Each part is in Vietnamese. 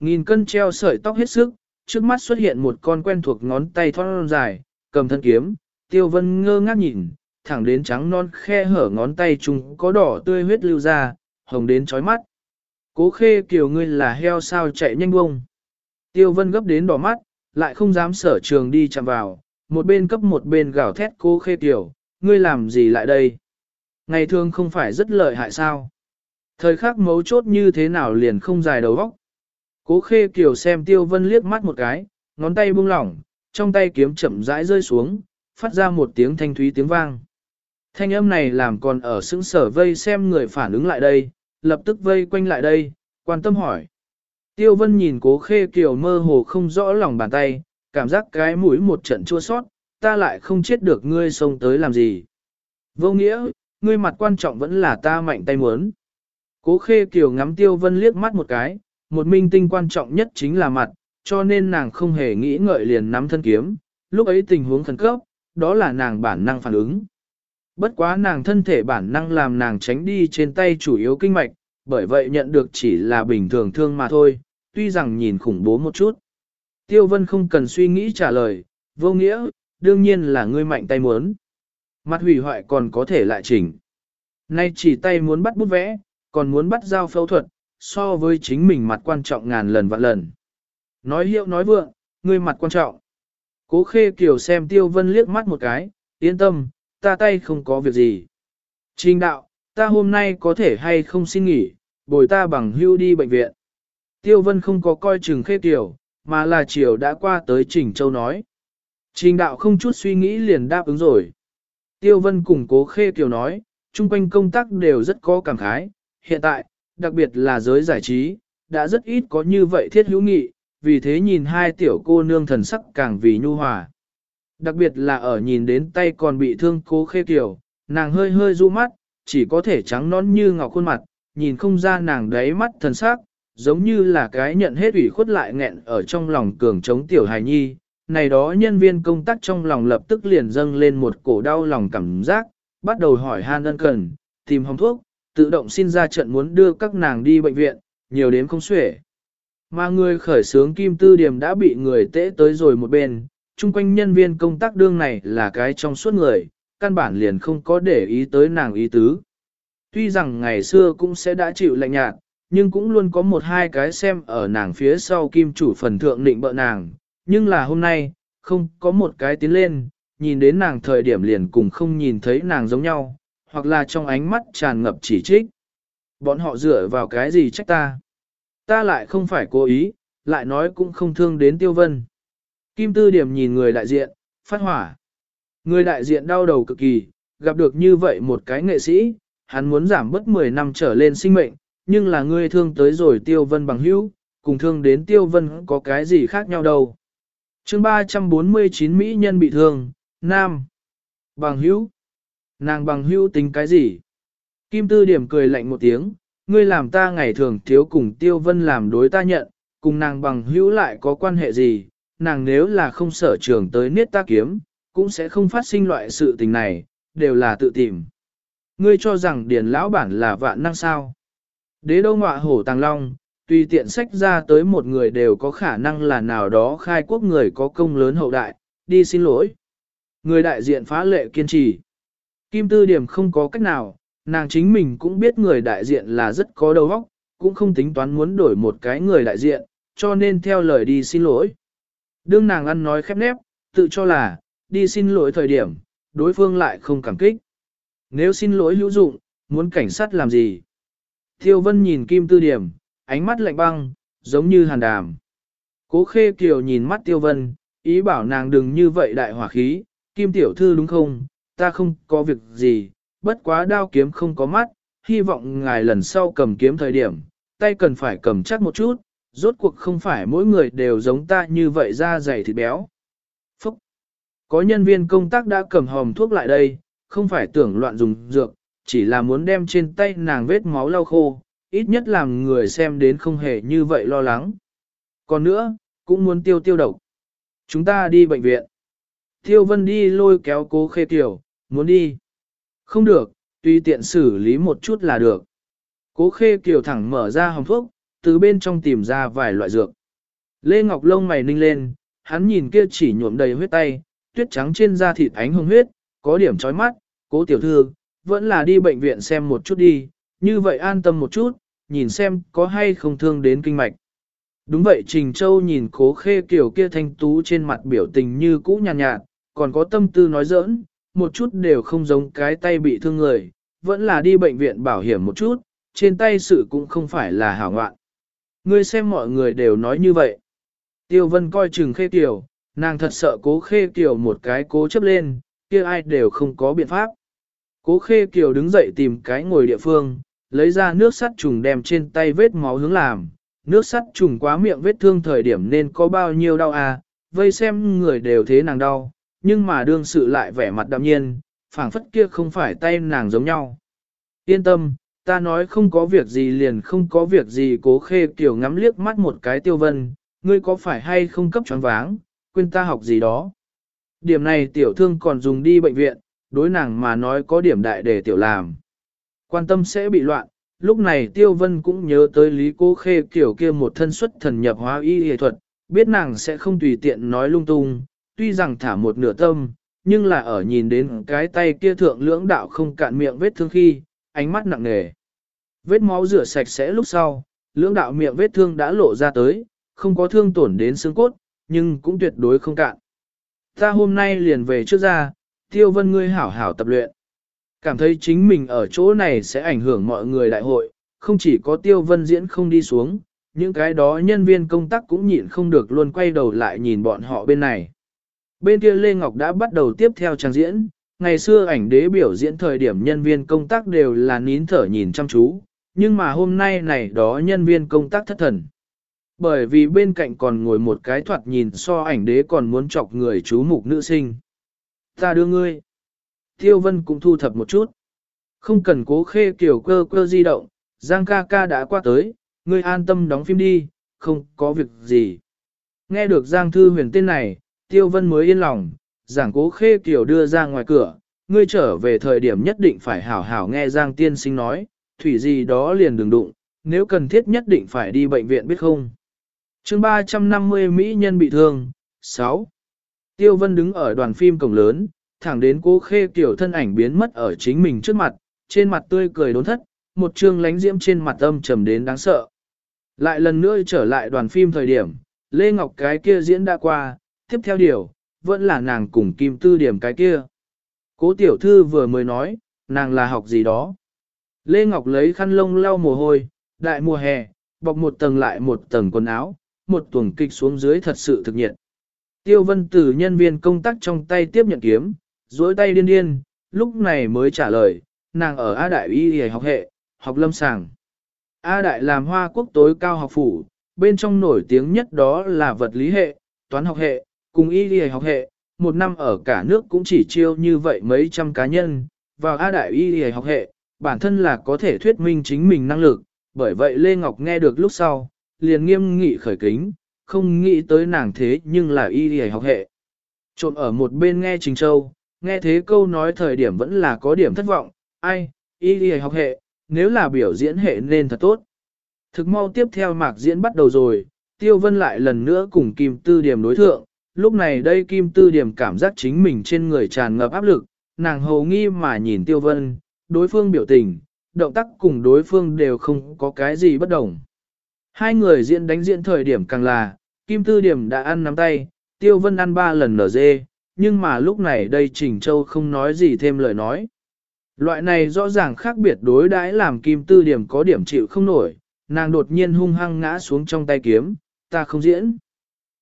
Nghìn cân treo sợi tóc hết sức, trước mắt xuất hiện một con quen thuộc ngón tay thon dài, cầm thân kiếm, tiêu vân ngơ ngác nhìn, thẳng đến trắng non khe hở ngón tay chúng có đỏ tươi huyết lưu ra, hồng đến chói mắt. Cố khê kiều ngươi là heo sao chạy nhanh bông. Tiêu vân gấp đến đỏ mắt, lại không dám sở trường đi chạm vào, một bên cấp một bên gào thét cố khê kiều, ngươi làm gì lại đây? Ngày thường không phải rất lợi hại sao? Thời khắc mấu chốt như thế nào liền không dài đầu óc. Cố khê kiều xem tiêu vân liếc mắt một cái, ngón tay buông lỏng, trong tay kiếm chậm rãi rơi xuống, phát ra một tiếng thanh thúy tiếng vang. Thanh âm này làm còn ở sững sở vây xem người phản ứng lại đây, lập tức vây quanh lại đây, quan tâm hỏi. Tiêu vân nhìn cố khê kiều mơ hồ không rõ lòng bàn tay, cảm giác cái mũi một trận chua sót, ta lại không chết được ngươi xông tới làm gì. Vô nghĩa, ngươi mặt quan trọng vẫn là ta mạnh tay muốn. Cố khê kiều ngắm tiêu vân liếc mắt một cái, một minh tinh quan trọng nhất chính là mặt, cho nên nàng không hề nghĩ ngợi liền nắm thân kiếm, lúc ấy tình huống khẩn cấp, đó là nàng bản năng phản ứng. Bất quá nàng thân thể bản năng làm nàng tránh đi trên tay chủ yếu kinh mạch, bởi vậy nhận được chỉ là bình thường thương mà thôi, tuy rằng nhìn khủng bố một chút. Tiêu vân không cần suy nghĩ trả lời, vô nghĩa, đương nhiên là ngươi mạnh tay muốn. Mặt hủy hoại còn có thể lại chỉnh. Nay chỉ tay muốn bắt bút vẽ, còn muốn bắt dao phẫu thuật, so với chính mình mặt quan trọng ngàn lần vạn lần. Nói hiệu nói vượng, ngươi mặt quan trọng. Cố khê kiều xem tiêu vân liếc mắt một cái, yên tâm, ta tay không có việc gì. Trình đạo, ta hôm nay có thể hay không xin nghỉ, bồi ta bằng hưu đi bệnh viện. Tiêu vân không có coi chừng khê kiều mà là chiều đã qua tới Trình Châu nói. Trình đạo không chút suy nghĩ liền đáp ứng rồi. Tiêu vân cùng cố khê kiều nói, chung quanh công tác đều rất có cảm khái. Hiện tại, đặc biệt là giới giải trí, đã rất ít có như vậy thiết hữu nghị, vì thế nhìn hai tiểu cô nương thần sắc càng vì nhu hòa. Đặc biệt là ở nhìn đến tay còn bị thương cố khê kiểu, nàng hơi hơi du mắt, chỉ có thể trắng nón như ngọc khuôn mặt, nhìn không ra nàng đáy mắt thần sắc, giống như là cái nhận hết ủy khuất lại nghẹn ở trong lòng cường chống tiểu hài nhi. Này đó nhân viên công tác trong lòng lập tức liền dâng lên một cổ đau lòng cảm giác, bắt đầu hỏi han ân cần, tìm hồng thuốc, tự động xin ra trận muốn đưa các nàng đi bệnh viện, nhiều đến không xuể. Mà người khởi sướng kim tư điểm đã bị người tễ tới rồi một bên, chung quanh nhân viên công tác đương này là cái trong suốt người, căn bản liền không có để ý tới nàng ý tứ. Tuy rằng ngày xưa cũng sẽ đã chịu lạnh nhạt, nhưng cũng luôn có một hai cái xem ở nàng phía sau kim chủ phần thượng định bợ nàng, nhưng là hôm nay, không có một cái tiến lên, nhìn đến nàng thời điểm liền cùng không nhìn thấy nàng giống nhau, hoặc là trong ánh mắt tràn ngập chỉ trích. Bọn họ dựa vào cái gì trách ta? Ta lại không phải cố ý, lại nói cũng không thương đến tiêu vân. Kim tư điểm nhìn người đại diện, phát hỏa. Người đại diện đau đầu cực kỳ, gặp được như vậy một cái nghệ sĩ, hắn muốn giảm bớt 10 năm trở lên sinh mệnh, nhưng là ngươi thương tới rồi tiêu vân bằng hữu, cùng thương đến tiêu vân có cái gì khác nhau đâu. chương 349 Mỹ nhân bị thương, Nam. Bằng hữu. Nàng bằng hữu tính cái gì? Kim tư điểm cười lạnh một tiếng, ngươi làm ta ngày thường thiếu cùng tiêu vân làm đối ta nhận, cùng nàng bằng hữu lại có quan hệ gì, nàng nếu là không sở trường tới niết ta kiếm, cũng sẽ không phát sinh loại sự tình này, đều là tự tìm. Ngươi cho rằng điển lão bản là vạn năng sao. Đế đâu ngọa hổ tàng long, tùy tiện sách ra tới một người đều có khả năng là nào đó khai quốc người có công lớn hậu đại, đi xin lỗi. Người đại diện phá lệ kiên trì. Kim tư điểm không có cách nào, nàng chính mình cũng biết người đại diện là rất có đầu óc, cũng không tính toán muốn đổi một cái người đại diện, cho nên theo lời đi xin lỗi. Đương nàng ăn nói khép nép, tự cho là, đi xin lỗi thời điểm, đối phương lại không cảm kích. Nếu xin lỗi hữu dụng, muốn cảnh sát làm gì? Thiêu vân nhìn kim tư điểm, ánh mắt lạnh băng, giống như hàn đàm. Cố khê kiều nhìn mắt tiêu vân, ý bảo nàng đừng như vậy đại hỏa khí, kim tiểu thư đúng không, ta không có việc gì, bất quá đao kiếm không có mắt, hy vọng ngài lần sau cầm kiếm thời điểm, tay cần phải cầm chắc một chút, rốt cuộc không phải mỗi người đều giống ta như vậy da dày thịt béo. Phúc! Có nhân viên công tác đã cầm hòm thuốc lại đây, không phải tưởng loạn dùng dược, chỉ là muốn đem trên tay nàng vết máu lau khô, ít nhất làm người xem đến không hề như vậy lo lắng. Còn nữa, cũng muốn tiêu tiêu độc. Chúng ta đi bệnh viện. Tiêu vân đi lôi kéo cố khê tiểu, muốn đi. Không được, tùy tiện xử lý một chút là được. Cố khê kiều thẳng mở ra hồng thuốc, từ bên trong tìm ra vài loại dược. Lê Ngọc lông mày ninh lên, hắn nhìn kia chỉ nhuộm đầy huyết tay, tuyết trắng trên da thịt ánh hồng huyết, có điểm chói mắt, cố tiểu thư, vẫn là đi bệnh viện xem một chút đi, như vậy an tâm một chút, nhìn xem có hay không thương đến kinh mạch. Đúng vậy Trình Châu nhìn cố khê kiểu kia thanh tú trên mặt biểu tình như cũ nhàn nhạt, nhạt, còn có tâm tư nói giỡn, một chút đều không giống cái tay bị thương người, vẫn là đi bệnh viện bảo hiểm một chút, trên tay sự cũng không phải là hảo ngoạn. Ngươi xem mọi người đều nói như vậy. Tiêu vân coi chừng khê tiểu, nàng thật sợ cố khê tiểu một cái cố chấp lên, kia ai đều không có biện pháp. Cố khê kiều đứng dậy tìm cái ngồi địa phương, lấy ra nước sắt trùng đem trên tay vết máu hướng làm. Nước sắt trùng quá miệng vết thương thời điểm nên có bao nhiêu đau à, vây xem người đều thế nàng đau, nhưng mà đương sự lại vẻ mặt đạm nhiên, phảng phất kia không phải tay nàng giống nhau. Yên tâm, ta nói không có việc gì liền không có việc gì cố khê kiểu ngắm liếc mắt một cái tiêu vân, ngươi có phải hay không cấp choáng váng, quên ta học gì đó. Điểm này tiểu thương còn dùng đi bệnh viện, đối nàng mà nói có điểm đại để tiểu làm. Quan tâm sẽ bị loạn, lúc này tiêu vân cũng nhớ tới lý cố khê kiểu kia một thân xuất thần nhập hóa y y thuật, biết nàng sẽ không tùy tiện nói lung tung, tuy rằng thả một nửa tâm, nhưng là ở nhìn đến cái tay kia thượng lưỡng đạo không cạn miệng vết thương khi, ánh mắt nặng nề. Vết máu rửa sạch sẽ lúc sau, lưỡng đạo miệng vết thương đã lộ ra tới, không có thương tổn đến xương cốt, nhưng cũng tuyệt đối không cạn. Ta hôm nay liền về trước ra, tiêu vân ngươi hảo hảo tập luyện. Cảm thấy chính mình ở chỗ này sẽ ảnh hưởng mọi người đại hội, không chỉ có tiêu vân diễn không đi xuống, những cái đó nhân viên công tác cũng nhịn không được luôn quay đầu lại nhìn bọn họ bên này. Bên kia Lê Ngọc đã bắt đầu tiếp theo trang diễn, ngày xưa ảnh đế biểu diễn thời điểm nhân viên công tác đều là nín thở nhìn chăm chú, nhưng mà hôm nay này đó nhân viên công tác thất thần. Bởi vì bên cạnh còn ngồi một cái thoạt nhìn so ảnh đế còn muốn chọc người chú mục nữ sinh. Ta đưa ngươi. Tiêu Vân cũng thu thập một chút. Không cần cố khê kiểu cơ cơ di động, Giang ca ca đã qua tới, ngươi an tâm đóng phim đi, không có việc gì. Nghe được Giang Thư huyền tên này, Tiêu Vân mới yên lòng, giảng cố khê kiểu đưa ra ngoài cửa, ngươi trở về thời điểm nhất định phải hảo hảo nghe Giang tiên sinh nói, thủy gì đó liền đừng đụng, nếu cần thiết nhất định phải đi bệnh viện biết không. chương 350 Mỹ nhân bị thương, 6. Tiêu Vân đứng ở đoàn phim cổng lớn, thẳng đến cố khê kiểu thân ảnh biến mất ở chính mình trước mặt, trên mặt tươi cười đốn thất, một trương lánh diễm trên mặt âm trầm đến đáng sợ. Lại lần nữa trở lại đoàn phim thời điểm, Lê Ngọc cái kia diễn đã qua, tiếp theo điều, vẫn là nàng cùng kim tư điểm cái kia. Cố tiểu thư vừa mới nói, nàng là học gì đó. Lê Ngọc lấy khăn lông lau mồ hôi, đại mùa hè, bọc một tầng lại một tầng quần áo, một tuần kịch xuống dưới thật sự thực nhiệt. Tiêu vân từ nhân viên công tác trong tay tiếp nhận kiếm, duỗi tay điên điên, lúc này mới trả lời, nàng ở A Đại Y Y học hệ, học lâm sàng. A Đại làm hoa quốc tối cao học phủ, bên trong nổi tiếng nhất đó là vật lý hệ, toán học hệ, cùng Y Y học hệ, một năm ở cả nước cũng chỉ chiêu như vậy mấy trăm cá nhân, vào A Đại Y Y học hệ, bản thân là có thể thuyết minh chính mình năng lực, bởi vậy Lê Ngọc nghe được lúc sau, liền nghiêm nghị khởi kính, không nghĩ tới nàng thế nhưng là Y Y học hệ. Trộn ở một bên nghe Trình Châu, nghe thế câu nói thời điểm vẫn là có điểm thất vọng, ai, Y Y học hệ, nếu là biểu diễn hệ nên thật tốt. Thực mau tiếp theo mạc diễn bắt đầu rồi, Tiêu Vân lại lần nữa cùng Kim Tư Điểm đối thượng, lúc này đây Kim Tư Điểm cảm giác chính mình trên người tràn ngập áp lực, nàng hầu nghi mà nhìn Tiêu Vân, đối phương biểu tình, động tác cùng đối phương đều không có cái gì bất đồng. Hai người diễn đánh diễn thời điểm càng là, Kim Tư Điểm đã ăn nắm tay, Tiêu Vân ăn ba lần nở dê, nhưng mà lúc này đây Trình Châu không nói gì thêm lời nói. Loại này rõ ràng khác biệt đối đãi làm Kim Tư Điểm có điểm chịu không nổi, nàng đột nhiên hung hăng ngã xuống trong tay kiếm, ta không diễn.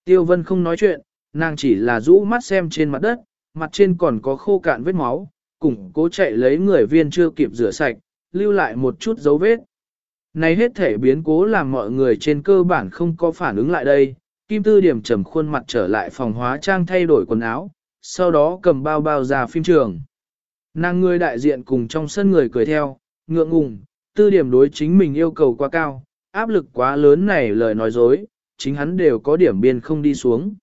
Tiêu Vân không nói chuyện, nàng chỉ là rũ mắt xem trên mặt đất, mặt trên còn có khô cạn vết máu, cùng cố chạy lấy người viên chưa kịp rửa sạch, lưu lại một chút dấu vết. Này hết thể biến cố làm mọi người trên cơ bản không có phản ứng lại đây, Kim Tư Điểm trầm khuôn mặt trở lại phòng hóa trang thay đổi quần áo, sau đó cầm bao bao ra phim trường. Nàng người đại diện cùng trong sân người cười theo, ngượng ngùng, Tư Điểm đối chính mình yêu cầu quá cao, áp lực quá lớn này lời nói dối, chính hắn đều có điểm biên không đi xuống.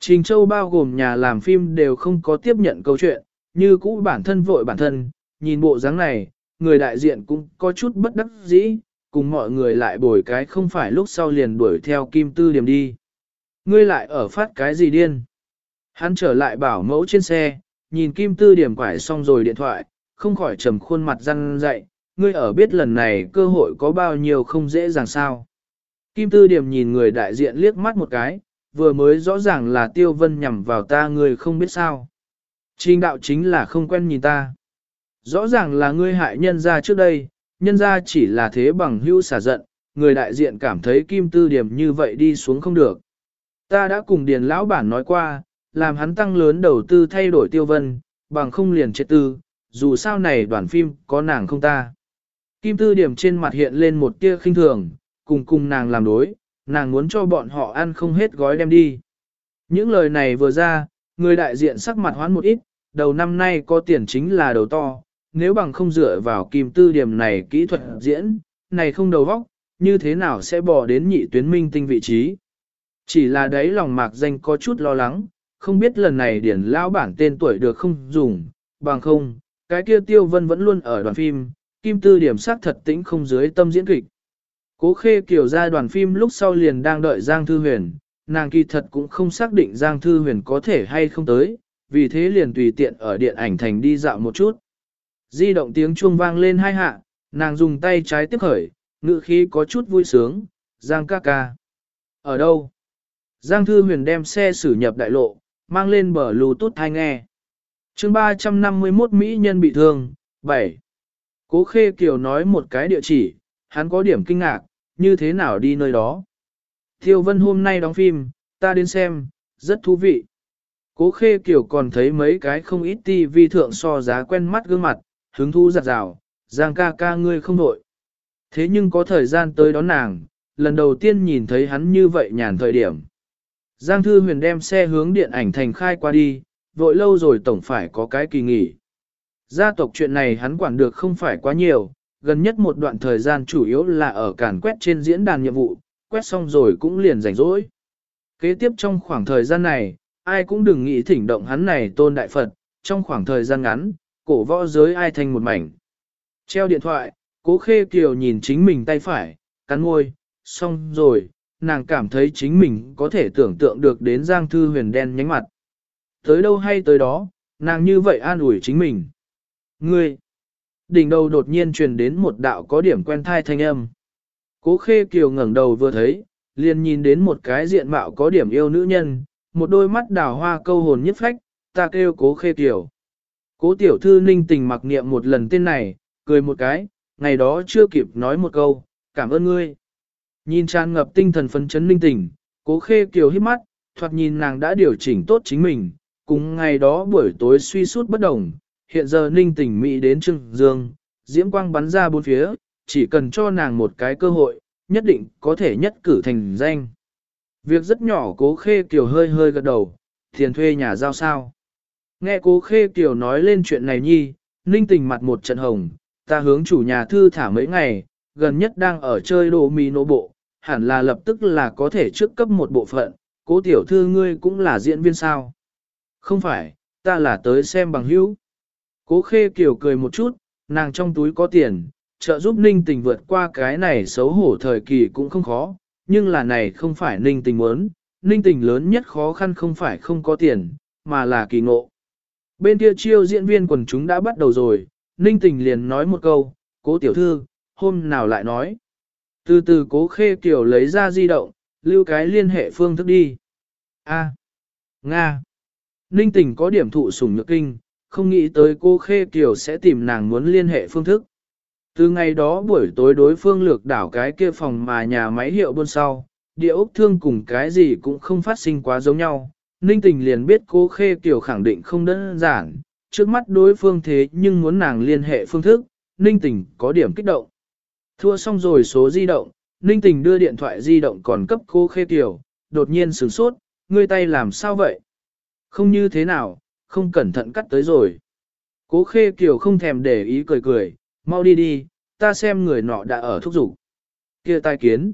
Trình Châu bao gồm nhà làm phim đều không có tiếp nhận câu chuyện, như cũ bản thân vội bản thân, nhìn bộ dáng này, người đại diện cũng có chút bất đắc dĩ, cùng mọi người lại bồi cái không phải lúc sau liền đuổi theo kim tư điểm đi. Ngươi lại ở phát cái gì điên? Hắn trở lại bảo mẫu trên xe, nhìn kim tư điểm quải xong rồi điện thoại, không khỏi trầm khuôn mặt răn dậy, ngươi ở biết lần này cơ hội có bao nhiêu không dễ dàng sao. Kim tư điểm nhìn người đại diện liếc mắt một cái, vừa mới rõ ràng là tiêu vân nhằm vào ta ngươi không biết sao. Trình đạo chính là không quen nhìn ta. Rõ ràng là ngươi hại nhân ra trước đây, nhân ra chỉ là thế bằng hữu xả giận, người đại diện cảm thấy kim tư điểm như vậy đi xuống không được. Ta đã cùng điền lão bản nói qua, làm hắn tăng lớn đầu tư thay đổi tiêu vân, bằng không liền chết tư, dù sao này đoàn phim có nàng không ta. Kim tư điểm trên mặt hiện lên một tia khinh thường, cùng cùng nàng làm đối, nàng muốn cho bọn họ ăn không hết gói đem đi. Những lời này vừa ra, người đại diện sắc mặt hoán một ít, đầu năm nay có tiền chính là đầu to, nếu bằng không dựa vào kim tư điểm này kỹ thuật diễn, này không đầu vóc, như thế nào sẽ bỏ đến nhị tuyến minh tinh vị trí. Chỉ là đấy lòng mạc danh có chút lo lắng, không biết lần này điển lão bản tên tuổi được không dùng, bằng không, cái kia tiêu vân vẫn luôn ở đoàn phim, kim tư điểm sắc thật tĩnh không dưới tâm diễn kịch. Cố khê kiểu ra đoàn phim lúc sau liền đang đợi Giang Thư Huyền, nàng kỳ thật cũng không xác định Giang Thư Huyền có thể hay không tới, vì thế liền tùy tiện ở điện ảnh thành đi dạo một chút. Di động tiếng chuông vang lên hai hạ, nàng dùng tay trái tiếp khởi, ngự khí có chút vui sướng, Giang ca ca. Ở đâu? Giang Thư Huyền đem xe xử nhập đại lộ, mang lên bờ Bluetooth thai nghe. chương 351 Mỹ nhân bị thương, 7. Cố Khê Kiều nói một cái địa chỉ, hắn có điểm kinh ngạc, như thế nào đi nơi đó. Thiêu Vân hôm nay đóng phim, ta đến xem, rất thú vị. Cố Khê Kiều còn thấy mấy cái không ít TV thượng so giá quen mắt gương mặt, hứng thú giặt rào, Giang ca ca ngươi không nội. Thế nhưng có thời gian tới đón nàng, lần đầu tiên nhìn thấy hắn như vậy nhàn thời điểm. Giang Thư Huyền đem xe hướng điện ảnh thành khai qua đi, vội lâu rồi tổng phải có cái kỳ nghỉ. Gia tộc chuyện này hắn quản được không phải quá nhiều, gần nhất một đoạn thời gian chủ yếu là ở càn quét trên diễn đàn nhiệm vụ, quét xong rồi cũng liền rảnh rỗi. Kế tiếp trong khoảng thời gian này, ai cũng đừng nghĩ thỉnh động hắn này tôn đại Phật, trong khoảng thời gian ngắn, cổ võ giới ai thành một mảnh. Treo điện thoại, cố khê kiều nhìn chính mình tay phải, cắn môi, xong rồi, nàng cảm thấy chính mình có thể tưởng tượng được đến Giang Thư Huyền đen nhánh mặt. Tới đâu hay tới đó, nàng như vậy an ủi chính mình. Ngươi! Đỉnh đầu đột nhiên truyền đến một đạo có điểm quen thai thanh âm. Cố khê kiều ngẩng đầu vừa thấy, liền nhìn đến một cái diện mạo có điểm yêu nữ nhân, một đôi mắt đào hoa câu hồn nhất phách, ta kêu cố khê kiều. Cố tiểu thư ninh tình mặc niệm một lần tên này, cười một cái, ngày đó chưa kịp nói một câu, cảm ơn ngươi. Nhìn tràn ngập tinh thần phấn chấn ninh tình, cố khê kiều hít mắt, thoạt nhìn nàng đã điều chỉnh tốt chính mình, cùng ngày đó buổi tối suy suốt bất đồng, hiện giờ ninh tình mỹ đến trưng dương, diễm quang bắn ra bốn phía, chỉ cần cho nàng một cái cơ hội, nhất định có thể nhất cử thành danh. Việc rất nhỏ cố khê kiều hơi hơi gật đầu, tiền thuê nhà giao sao. Nghe cố khê kiều nói lên chuyện này nhi, ninh tình mặt một trận hồng, ta hướng chủ nhà thư thả mấy ngày, gần nhất đang ở chơi đồ mì nô bộ, hẳn là lập tức là có thể trước cấp một bộ phận, cố tiểu thư ngươi cũng là diễn viên sao. Không phải, ta là tới xem bằng hữu. Cố khê kiều cười một chút, nàng trong túi có tiền, trợ giúp ninh tình vượt qua cái này xấu hổ thời kỳ cũng không khó, nhưng là này không phải ninh tình muốn, ninh tình lớn nhất khó khăn không phải không có tiền, mà là kỳ ngộ. Bên kia chiêu diễn viên quần chúng đã bắt đầu rồi, ninh tình liền nói một câu, cố tiểu thư, hôm nào lại nói. Từ từ cố khê kiểu lấy ra di động, lưu cái liên hệ phương thức đi. A. Nga. Ninh tình có điểm thụ sủng nhược kinh, không nghĩ tới cô khê kiều sẽ tìm nàng muốn liên hệ phương thức. Từ ngày đó buổi tối đối phương lược đảo cái kia phòng mà nhà máy hiệu buôn sau, địa ốc thương cùng cái gì cũng không phát sinh quá giống nhau. Ninh tình liền biết cô khê kiều khẳng định không đơn giản, trước mắt đối phương thế nhưng muốn nàng liên hệ phương thức, ninh tình có điểm kích động. Thua xong rồi số di động, ninh tình đưa điện thoại di động còn cấp cô khê kiều. đột nhiên sửng sốt, ngươi tay làm sao vậy? Không như thế nào, không cẩn thận cắt tới rồi. Cố khê kiều không thèm để ý cười cười, mau đi đi, ta xem người nọ đã ở thúc dục kia tai kiến.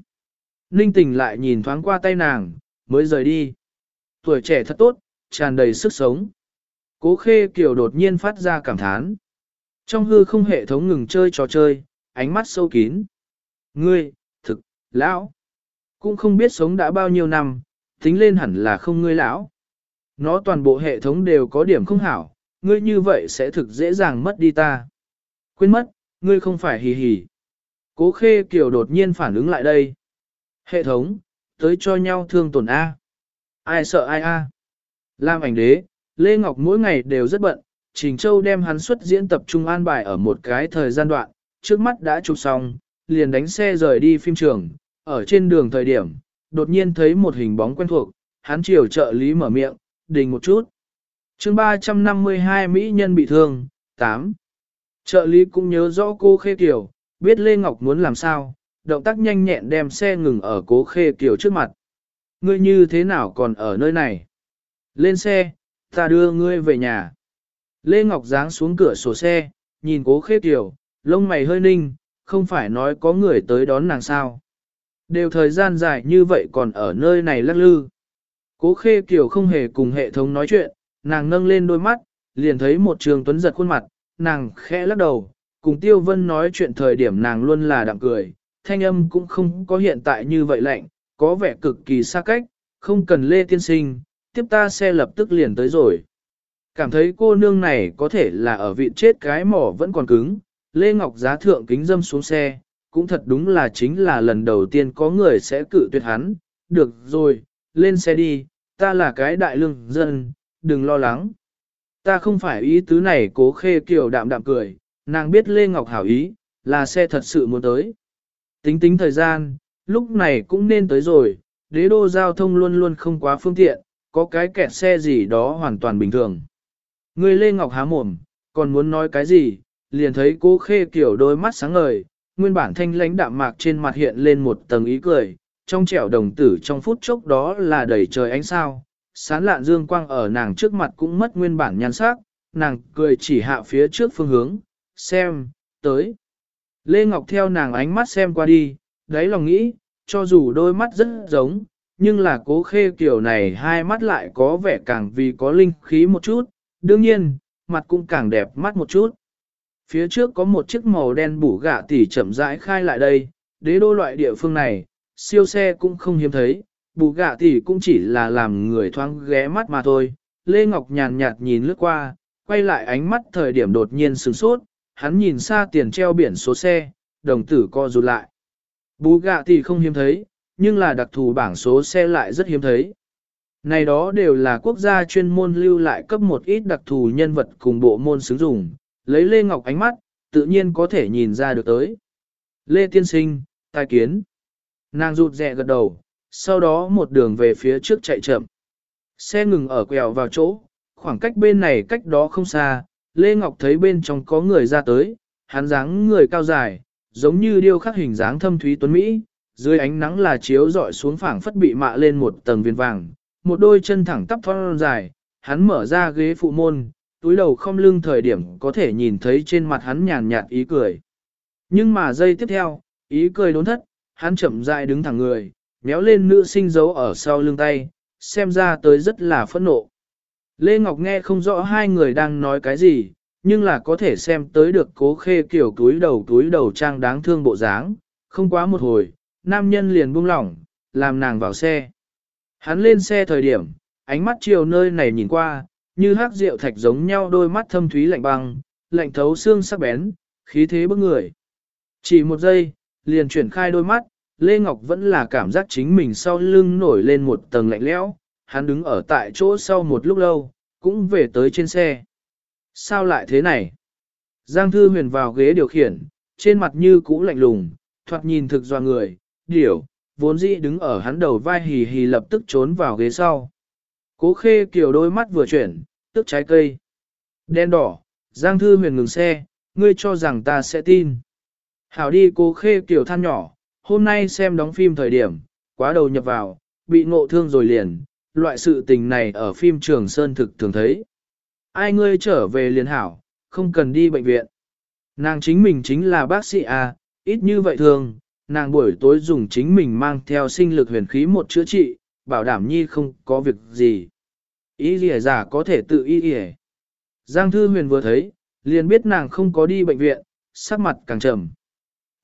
Ninh tình lại nhìn thoáng qua tay nàng, mới rời đi. Tuổi trẻ thật tốt, tràn đầy sức sống. Cố khê kiều đột nhiên phát ra cảm thán. Trong hư không hệ thống ngừng chơi trò chơi, ánh mắt sâu kín. Ngươi, thực, lão, cũng không biết sống đã bao nhiêu năm, tính lên hẳn là không ngươi lão. Nó toàn bộ hệ thống đều có điểm không hảo, ngươi như vậy sẽ thực dễ dàng mất đi ta. Quên mất, ngươi không phải hì hì. Cố khê kiểu đột nhiên phản ứng lại đây. Hệ thống, tới cho nhau thương tổn A. Ai sợ ai A. Lam ảnh đế, Lê Ngọc mỗi ngày đều rất bận, Trình Châu đem hắn xuất diễn tập trung an bài ở một cái thời gian đoạn, trước mắt đã chụp xong, liền đánh xe rời đi phim trường, ở trên đường thời điểm, đột nhiên thấy một hình bóng quen thuộc, hắn chiều trợ lý mở miệng, đình một chút. chương 352 Mỹ nhân bị thương, 8. Trợ lý cũng nhớ rõ cô Khê Kiều, biết Lê Ngọc muốn làm sao, động tác nhanh nhẹn đem xe ngừng ở cố Khê Kiều trước mặt. Ngươi như thế nào còn ở nơi này? Lên xe, ta đưa ngươi về nhà. Lê Ngọc giáng xuống cửa sổ xe, nhìn cố Khê Kiều, lông mày hơi ninh, không phải nói có người tới đón nàng sao. Đều thời gian dài như vậy còn ở nơi này lắc lư. Cố khê kiều không hề cùng hệ thống nói chuyện, nàng nâng lên đôi mắt, liền thấy một trường tuấn giật khuôn mặt, nàng khẽ lắc đầu, cùng tiêu vân nói chuyện thời điểm nàng luôn là đạm cười, thanh âm cũng không có hiện tại như vậy lạnh, có vẻ cực kỳ xa cách, không cần lê tiên sinh, tiếp ta xe lập tức liền tới rồi. Cảm thấy cô nương này có thể là ở vị chết cái mỏ vẫn còn cứng, Lê Ngọc giá thượng kính dâm xuống xe, cũng thật đúng là chính là lần đầu tiên có người sẽ cự tuyệt hắn. Được rồi, lên xe đi, ta là cái đại lương dân, đừng lo lắng. Ta không phải ý tứ này cố khê kiểu đạm đạm cười, nàng biết Lê Ngọc hảo ý, là xe thật sự muốn tới. Tính tính thời gian, lúc này cũng nên tới rồi, đế đô giao thông luôn luôn không quá phương tiện, có cái kẹt xe gì đó hoàn toàn bình thường. Người Lê Ngọc há mồm, còn muốn nói cái gì, liền thấy cố khê kiểu đôi mắt sáng ngời, nguyên bản thanh lãnh đạm mạc trên mặt hiện lên một tầng ý cười, trong trẻo đồng tử trong phút chốc đó là đầy trời ánh sao, sán lạn dương quang ở nàng trước mặt cũng mất nguyên bản nhan sắc, nàng cười chỉ hạ phía trước phương hướng, xem, tới. Lê Ngọc theo nàng ánh mắt xem qua đi, đáy lòng nghĩ, cho dù đôi mắt rất giống, nhưng là cố khê kiểu này hai mắt lại có vẻ càng vì có linh khí một chút, đương nhiên, mặt cũng càng đẹp mắt một chút. Phía trước có một chiếc màu đen bủ gạ tỉ chậm rãi khai lại đây, đế đô loại địa phương này, siêu xe cũng không hiếm thấy, bù gạ thì cũng chỉ là làm người thoáng ghé mắt mà thôi. Lê Ngọc nhàn nhạt nhìn lướt qua, quay lại ánh mắt thời điểm đột nhiên sửng sốt, hắn nhìn xa tiền treo biển số xe, đồng tử co rụt lại. Bù gạ thì không hiếm thấy, nhưng là đặc thù bảng số xe lại rất hiếm thấy. Này đó đều là quốc gia chuyên môn lưu lại cấp một ít đặc thù nhân vật cùng bộ môn xứng dùng, lấy Lê Ngọc ánh mắt, tự nhiên có thể nhìn ra được tới. Lê Tiên Sinh, tài kiến. Nàng rụt rè gật đầu, sau đó một đường về phía trước chạy chậm. Xe ngừng ở quẹo vào chỗ, khoảng cách bên này cách đó không xa, Lê Ngọc thấy bên trong có người ra tới, hắn dáng người cao dài, giống như điêu khắc hình dáng thâm thúy tuấn Mỹ, dưới ánh nắng là chiếu dọi xuống phẳng phất bị mạ lên một tầng viên vàng, một đôi chân thẳng tắp thon dài, hắn mở ra ghế phụ môn, túi đầu không lưng thời điểm có thể nhìn thấy trên mặt hắn nhàn nhạt ý cười. Nhưng mà giây tiếp theo, ý cười đốn thất, hắn chậm rãi đứng thẳng người, méo lên nữ sinh giấu ở sau lưng tay, xem ra tới rất là phẫn nộ. Lê Ngọc nghe không rõ hai người đang nói cái gì, nhưng là có thể xem tới được cố khê kiểu túi đầu túi đầu trang đáng thương bộ dáng, không quá một hồi, nam nhân liền buông lỏng, làm nàng vào xe. Hắn lên xe thời điểm, ánh mắt chiều nơi này nhìn qua, như hắc rượu thạch giống nhau đôi mắt thâm thúy lạnh băng, lạnh thấu xương sắc bén, khí thế bức người. Chỉ một giây, liền chuyển khai đôi mắt, Lê Ngọc vẫn là cảm giác chính mình sau lưng nổi lên một tầng lạnh lẽo, hắn đứng ở tại chỗ sau một lúc lâu, cũng về tới trên xe. Sao lại thế này? Giang Thư Huyền vào ghế điều khiển, trên mặt như cũ lạnh lùng, thoạt nhìn thực doa người, điểu, vốn dĩ đứng ở hắn đầu vai hì hì lập tức trốn vào ghế sau. Cố khê kiểu đôi mắt vừa chuyển, tức trái cây. Đen đỏ, Giang Thư huyền ngừng xe, ngươi cho rằng ta sẽ tin. Hảo đi cố khê kiểu than nhỏ, hôm nay xem đóng phim thời điểm, quá đầu nhập vào, bị ngộ thương rồi liền, loại sự tình này ở phim Trường Sơn thực thường thấy. Ai ngươi trở về liền hảo, không cần đi bệnh viện. Nàng chính mình chính là bác sĩ à, ít như vậy thường, nàng buổi tối dùng chính mình mang theo sinh lực huyền khí một chữa trị, bảo đảm nhi không có việc gì. Ý lìa giả có thể tự y lìa. Giang Thư Huyền vừa thấy, liền biết nàng không có đi bệnh viện, sắc mặt càng trầm.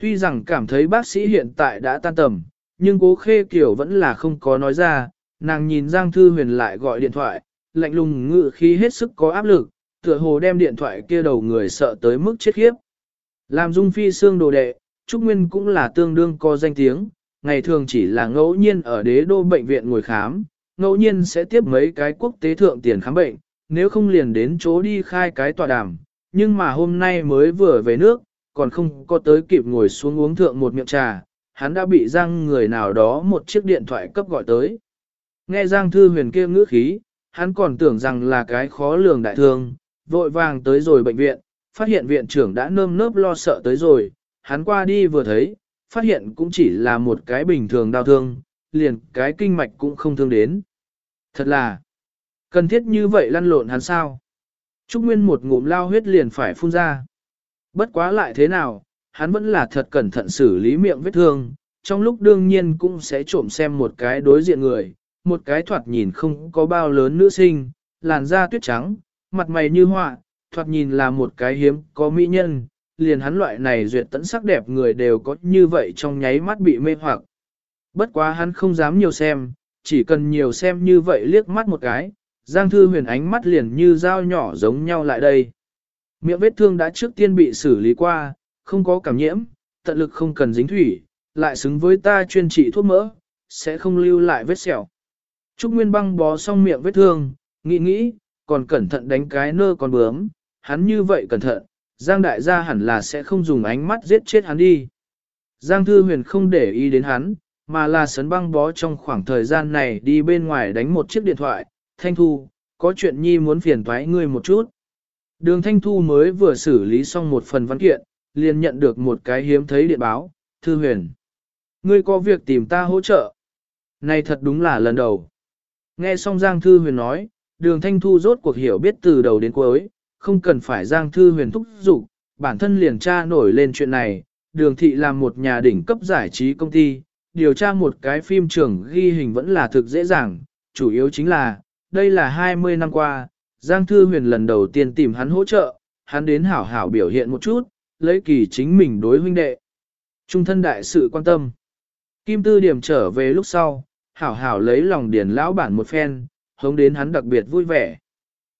Tuy rằng cảm thấy bác sĩ hiện tại đã tan tầm, nhưng cố khê kiểu vẫn là không có nói ra, nàng nhìn Giang Thư Huyền lại gọi điện thoại, lạnh lùng ngự khí hết sức có áp lực, tựa hồ đem điện thoại kia đầu người sợ tới mức chết khiếp. Làm dung phi xương đồ đệ, Trúc Nguyên cũng là tương đương có danh tiếng, ngày thường chỉ là ngẫu nhiên ở đế đô bệnh viện ngồi khám, ngẫu nhiên sẽ tiếp mấy cái quốc tế thượng tiền khám bệnh, nếu không liền đến chỗ đi khai cái tòa đàm, nhưng mà hôm nay mới vừa về nước, còn không có tới kịp ngồi xuống uống thượng một miệng trà, hắn đã bị Giang người nào đó một chiếc điện thoại cấp gọi tới. Nghe Giang Thư Huyền kia ngữ khí, hắn còn tưởng rằng là cái khó lường đại thương, vội vàng tới rồi bệnh viện, phát hiện viện trưởng đã nơm nớp lo sợ tới rồi, hắn qua đi vừa thấy, phát hiện cũng chỉ là một cái bình thường đau thương, liền cái kinh mạch cũng không thương đến. Thật là, cần thiết như vậy lăn lộn hắn sao? Trúc Nguyên một ngụm lao huyết liền phải phun ra. Bất quá lại thế nào, hắn vẫn là thật cẩn thận xử lý miệng vết thương, trong lúc đương nhiên cũng sẽ trộm xem một cái đối diện người, một cái thoạt nhìn không có bao lớn nữ sinh, làn da tuyết trắng, mặt mày như họa, thoạt nhìn là một cái hiếm có mỹ nhân, liền hắn loại này duyệt tẫn sắc đẹp người đều có như vậy trong nháy mắt bị mê hoặc. Bất quá hắn không dám nhiều xem, chỉ cần nhiều xem như vậy liếc mắt một cái, Giang Thư Huyền ánh mắt liền như dao nhỏ giống nhau lại đây. Miệng vết thương đã trước tiên bị xử lý qua, không có cảm nhiễm, tận lực không cần dính thủy, lại xứng với ta chuyên trị thuốc mỡ, sẽ không lưu lại vết sẹo. Trúc Nguyên băng bó xong miệng vết thương, nghĩ nghĩ, còn cẩn thận đánh cái nơ con bướm, hắn như vậy cẩn thận, Giang đại gia hẳn là sẽ không dùng ánh mắt giết chết hắn đi. Giang Thư Huyền không để ý đến hắn, mà là sấn băng bó trong khoảng thời gian này đi bên ngoài đánh một chiếc điện thoại, Thanh Thu, có chuyện nhi muốn phiền thoái ngươi một chút. Đường Thanh Thu mới vừa xử lý xong một phần văn kiện, liền nhận được một cái hiếm thấy điện báo, Thư Huyền. Ngươi có việc tìm ta hỗ trợ. Này thật đúng là lần đầu. Nghe xong Giang Thư Huyền nói, đường Thanh Thu rốt cuộc hiểu biết từ đầu đến cuối, không cần phải Giang Thư Huyền thúc giục, bản thân liền tra nổi lên chuyện này, đường thị làm một nhà đỉnh cấp giải trí công ty, điều tra một cái phim trường ghi hình vẫn là thực dễ dàng, chủ yếu chính là, đây là 20 năm qua, Giang Thư Huyền lần đầu tiên tìm hắn hỗ trợ, hắn đến hảo hảo biểu hiện một chút, lấy kỳ chính mình đối huynh đệ. Trung thân đại sự quan tâm. Kim Tư Điểm trở về lúc sau, hảo hảo lấy lòng điền lão bản một phen, hống đến hắn đặc biệt vui vẻ.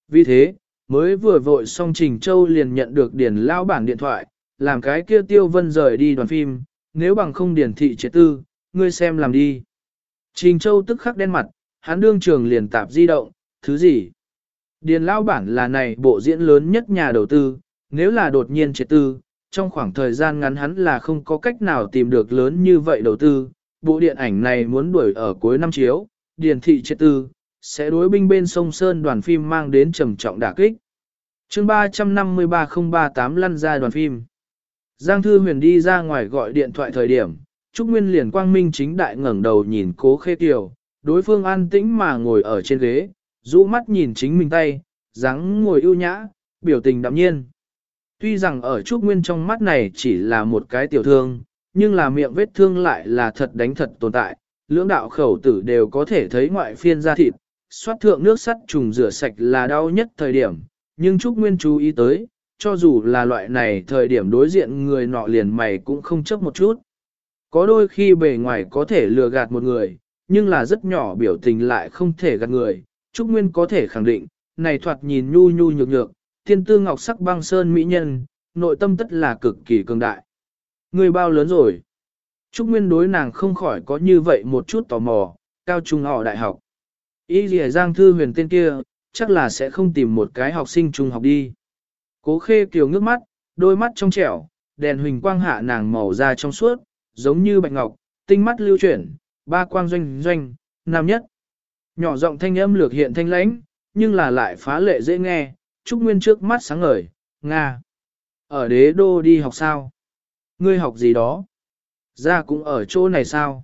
Vì thế, mới vừa vội xong Trình Châu liền nhận được điền lão bản điện thoại, làm cái kia tiêu vân rời đi đoàn phim, nếu bằng không điền thị chế tư, ngươi xem làm đi. Trình Châu tức khắc đen mặt, hắn đương trường liền tạp di động, thứ gì? Điền lão bản là này bộ diễn lớn nhất nhà đầu tư, nếu là đột nhiên triệt tư, trong khoảng thời gian ngắn hắn là không có cách nào tìm được lớn như vậy đầu tư, bộ điện ảnh này muốn đuổi ở cuối năm chiếu, điền thị triệt tư, sẽ đối binh bên sông Sơn đoàn phim mang đến trầm trọng đả kích. chương 353038 lăn ra đoàn phim. Giang Thư Huyền đi ra ngoài gọi điện thoại thời điểm, Trúc Nguyên liền quang minh chính đại ngẩng đầu nhìn cố khê tiểu đối phương an tĩnh mà ngồi ở trên ghế, rũ mắt nhìn chính mình tay, dáng ngồi ưu nhã, biểu tình đạm nhiên. Tuy rằng ở Trúc Nguyên trong mắt này chỉ là một cái tiểu thương, nhưng là miệng vết thương lại là thật đánh thật tồn tại, lưỡng đạo khẩu tử đều có thể thấy ngoại phiên da thịt, xoát thượng nước sắt trùng rửa sạch là đau nhất thời điểm, nhưng Trúc Nguyên chú ý tới, cho dù là loại này thời điểm đối diện người nọ liền mày cũng không chấp một chút. Có đôi khi bề ngoài có thể lừa gạt một người, nhưng là rất nhỏ biểu tình lại không thể gạt người, Trúc Nguyên có thể khẳng định, này thoạt nhìn nhu nhu nhược nhược, thiên tư ngọc sắc băng sơn mỹ nhân, nội tâm tất là cực kỳ cường đại. Người bao lớn rồi? Trúc Nguyên đối nàng không khỏi có như vậy một chút tò mò, cao trung họ đại học. Ý gì giang thư huyền tên kia, chắc là sẽ không tìm một cái học sinh trung học đi. Cố khê kiều ngước mắt, đôi mắt trong trẻo, đèn huỳnh quang hạ nàng màu da trong suốt, giống như bạch ngọc, tinh mắt lưu chuyển, ba quang doanh doanh, nam nhất. Nhỏ giọng thanh âm lược hiện thanh lãnh, nhưng là lại phá lệ dễ nghe, Trúc Nguyên trước mắt sáng ngời, Nga. Ở đế đô đi học sao? Ngươi học gì đó? Ra cũng ở chỗ này sao?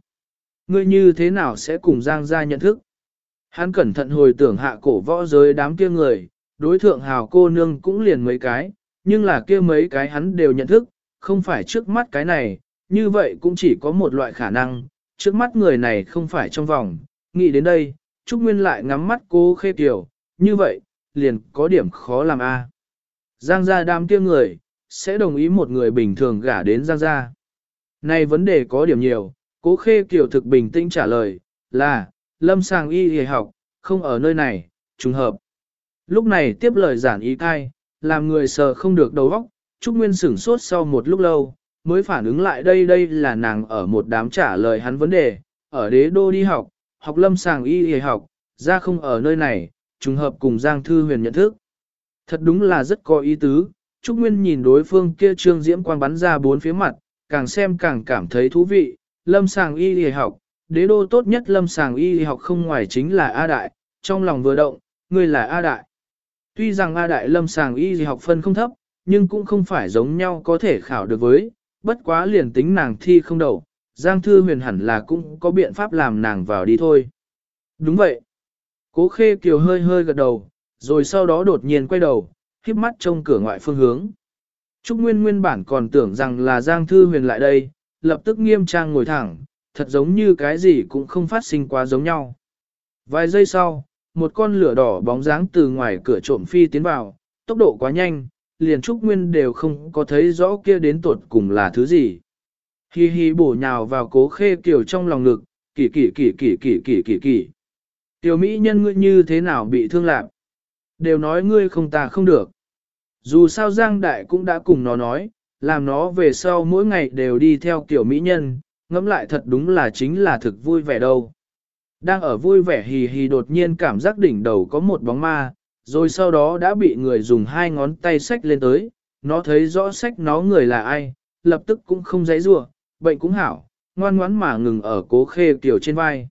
Ngươi như thế nào sẽ cùng Giang gia nhận thức? Hắn cẩn thận hồi tưởng hạ cổ võ giới đám kia người, đối thượng hào cô nương cũng liền mấy cái, nhưng là kia mấy cái hắn đều nhận thức, không phải trước mắt cái này, như vậy cũng chỉ có một loại khả năng, trước mắt người này không phải trong vòng, nghĩ đến đây, Trúc Nguyên lại ngắm mắt cô khê tiểu, như vậy, liền có điểm khó làm a. Giang gia đám kia người, sẽ đồng ý một người bình thường gả đến Giang gia. Này vấn đề có điểm nhiều, cố khê kiểu thực bình tĩnh trả lời, là, lâm sàng y y học, không ở nơi này, trùng hợp. Lúc này tiếp lời giản ý thai, làm người sờ không được đầu óc, Trúc Nguyên sửng sốt sau một lúc lâu, mới phản ứng lại đây đây là nàng ở một đám trả lời hắn vấn đề, ở đế đô đi học, học lâm sàng y y học, ra không ở nơi này, trùng hợp cùng Giang Thư Huyền nhận thức. Thật đúng là rất có ý tứ, Trúc Nguyên nhìn đối phương kia trương diễm quang bắn ra bốn phía mặt, càng xem càng cảm thấy thú vị, lâm sàng y y học, đế đô tốt nhất lâm sàng y y học không ngoài chính là A Đại, trong lòng vừa động, người là A Đại. Tuy rằng A Đại lâm sàng y y học phân không thấp, nhưng cũng không phải giống nhau có thể khảo được với, bất quá liền tính nàng thi không đậu, Giang Thư Huyền hẳn là cũng có biện pháp làm nàng vào đi thôi. Đúng vậy. Cố Khê Kiều hơi hơi gật đầu, rồi sau đó đột nhiên quay đầu, khiếp mắt trông cửa ngoại phương hướng. Trúc Nguyên nguyên bản còn tưởng rằng là Giang Thư Huyền lại đây, lập tức nghiêm trang ngồi thẳng, thật giống như cái gì cũng không phát sinh quá giống nhau. Vài giây sau, một con lửa đỏ bóng dáng từ ngoài cửa trộm phi tiến vào, tốc độ quá nhanh, liền Trúc Nguyên đều không có thấy rõ kia đến tuột cùng là thứ gì. Hi hi bổ nhào vào cố khê kiểu trong lòng ngực, kỳ kỳ kỳ kỳ kỳ kỳ kỳ kỳ. Tiểu Mỹ nhân ngươi như thế nào bị thương lạc? Đều nói ngươi không ta không được. Dù sao Giang Đại cũng đã cùng nó nói, làm nó về sau mỗi ngày đều đi theo kiểu Mỹ nhân, ngẫm lại thật đúng là chính là thực vui vẻ đâu. Đang ở vui vẻ hì hì đột nhiên cảm giác đỉnh đầu có một bóng ma, rồi sau đó đã bị người dùng hai ngón tay xách lên tới, nó thấy rõ xách nó người là ai, lập tức cũng không dãy rủa, bệnh cũng hảo, ngoan ngoãn mà ngừng ở cố khê kiểu trên vai.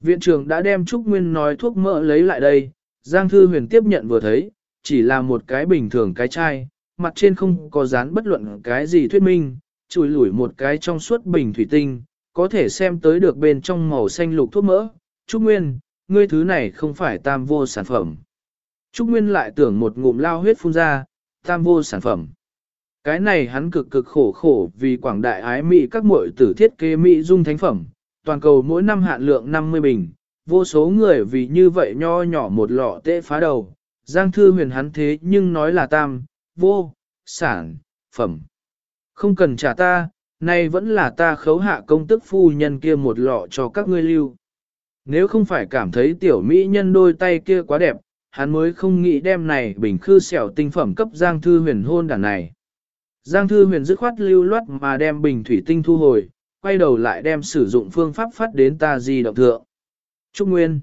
Viện trưởng đã đem Trúc Nguyên nói thuốc mỡ lấy lại đây, Giang Thư Huyền tiếp nhận vừa thấy, chỉ là một cái bình thường cái chai, mặt trên không có dán bất luận cái gì thuyết minh, chùi lủi một cái trong suốt bình thủy tinh, có thể xem tới được bên trong màu xanh lục thuốc mỡ. Trúc Nguyên, ngươi thứ này không phải tam vô sản phẩm. Trúc Nguyên lại tưởng một ngụm lao huyết phun ra, tam vô sản phẩm. Cái này hắn cực cực khổ khổ vì quảng đại ái Mỹ các muội tử thiết kế Mỹ dung thánh phẩm, toàn cầu mỗi năm hạn lượng 50 bình, vô số người vì như vậy nho nhỏ một lọ tệ phá đầu. Giang thư huyền hắn thế nhưng nói là tam, vô, sản, phẩm. Không cần trả ta, nay vẫn là ta khấu hạ công tức phu nhân kia một lọ cho các ngươi lưu. Nếu không phải cảm thấy tiểu mỹ nhân đôi tay kia quá đẹp, hắn mới không nghĩ đem này bình khư xẻo tinh phẩm cấp Giang Thư Huyền hôn đàn này. Giang Thư Huyền dứt khoát lưu loát mà đem bình thủy tinh thu hồi, quay đầu lại đem sử dụng phương pháp phát đến ta di động thượng. Trúc Nguyên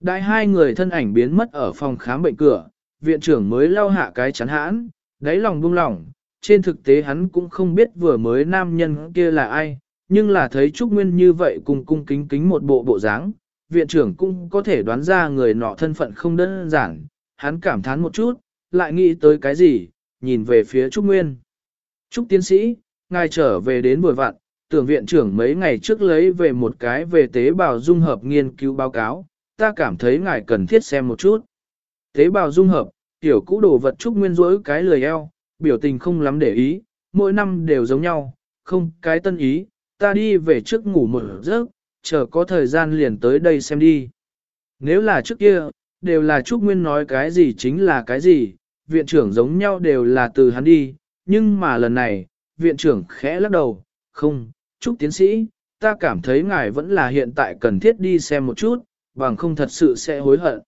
Đại hai người thân ảnh biến mất ở phòng khám bệnh cửa, viện trưởng mới lau hạ cái chắn hãn, đáy lòng buông lỏng, trên thực tế hắn cũng không biết vừa mới nam nhân kia là ai, nhưng là thấy Trúc Nguyên như vậy cùng cung kính kính một bộ bộ dáng, viện trưởng cũng có thể đoán ra người nọ thân phận không đơn giản, hắn cảm thán một chút, lại nghĩ tới cái gì, nhìn về phía Trúc Nguyên. Trúc tiến sĩ, ngài trở về đến buổi vặn, tưởng viện trưởng mấy ngày trước lấy về một cái về tế bào dung hợp nghiên cứu báo cáo, ta cảm thấy ngài cần thiết xem một chút. Tế bào dung hợp, tiểu cũ đồ vật Trúc Nguyên rỗi cái lười eo, biểu tình không lắm để ý, mỗi năm đều giống nhau, không cái tân ý, ta đi về trước ngủ một giấc, chờ có thời gian liền tới đây xem đi. Nếu là trước kia, đều là Trúc Nguyên nói cái gì chính là cái gì, viện trưởng giống nhau đều là từ hắn đi, nhưng mà lần này, viện trưởng khẽ lắc đầu, không, chúc tiến sĩ, ta cảm thấy ngài vẫn là hiện tại cần thiết đi xem một chút, bằng không thật sự sẽ hối hận.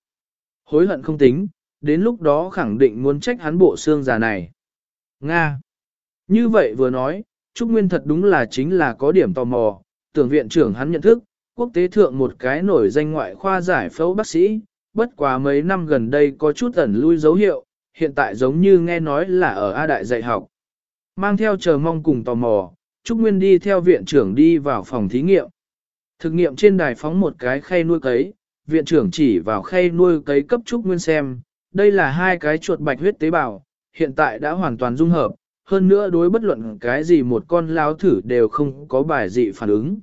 Hối hận không tính, đến lúc đó khẳng định muốn trách hắn bộ xương già này. Nga. Như vậy vừa nói, Trúc Nguyên thật đúng là chính là có điểm tò mò, tưởng viện trưởng hắn nhận thức, quốc tế thượng một cái nổi danh ngoại khoa giải phẫu bác sĩ, bất quá mấy năm gần đây có chút ẩn lui dấu hiệu, hiện tại giống như nghe nói là ở A Đại dạy học. Mang theo chờ mong cùng tò mò, Trúc Nguyên đi theo viện trưởng đi vào phòng thí nghiệm. Thực nghiệm trên đài phóng một cái khay nuôi cấy, viện trưởng chỉ vào khay nuôi cấy cấp Trúc Nguyên xem, đây là hai cái chuột bạch huyết tế bào, hiện tại đã hoàn toàn dung hợp, hơn nữa đối bất luận cái gì một con lao thử đều không có bài dị phản ứng.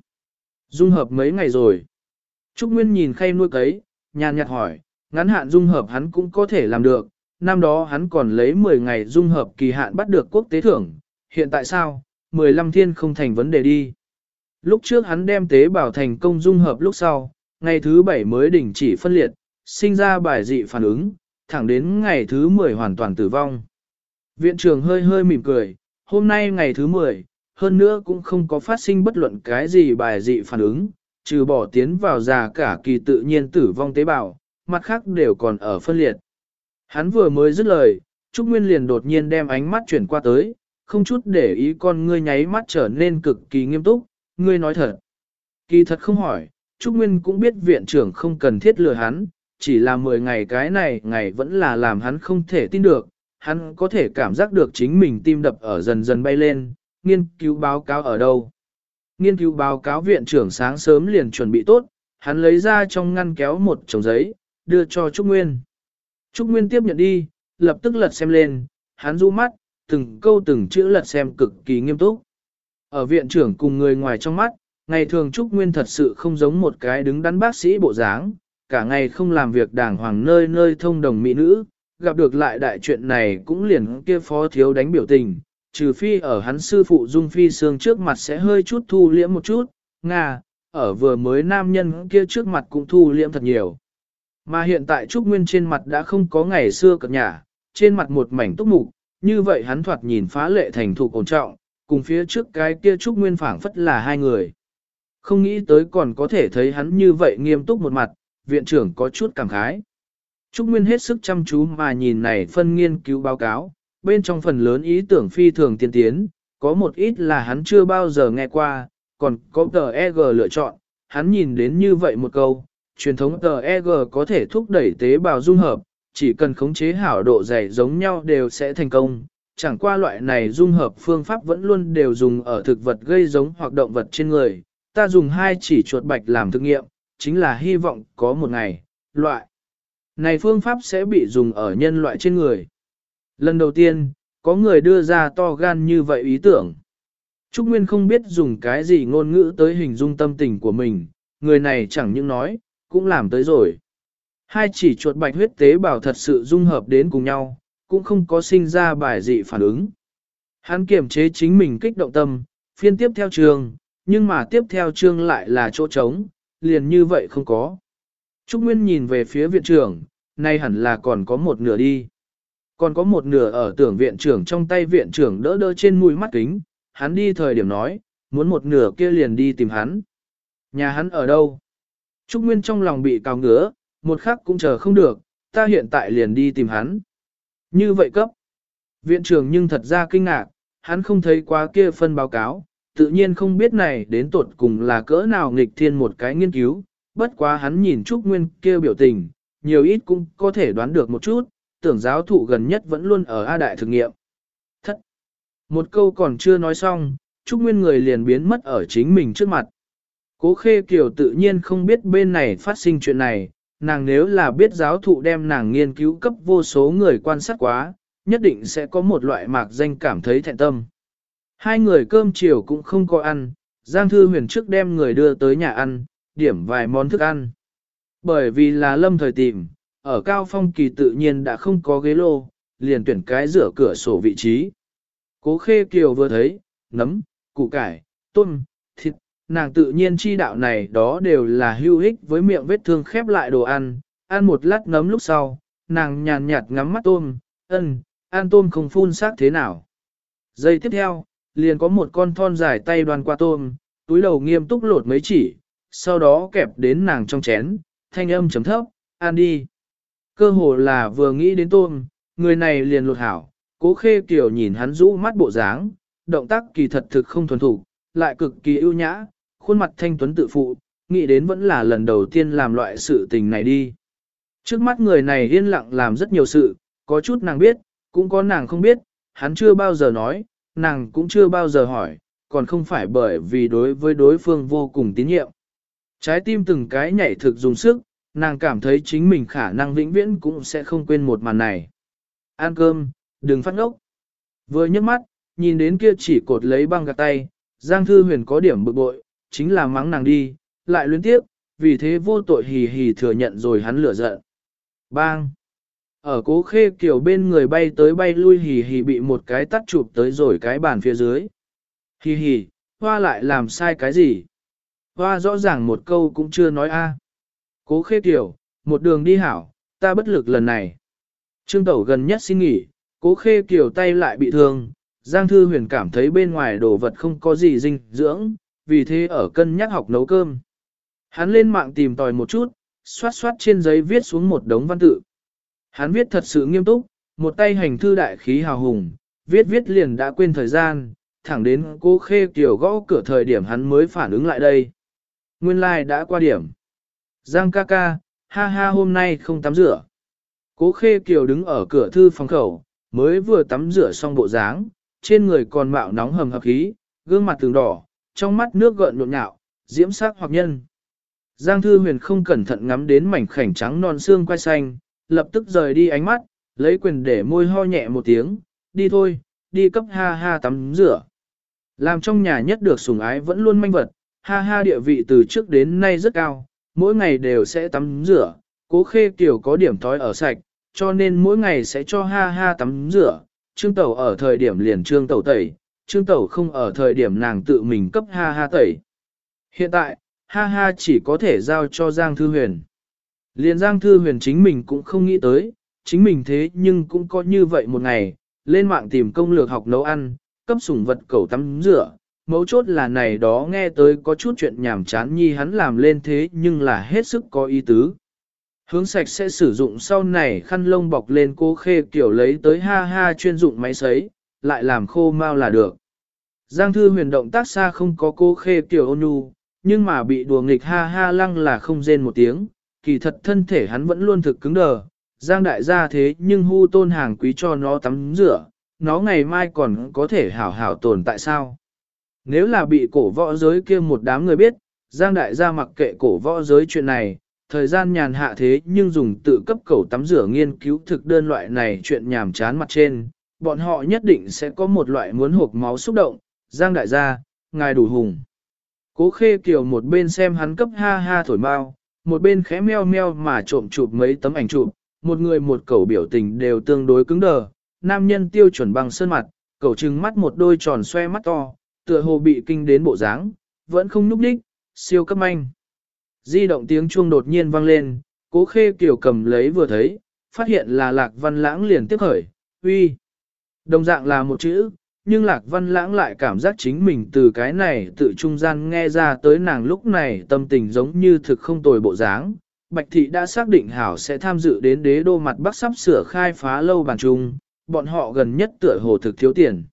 Dung hợp mấy ngày rồi. Trúc Nguyên nhìn khay nuôi cấy, nhàn nhạt hỏi, ngắn hạn dung hợp hắn cũng có thể làm được, năm đó hắn còn lấy 10 ngày dung hợp kỳ hạn bắt được quốc tế thưởng, hiện tại sao, 15 thiên không thành vấn đề đi. Lúc trước hắn đem tế bào thành công dung hợp lúc sau, ngày thứ 7 mới đình chỉ phân liệt, sinh ra bài dị phản ứng, thẳng đến ngày thứ 10 hoàn toàn tử vong. Viện trưởng hơi hơi mỉm cười, hôm nay ngày thứ 10, hơn nữa cũng không có phát sinh bất luận cái gì bài dị phản ứng, trừ bỏ tiến vào già cả kỳ tự nhiên tử vong tế bào, mặt khác đều còn ở phân liệt. Hắn vừa mới dứt lời, Trúc Nguyên liền đột nhiên đem ánh mắt chuyển qua tới, không chút để ý con ngươi nháy mắt trở nên cực kỳ nghiêm túc, ngươi nói thật. Kỳ thật không hỏi, Trúc Nguyên cũng biết viện trưởng không cần thiết lừa hắn, chỉ là 10 ngày cái này ngày vẫn là làm hắn không thể tin được, hắn có thể cảm giác được chính mình tim đập ở dần dần bay lên, nghiên cứu báo cáo ở đâu. Nghiên cứu báo cáo viện trưởng sáng sớm liền chuẩn bị tốt, hắn lấy ra trong ngăn kéo một chồng giấy, đưa cho Trúc Nguyên. Trúc Nguyên tiếp nhận đi, lập tức lật xem lên, hắn du mắt, từng câu từng chữ lật xem cực kỳ nghiêm túc. Ở viện trưởng cùng người ngoài trong mắt, ngày thường Trúc Nguyên thật sự không giống một cái đứng đắn bác sĩ bộ dáng, cả ngày không làm việc đàng hoàng nơi nơi thông đồng mỹ nữ, gặp được lại đại chuyện này cũng liền kia phó thiếu đánh biểu tình, trừ phi ở hắn sư phụ Dung Phi Sương trước mặt sẽ hơi chút thu liễm một chút, Nga, ở vừa mới nam nhân kia trước mặt cũng thu liễm thật nhiều. Mà hiện tại Trúc Nguyên trên mặt đã không có ngày xưa cập nhà, trên mặt một mảnh túc mục, như vậy hắn thoạt nhìn phá lệ thành thục ổn trọng, cùng phía trước cái kia Trúc Nguyên phảng phất là hai người. Không nghĩ tới còn có thể thấy hắn như vậy nghiêm túc một mặt, viện trưởng có chút cảm khái. Trúc Nguyên hết sức chăm chú mà nhìn này phân nghiên cứu báo cáo, bên trong phần lớn ý tưởng phi thường tiên tiến, có một ít là hắn chưa bao giờ nghe qua, còn có tờ EG lựa chọn, hắn nhìn đến như vậy một câu, truyền thống TEG có thể thúc đẩy tế bào dung hợp, chỉ cần khống chế hảo độ dày giống nhau đều sẽ thành công. Chẳng qua loại này dung hợp phương pháp vẫn luôn đều dùng ở thực vật gây giống hoặc động vật trên người. Ta dùng hai chỉ chuột bạch làm thực nghiệm, chính là hy vọng có một ngày, loại này phương pháp sẽ bị dùng ở nhân loại trên người. Lần đầu tiên, có người đưa ra to gan như vậy ý tưởng. Trúc Nguyên không biết dùng cái gì ngôn ngữ tới hình dung tâm tình của mình, người này chẳng những nói, cũng làm tới rồi. Hai chỉ chuột bạch huyết tế bào thật sự dung hợp đến cùng nhau, cũng không có sinh ra bài dị phản ứng. Hắn kiềm chế chính mình kích động tâm, phiên tiếp theo trường, nhưng mà tiếp theo trường lại là chỗ trống, liền như vậy không có. Trúc Nguyên nhìn về phía viện trưởng, nay hẳn là còn có một nửa đi. Còn có một nửa ở tưởng viện trưởng trong tay viện trưởng đỡ đỡ trên mũi mắt kính, hắn đi thời điểm nói, muốn một nửa kia liền đi tìm hắn. Nhà hắn ở đâu? Trúc Nguyên trong lòng bị cào ngứa, một khắc cũng chờ không được, ta hiện tại liền đi tìm hắn. Như vậy cấp. Viện trưởng nhưng thật ra kinh ngạc, hắn không thấy quá kia phân báo cáo, tự nhiên không biết này đến tột cùng là cỡ nào nghịch thiên một cái nghiên cứu, bất quá hắn nhìn Trúc Nguyên kia biểu tình, nhiều ít cũng có thể đoán được một chút, tưởng giáo thụ gần nhất vẫn luôn ở A Đại thực nghiệm. Thất. Một câu còn chưa nói xong, Trúc Nguyên người liền biến mất ở chính mình trước mặt. Cố khê kiều tự nhiên không biết bên này phát sinh chuyện này, nàng nếu là biết giáo thụ đem nàng nghiên cứu cấp vô số người quan sát quá, nhất định sẽ có một loại mạc danh cảm thấy thẹn tâm. Hai người cơm chiều cũng không có ăn, Giang Thư Huyền trước đem người đưa tới nhà ăn, điểm vài món thức ăn. Bởi vì là lâm thời tìm, ở cao phong kỳ tự nhiên đã không có ghế lô, liền tuyển cái rửa cửa sổ vị trí. Cố khê kiều vừa thấy, nấm, củ cải, tôm, nàng tự nhiên chi đạo này đó đều là hữu ích với miệng vết thương khép lại đồ ăn, ăn một lát nấm lúc sau, nàng nhàn nhạt ngắm mắt tôm, ân, ăn tôm không phun xác thế nào. Giây tiếp theo, liền có một con thon dài tay đoan qua tôm, túi đầu nghiêm túc lột mấy chỉ, sau đó kẹp đến nàng trong chén, thanh âm chấm thấp, ăn đi. Cơ hồ là vừa nghĩ đến tôm, người này liền lột hảo, cố khê kiểu nhìn hắn rũ mắt bộ dáng, động tác kỳ thật thực không thuần thủ, lại cực kỳ ưu nhã, khuôn mặt thanh tuấn tự phụ, nghĩ đến vẫn là lần đầu tiên làm loại sự tình này đi. Trước mắt người này yên lặng làm rất nhiều sự, có chút nàng biết, cũng có nàng không biết, hắn chưa bao giờ nói, nàng cũng chưa bao giờ hỏi, còn không phải bởi vì đối với đối phương vô cùng tín nhiệm. Trái tim từng cái nhảy thực dùng sức, nàng cảm thấy chính mình khả năng vĩnh viễn cũng sẽ không quên một màn này. Ăn cơm, đừng phát ngốc. Vừa nhấc mắt, nhìn đến kia chỉ cột lấy băng gạt tay, Giang Thư Huyền có điểm bực bội, chính là mắng nàng đi, lại luyến tiếp, vì thế vô tội hì hì thừa nhận rồi hắn lửa giận. Bang! Ở cố khê kiểu bên người bay tới bay lui hì hì bị một cái tắt chụp tới rồi cái bàn phía dưới. Hì hì, hoa lại làm sai cái gì? Hoa rõ ràng một câu cũng chưa nói a. Cố khê kiểu, một đường đi hảo, ta bất lực lần này. Trương Tẩu gần nhất xin nghỉ, cố khê kiểu tay lại bị thương, Giang Thư Huyền cảm thấy bên ngoài đồ vật không có gì dinh dưỡng, vì thế ở cân nhắc học nấu cơm. Hắn lên mạng tìm tòi một chút, xoát xoát trên giấy viết xuống một đống văn tự. Hắn viết thật sự nghiêm túc, một tay hành thư đại khí hào hùng, viết viết liền đã quên thời gian, thẳng đến cô khê kiểu gõ cửa thời điểm hắn mới phản ứng lại đây. Nguyên lai like đã qua điểm. Giang ca ca, ha ha hôm nay không tắm rửa. Cố khê kiều đứng ở cửa thư phòng khẩu, mới vừa tắm rửa xong bộ dáng, trên người còn mạo nóng hầm hập khí, gương mặt từng đỏ, trong mắt nước gợn nhộn nhạo, diễm sắc hoặc nhân. Giang Thư Huyền không cẩn thận ngắm đến mảnh khảnh trắng non xương quai xanh, lập tức rời đi ánh mắt, lấy quyền để môi ho nhẹ một tiếng, đi thôi, đi cấp ha ha tắm rửa. Làm trong nhà nhất được sủng ái vẫn luôn manh vật, ha ha địa vị từ trước đến nay rất cao, mỗi ngày đều sẽ tắm rửa, cố khê kiểu có điểm thói ở sạch, cho nên mỗi ngày sẽ cho ha ha tắm rửa, trương tẩu ở thời điểm liền trương tẩu tẩy, trương tẩu không ở thời điểm nàng tự mình cấp ha ha tẩy. Hiện tại, ha ha chỉ có thể giao cho Giang Thư Huyền. Liền Giang Thư Huyền chính mình cũng không nghĩ tới, chính mình thế nhưng cũng có như vậy một ngày, lên mạng tìm công lược học nấu ăn, cấp sủng vật cầu tắm rửa. Mấu chốt là này đó nghe tới có chút chuyện nhảm chán nhi hắn làm lên thế nhưng là hết sức có ý tứ. Hướng sạch sẽ sử dụng sau này khăn lông bọc lên cố khê kiểu lấy tới ha ha chuyên dụng máy sấy, lại làm khô mau là được. Giang thư huyền động tác xa không có cô khê kiểu ôn nhu, nhưng mà bị đùa nghịch ha ha lăng là không rên một tiếng, kỳ thật thân thể hắn vẫn luôn thực cứng đờ. Giang đại gia thế nhưng hu tôn hàng quý cho nó tắm rửa, nó ngày mai còn có thể hảo hảo tồn tại sao? Nếu là bị cổ võ giới kia một đám người biết, Giang đại gia mặc kệ cổ võ giới chuyện này, thời gian nhàn hạ thế nhưng dùng tự cấp cầu tắm rửa nghiên cứu thực đơn loại này chuyện nhàm chán mặt trên, bọn họ nhất định sẽ có một loại muốn hộp máu xúc động, Giang đại gia, ngài đủ hùng. Cố khê kiều một bên xem hắn cấp ha ha thổi bao, một bên khẽ meo meo mà trộm chụp mấy tấm ảnh chụp, một người một cầu biểu tình đều tương đối cứng đờ, nam nhân tiêu chuẩn bằng sơn mặt, cẩu trừng mắt một đôi tròn xoe mắt to, tựa hồ bị kinh đến bộ dáng, vẫn không núp đích, siêu cấp anh. Di động tiếng chuông đột nhiên vang lên, cố khê kiều cầm lấy vừa thấy, phát hiện là lạc văn lãng liền tiếp khởi, uy. Đồng dạng là một chữ, nhưng lạc văn lãng lại cảm giác chính mình từ cái này tự trung gian nghe ra tới nàng lúc này tâm tình giống như thực không tồi bộ dáng. Bạch thị đã xác định hảo sẽ tham dự đến đế đô mặt bắc sắp sửa khai phá lâu bàn trung, bọn họ gần nhất tựa hồ thực thiếu tiền.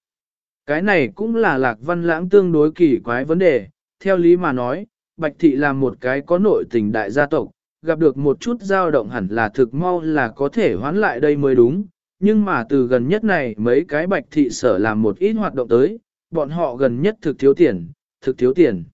Cái này cũng là lạc văn lãng tương đối kỳ quái vấn đề, theo lý mà nói, Bạch Thị là một cái có nội tình đại gia tộc, gặp được một chút dao động hẳn là thực mau là có thể hoán lại đây mới đúng, nhưng mà từ gần nhất này mấy cái Bạch Thị sở làm một ít hoạt động tới, bọn họ gần nhất thực thiếu tiền, thực thiếu tiền.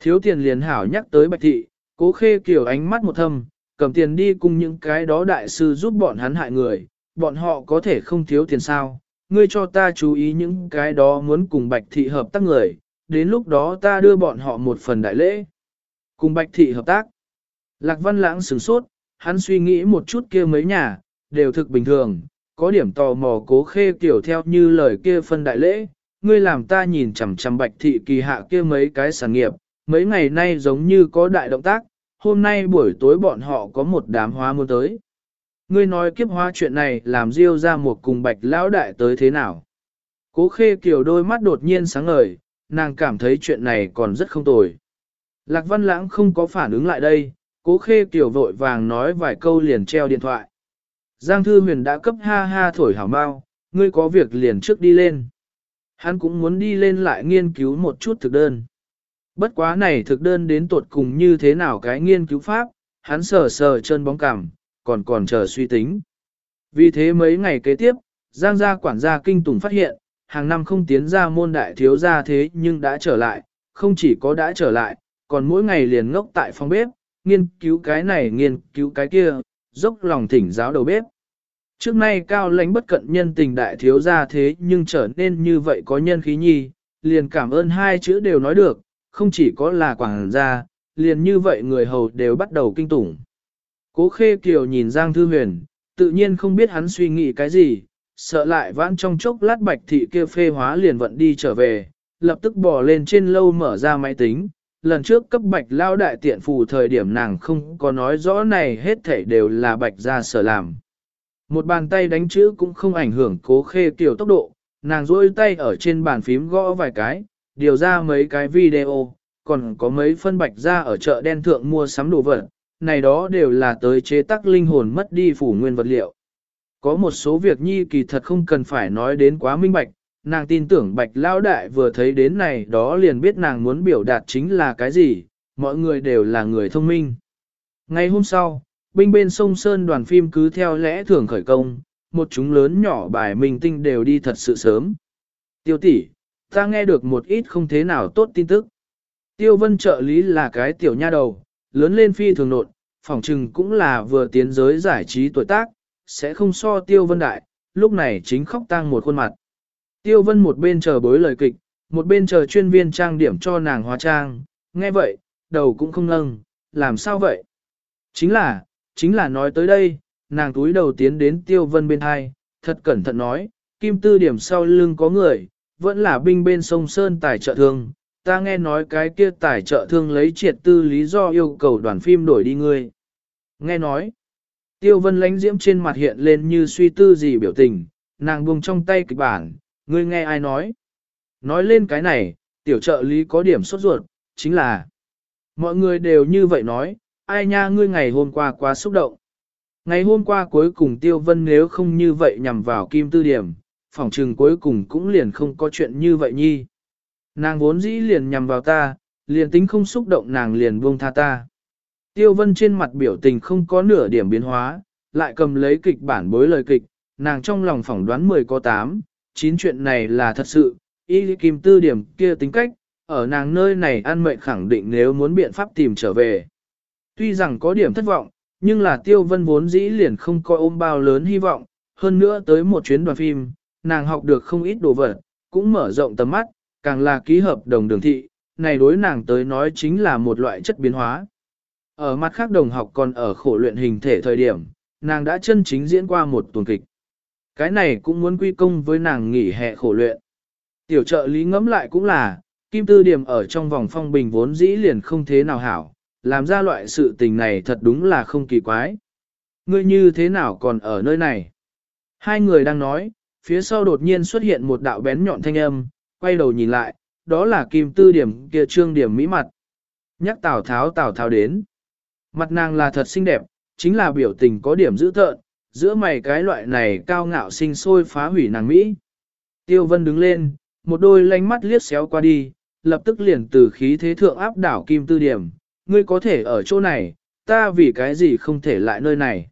Thiếu tiền liền hảo nhắc tới Bạch Thị, cố khê kiểu ánh mắt một thâm, cầm tiền đi cùng những cái đó đại sư giúp bọn hắn hại người, bọn họ có thể không thiếu tiền sao, ngươi cho ta chú ý những cái đó muốn cùng Bạch Thị hợp tác người, đến lúc đó ta đưa bọn họ một phần đại lễ. Cùng Bạch Thị hợp tác. Lạc Văn Lãng sửng sốt, hắn suy nghĩ một chút kia mấy nhà, đều thực bình thường, có điểm tò mò cố khê kiểu theo như lời kia phân đại lễ, ngươi làm ta nhìn chằm chằm Bạch Thị kỳ hạ kia mấy cái sản nghiệp, mấy ngày nay giống như có đại động tác, hôm nay buổi tối bọn họ có một đám hóa muốn tới. Ngươi nói kiếp hóa chuyện này làm riêu ra một cùng Bạch Lão Đại tới thế nào? Cố khê kiểu đôi mắt đột nhiên sáng ngời, nàng cảm thấy chuyện này còn rất không tồi. Lạc Văn Lãng không có phản ứng lại đây, cố khê kiểu vội vàng nói vài câu liền treo điện thoại. Giang Thư Huyền đã cấp ha ha thổi hảo mau, ngươi có việc liền trước đi lên. Hắn cũng muốn đi lên lại nghiên cứu một chút thực đơn. Bất quá này thực đơn đến tột cùng như thế nào cái nghiên cứu pháp, hắn sờ sờ chân bóng cằm, còn còn chờ suy tính. Vì thế mấy ngày kế tiếp, Giang gia quản gia kinh tủng phát hiện, hàng năm không tiến ra môn đại thiếu gia thế nhưng đã trở lại, không chỉ có đã trở lại, còn mỗi ngày liền ngốc tại phòng bếp, nghiên cứu cái này nghiên cứu cái kia, dốc lòng thỉnh giáo đầu bếp. Trước nay cao lãnh bất cận nhân tình đại thiếu gia thế nhưng trở nên như vậy có nhân khí nhi, liền cảm ơn hai chữ đều nói được, không chỉ có là quảng gia, liền như vậy người hầu đều bắt đầu kinh tủng. Cố khê kiều nhìn Giang Thư Huyền, tự nhiên không biết hắn suy nghĩ cái gì, sợ lại vãn trong chốc lát bạch thị kia phê hóa liền vận đi trở về, lập tức bỏ lên trên lâu mở ra máy tính. Lần trước cấp bạch lao đại tiện phù thời điểm nàng không có nói rõ này hết thảy đều là bạch ra sở làm. Một bàn tay đánh chữ cũng không ảnh hưởng cố khê kiểu tốc độ, nàng duỗi tay ở trên bàn phím gõ vài cái, điều ra mấy cái video, còn có mấy phân bạch ra ở chợ đen thượng mua sắm đồ vật, này đó đều là tới chế tác linh hồn mất đi phủ nguyên vật liệu. Có một số việc nhi kỳ thật không cần phải nói đến quá minh bạch, nàng tin tưởng bạch lão đại vừa thấy đến này đó liền biết nàng muốn biểu đạt chính là cái gì, mọi người đều là người thông minh. Ngày hôm sau, binh bên sông Sơn đoàn phim cứ theo lẽ thường khởi công, một chúng lớn nhỏ bài minh tinh đều đi thật sự sớm. Tiêu tỷ, ta nghe được một ít không thế nào tốt tin tức. Tiêu vân trợ lý là cái tiểu nha đầu, lớn lên phi thường nộn, phỏng chừng cũng là vừa tiến giới giải trí tuổi tác, sẽ không so tiêu vân đại, lúc này chính khóc tang một khuôn mặt. Tiêu vân một bên chờ bối lời kịch, một bên chờ chuyên viên trang điểm cho nàng hóa trang, nghe vậy, đầu cũng không nâng, làm sao vậy? Chính là, chính là nói tới đây, nàng túi đầu tiến đến tiêu vân bên hai, thật cẩn thận nói, kim tư điểm sau lưng có người, vẫn là binh bên sông Sơn tài trợ thương, ta nghe nói cái kia tài trợ thương lấy triệt tư lý do yêu cầu đoàn phim đổi đi ngươi. Nghe nói, tiêu vân lánh diễm trên mặt hiện lên như suy tư gì biểu tình, nàng buông trong tay kịch bản, ngươi nghe ai nói. Nói lên cái này, tiểu trợ lý có điểm sốt ruột, chính là, mọi người đều như vậy nói, ai nha ngươi ngày hôm qua quá xúc động. Ngày hôm qua cuối cùng tiêu vân nếu không như vậy nhằm vào kim tư điểm, phỏng trừng cuối cùng cũng liền không có chuyện như vậy nhi. Nàng vốn dĩ liền nhằm vào ta, liền tính không xúc động nàng liền buông tha ta. Tiêu vân trên mặt biểu tình không có nửa điểm biến hóa, lại cầm lấy kịch bản bối lời kịch, nàng trong lòng phỏng đoán 10 có 8, Chín chuyện này là thật sự, y kim tư điểm kia tính cách, ở nàng nơi này ăn mệnh khẳng định nếu muốn biện pháp tìm trở về. Tuy rằng có điểm thất vọng, nhưng là tiêu vân vốn dĩ liền không coi ôm bao lớn hy vọng, hơn nữa tới một chuyến đoàn phim, nàng học được không ít đồ vật, cũng mở rộng tầm mắt, càng là ký hợp đồng đường thị, này đối nàng tới nói chính là một loại chất biến hóa. Ở mặt khác đồng học còn ở khổ luyện hình thể thời điểm, nàng đã chân chính diễn qua một tuần kịch. Cái này cũng muốn quy công với nàng nghỉ hè khổ luyện. Tiểu trợ lý ngẫm lại cũng là, kim tư điểm ở trong vòng phong bình vốn dĩ liền không thế nào hảo, làm ra loại sự tình này thật đúng là không kỳ quái. Ngươi như thế nào còn ở nơi này? Hai người đang nói, phía sau đột nhiên xuất hiện một đạo bén nhọn thanh âm, quay đầu nhìn lại, đó là kim tư điểm kia trương điểm mỹ mặt. Nhắc Tào Tháo Tào Tháo đến. Mặt nàng là thật xinh đẹp, chính là biểu tình có điểm dữ thợn, giữa mày cái loại này cao ngạo sinh sôi phá hủy nàng Mỹ. Tiêu Vân đứng lên, một đôi lánh mắt liếc xéo qua đi, lập tức liền từ khí thế thượng áp đảo kim tư điểm, ngươi có thể ở chỗ này, ta vì cái gì không thể lại nơi này.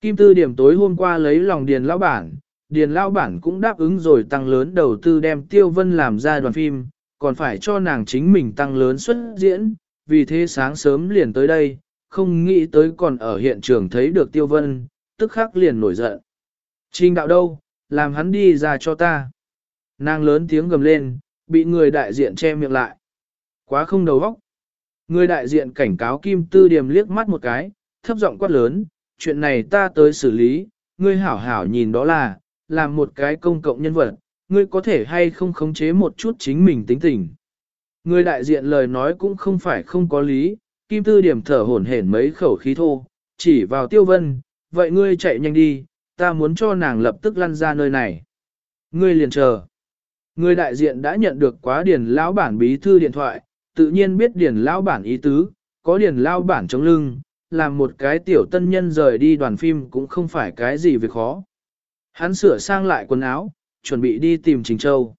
Kim tư điểm tối hôm qua lấy lòng điền lão bản, điền lão bản cũng đáp ứng rồi tăng lớn đầu tư đem tiêu vân làm ra đoàn phim, còn phải cho nàng chính mình tăng lớn xuất diễn, vì thế sáng sớm liền tới đây, không nghĩ tới còn ở hiện trường thấy được tiêu vân, tức khắc liền nổi giận. Trình đạo đâu, làm hắn đi ra cho ta. Nàng lớn tiếng gầm lên, bị người đại diện che miệng lại. Quá không đầu óc. Người đại diện cảnh cáo Kim Tư Điềm liếc mắt một cái, thấp giọng quát lớn, chuyện này ta tới xử lý, ngươi hảo hảo nhìn đó là, làm một cái công cộng nhân vật, ngươi có thể hay không khống chế một chút chính mình tính tình. Người đại diện lời nói cũng không phải không có lý, Kim Tư Điểm thở hổn hển mấy khẩu khí thô, chỉ vào Tiêu Vân, vậy ngươi chạy nhanh đi, ta muốn cho nàng lập tức lăn ra nơi này. Ngươi liền chờ. Người đại diện đã nhận được quá điền lão bản bí thư điện thoại, tự nhiên biết điền lão bản ý tứ, có điền lão bản chống lưng, làm một cái tiểu tân nhân rời đi đoàn phim cũng không phải cái gì việc khó. Hắn sửa sang lại quần áo, chuẩn bị đi tìm Trình Châu.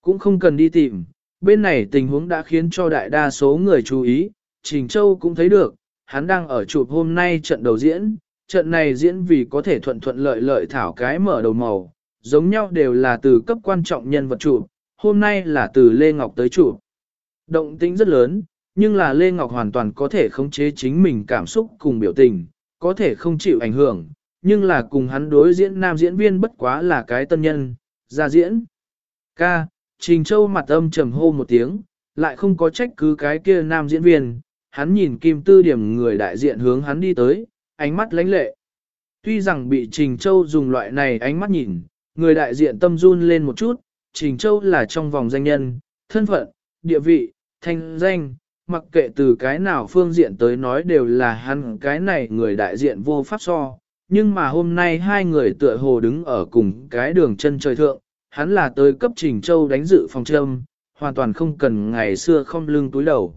Cũng không cần đi tìm, bên này tình huống đã khiến cho đại đa số người chú ý, Trình Châu cũng thấy được, hắn đang ở chụp hôm nay trận đầu diễn, trận này diễn vì có thể thuận thuận lợi lợi thảo cái mở đầu màu, giống nhau đều là từ cấp quan trọng nhân vật chủ, hôm nay là từ Lê Ngọc tới chủ. Động tĩnh rất lớn, nhưng là Lê Ngọc hoàn toàn có thể khống chế chính mình cảm xúc cùng biểu tình, có thể không chịu ảnh hưởng, nhưng là cùng hắn đối diễn nam diễn viên bất quá là cái tân nhân, ra diễn. Ca, Trình Châu mặt âm trầm hô một tiếng, lại không có trách cứ cái kia nam diễn viên, hắn nhìn Kim Tư Điểm người đại diện hướng hắn đi tới, ánh mắt lãnh lệ. Tuy rằng bị Trình Châu dùng loại này ánh mắt nhìn, người đại diện tâm run lên một chút, Trình Châu là trong vòng danh nhân, thân phận, địa vị, thanh danh, mặc kệ từ cái nào phương diện tới nói đều là hắn cái này người đại diện vô pháp so. Nhưng mà hôm nay hai người tựa hồ đứng ở cùng cái đường chân trời thượng, hắn là tới cấp Trình Châu đánh dự phòng châm, hoàn toàn không cần ngày xưa không lưng túi đầu.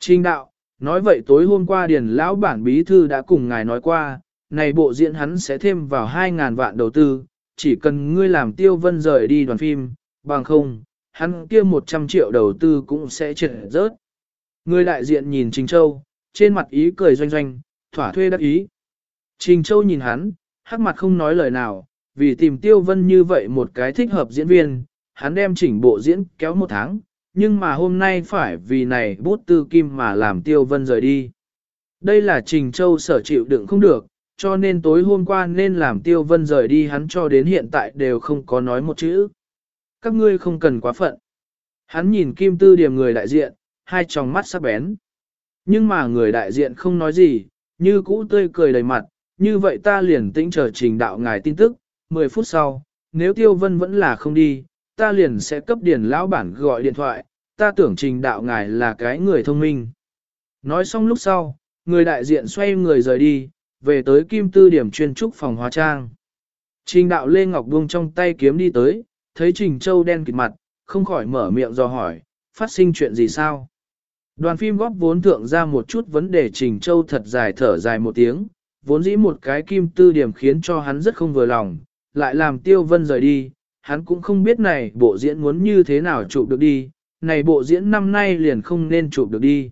Trình đạo, nói vậy tối hôm qua điền lão bản bí thư đã cùng ngài nói qua, này bộ diễn hắn sẽ thêm vào 2.000 vạn đầu tư, chỉ cần ngươi làm tiêu vân rời đi đoàn phim, bằng không, hắn kia 100 triệu đầu tư cũng sẽ trượt rớt. Người đại diện nhìn Trình Châu, trên mặt ý cười doanh doanh, thỏa thuê đắc ý. Trình Châu nhìn hắn, hắc mặt không nói lời nào, vì tìm Tiêu Vân như vậy một cái thích hợp diễn viên, hắn đem chỉnh bộ diễn kéo một tháng, nhưng mà hôm nay phải vì này bút tư kim mà làm Tiêu Vân rời đi. Đây là Trình Châu sở chịu đựng không được, cho nên tối hôm qua nên làm Tiêu Vân rời đi hắn cho đến hiện tại đều không có nói một chữ. Các ngươi không cần quá phận. Hắn nhìn Kim Tư Điểm người đại diện, hai tròng mắt sắc bén. Nhưng mà người đại diện không nói gì, như cũ tươi cười đầy mặt, như vậy ta liền tĩnh chờ trình đạo ngài tin tức, 10 phút sau, nếu Tiêu Vân vẫn là không đi, ta liền sẽ cấp điền lão bản gọi điện thoại, ta tưởng trình đạo ngài là cái người thông minh. Nói xong lúc sau, người đại diện xoay người rời đi, về tới kim tư điểm chuyên trúc phòng hóa trang. Trình đạo Lê Ngọc buông trong tay kiếm đi tới, thấy Trình Châu đen kịt mặt, không khỏi mở miệng do hỏi, phát sinh chuyện gì sao? Đoàn phim góp vốn thượng ra một chút vấn đề Trình Châu thật dài thở dài một tiếng, vốn dĩ một cái kim tư điểm khiến cho hắn rất không vừa lòng, lại làm tiêu vân rời đi, hắn cũng không biết này bộ diễn muốn như thế nào chụp được đi, này bộ diễn năm nay liền không nên chụp được đi.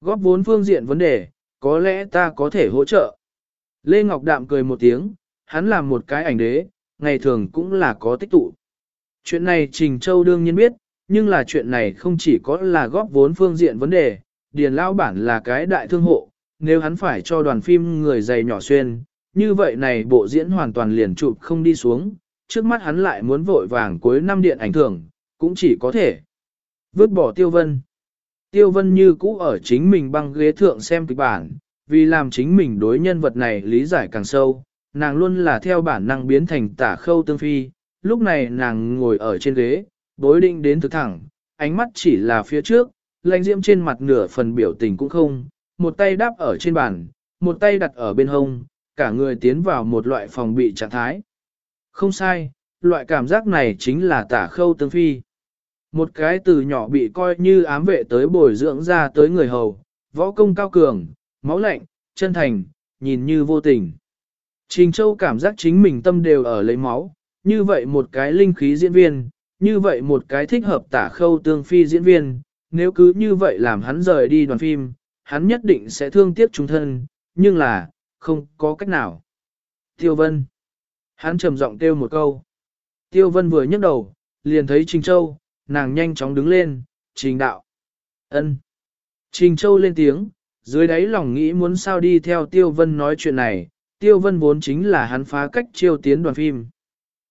Góp vốn phương diện vấn đề, có lẽ ta có thể hỗ trợ. Lê Ngọc Đạm cười một tiếng, hắn làm một cái ảnh đế, ngày thường cũng là có tích tụ. Chuyện này Trình Châu đương nhiên biết, nhưng là chuyện này không chỉ có là góp vốn phương diện vấn đề, Điền Lao Bản là cái đại thương hộ, nếu hắn phải cho đoàn phim người dày nhỏ xuyên, như vậy này bộ diễn hoàn toàn liền chụp không đi xuống, trước mắt hắn lại muốn vội vàng cuối năm điện ảnh thưởng, cũng chỉ có thể vứt bỏ Tiêu Vân. Tiêu Vân như cũ ở chính mình băng ghế thượng xem kịch bản, vì làm chính mình đối nhân vật này lý giải càng sâu, nàng luôn là theo bản năng biến thành tả khâu tương phi, lúc này nàng ngồi ở trên ghế, đối định đến thực thẳng, ánh mắt chỉ là phía trước, lạnh diễm trên mặt nửa phần biểu tình cũng không, một tay đáp ở trên bàn, một tay đặt ở bên hông, cả người tiến vào một loại phòng bị trạng thái. Không sai, loại cảm giác này chính là tả khâu tương phi. Một cái từ nhỏ bị coi như ám vệ tới bồi dưỡng ra tới người hầu, võ công cao cường, máu lạnh, chân thành, nhìn như vô tình. Trình Châu cảm giác chính mình tâm đều ở lấy máu, như vậy một cái linh khí diễn viên, như vậy một cái thích hợp tả khâu tương phi diễn viên, nếu cứ như vậy làm hắn rời đi đoàn phim, hắn nhất định sẽ thương tiếc chúng thân, nhưng là, không có cách nào. Tiêu Vân. Hắn trầm giọng kêu một câu. Tiêu Vân vừa nhấc đầu, liền thấy Trình Châu, nàng nhanh chóng đứng lên, Trình Đạo. ân. Trình Châu lên tiếng, dưới đáy lòng nghĩ muốn sao đi theo Tiêu Vân nói chuyện này, Tiêu Vân vốn chính là hắn phá cách chiêu tiến đoàn phim.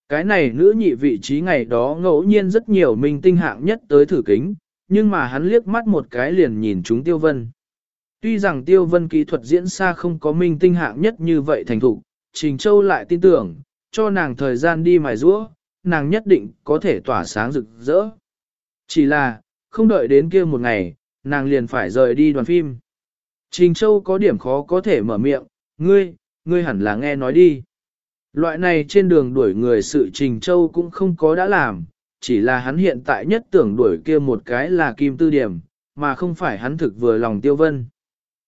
Cái này nữ nhị vị trí ngày đó ngẫu nhiên rất nhiều minh tinh hạng nhất tới thử kính, nhưng mà hắn liếc mắt một cái liền nhìn chúng Tiêu Vân. Tuy rằng Tiêu Vân kỹ thuật diễn xa không có minh tinh hạng nhất như vậy thành thục, Trình Châu lại tin tưởng, cho nàng thời gian đi mài rũa, nàng nhất định có thể tỏa sáng rực rỡ. Chỉ là, không đợi đến kia một ngày, nàng liền phải rời đi đoàn phim. Trình Châu có điểm khó có thể mở miệng, ngươi, ngươi hẳn là nghe nói đi. Loại này trên đường đuổi người sự Trình Châu cũng không có đã làm, chỉ là hắn hiện tại nhất tưởng đuổi kia một cái là kim tư điểm, mà không phải hắn thực vừa lòng Tiêu Vân.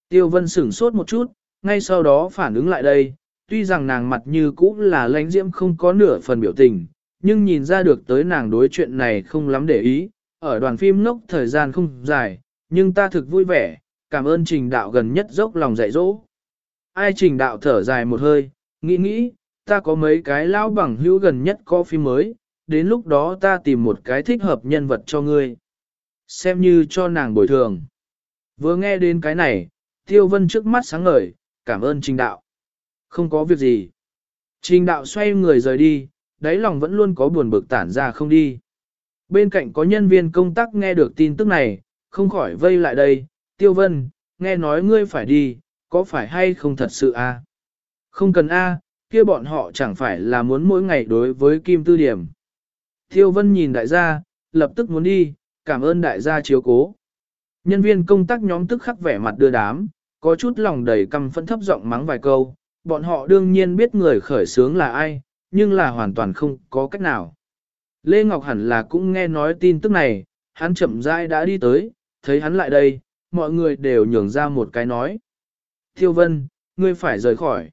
Tiêu Vân sửng sốt một chút, ngay sau đó phản ứng lại đây, tuy rằng nàng mặt như cũ là lãnh diễm không có nửa phần biểu tình, nhưng nhìn ra được tới nàng đối chuyện này không lắm để ý, ở đoàn phim nốc thời gian không dài, nhưng ta thực vui vẻ, cảm ơn trình đạo gần nhất dốc lòng dạy dỗ. Ai trình đạo thở dài một hơi, nghĩ nghĩ, ta có mấy cái lão bằng hữu gần nhất có phim mới, đến lúc đó ta tìm một cái thích hợp nhân vật cho ngươi. Xem như cho nàng bồi thường. Vừa nghe đến cái này, Tiêu Vân trước mắt sáng ngời, cảm ơn trình đạo. Không có việc gì. Trình đạo xoay người rời đi, đáy lòng vẫn luôn có buồn bực tản ra không đi. Bên cạnh có nhân viên công tác nghe được tin tức này, không khỏi vây lại đây, Tiêu Vân, nghe nói ngươi phải đi, có phải hay không thật sự a? Không cần a, kia bọn họ chẳng phải là muốn mỗi ngày đối với Kim Tư Điểm. Tiêu Vân nhìn đại gia, lập tức muốn đi, cảm ơn đại gia chiếu cố. Nhân viên công tác nhóm tức khắc vẻ mặt đưa đám, có chút lòng đầy căm phẫn thấp giọng mắng vài câu, bọn họ đương nhiên biết người khởi sướng là ai, nhưng là hoàn toàn không có cách nào. Lê Ngọc hẳn là cũng nghe nói tin tức này, hắn chậm rãi đã đi tới, thấy hắn lại đây, mọi người đều nhường ra một cái nói. Tiêu Vân, ngươi phải rời khỏi.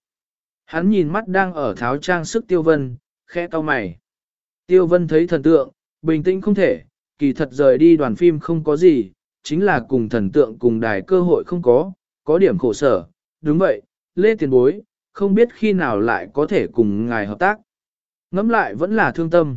Hắn nhìn mắt đang ở tháo trang sức Tiêu Vân, khẽ cau mày. Tiêu Vân thấy thần tượng, bình tĩnh không thể, kỳ thật rời đi đoàn phim không có gì, chính là cùng thần tượng cùng đài cơ hội không có, có điểm khổ sở. Đúng vậy, Lê Tiền Bối, không biết khi nào lại có thể cùng ngài hợp tác. Ngẫm lại vẫn là thương tâm.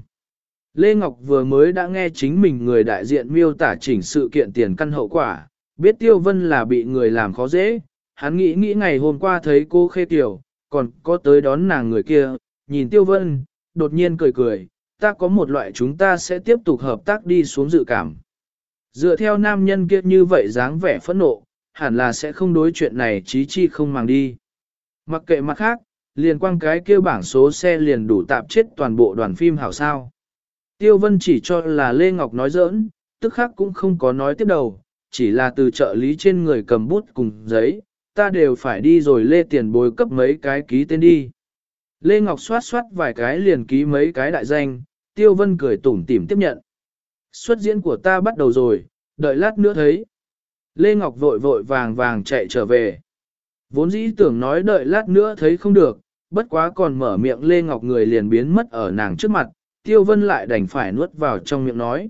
Lê Ngọc vừa mới đã nghe chính mình người đại diện miêu tả chỉnh sự kiện tiền căn hậu quả, biết Tiêu Vân là bị người làm khó dễ, hắn nghĩ nghĩ ngày hôm qua thấy cô khê tiểu, còn có tới đón nàng người kia, nhìn Tiêu Vân, đột nhiên cười cười, ta có một loại chúng ta sẽ tiếp tục hợp tác đi xuống dự cảm. Dựa theo nam nhân kia như vậy dáng vẻ phẫn nộ, hẳn là sẽ không đối chuyện này trí chi không màng đi. Mặc kệ mặt khác, liền quang cái kêu bảng số xe liền đủ tạp chết toàn bộ đoàn phim hảo sao. Tiêu Vân chỉ cho là Lê Ngọc nói giỡn, tức khác cũng không có nói tiếp đầu, chỉ là từ trợ lý trên người cầm bút cùng giấy, ta đều phải đi rồi Lê Tiền bồi cấp mấy cái ký tên đi. Lê Ngọc xoát xoát vài cái liền ký mấy cái đại danh, Tiêu Vân cười tủm tỉm tiếp nhận. Xuất diễn của ta bắt đầu rồi, đợi lát nữa thấy. Lê Ngọc vội vội vàng vàng chạy trở về. Vốn dĩ tưởng nói đợi lát nữa thấy không được, bất quá còn mở miệng Lê Ngọc người liền biến mất ở nàng trước mặt, Tiêu Vân lại đành phải nuốt vào trong miệng nói.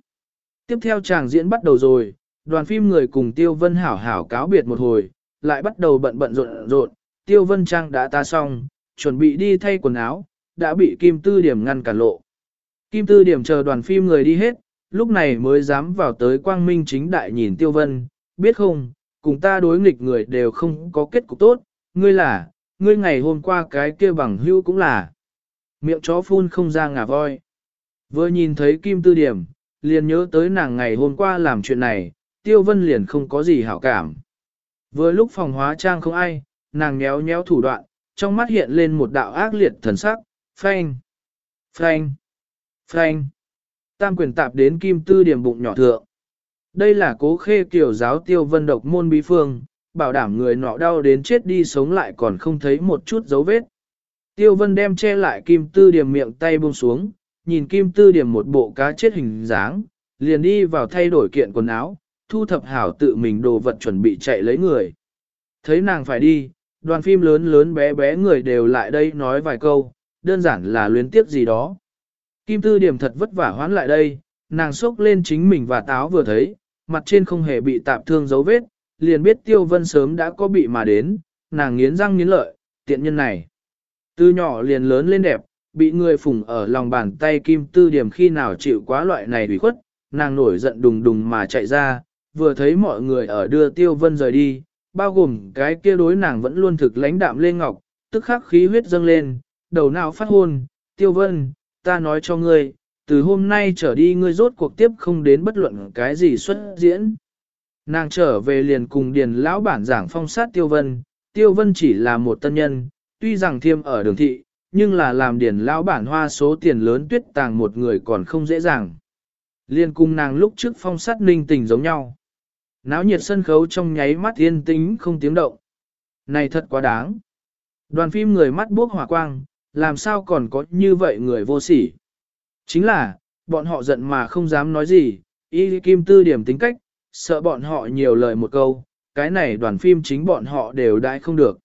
Tiếp theo chàng diễn bắt đầu rồi, đoàn phim người cùng Tiêu Vân hảo hảo cáo biệt một hồi, lại bắt đầu bận bận rộn rộn, Tiêu Vân Trang đã ta xong, chuẩn bị đi thay quần áo, đã bị Kim Tư Điểm ngăn cản lộ. Kim Tư Điểm chờ đoàn phim người đi hết, lúc này mới dám vào tới quang minh chính đại nhìn Tiêu Vân, biết không, cùng ta đối nghịch người đều không có kết cục tốt, ngươi là, ngươi ngày hôm qua cái kia bằng hữu cũng là. Miệng chó phun không ra ngà voi. Vừa nhìn thấy Kim Tư Điểm, liền nhớ tới nàng ngày hôm qua làm chuyện này, Tiêu Vân liền không có gì hảo cảm. Vừa lúc phòng hóa trang không ai, nàng nhéo nhéo thủ đoạn, trong mắt hiện lên một đạo ác liệt thần sắc, phanh, phanh, phanh. Tam quyền tạp đến Kim Tư Điểm bụng nhỏ thượng. Đây là cố khê kiểu giáo tiêu vân độc môn bí phương, bảo đảm người nọ đau đến chết đi sống lại còn không thấy một chút dấu vết. Tiêu vân đem che lại kim tư điểm miệng tay buông xuống, nhìn kim tư điểm một bộ cá chết hình dáng, liền đi vào thay đổi kiện quần áo, thu thập hảo tự mình đồ vật chuẩn bị chạy lấy người. Thấy nàng phải đi, đoàn phim lớn lớn bé bé người đều lại đây nói vài câu, đơn giản là luyến tiếp gì đó. Kim tư điểm thật vất vả hoán lại đây, nàng sốc lên chính mình và táo vừa thấy, mặt trên không hề bị tạp thương dấu vết, liền biết tiêu vân sớm đã có bị mà đến, nàng nghiến răng nghiến lợi, tiện nhân này. Từ nhỏ liền lớn lên đẹp, bị người phủng ở lòng bàn tay kim tư điểm khi nào chịu quá loại này ủy khuất, nàng nổi giận đùng đùng mà chạy ra, vừa thấy mọi người ở đưa tiêu vân rời đi, bao gồm cái kia đối nàng vẫn luôn thực lãnh đạm lên ngọc, tức khắc khí huyết dâng lên, đầu não phát hôn, tiêu vân, ta nói cho ngươi, từ hôm nay trở đi ngươi rốt cuộc tiếp không đến bất luận cái gì xuất diễn. Nàng trở về liền cùng điền lão bản giảng phong sát tiêu vân, tiêu vân chỉ là một tân nhân, tuy rằng thiêm ở đường thị, nhưng là làm điền lão bản hoa số tiền lớn tuyết tàng một người còn không dễ dàng. Liên cùng nàng lúc trước phong sát ninh tình giống nhau. Náo nhiệt sân khấu trong nháy mắt yên tĩnh không tiếng động. Này thật quá đáng. Đoàn phim người mắt buốc hỏa quang, làm sao còn có như vậy người vô sỉ. Chính là, bọn họ giận mà không dám nói gì, y kim tư điểm tính cách, sợ bọn họ nhiều lời một câu, cái này đoàn phim chính bọn họ đều đãi không được.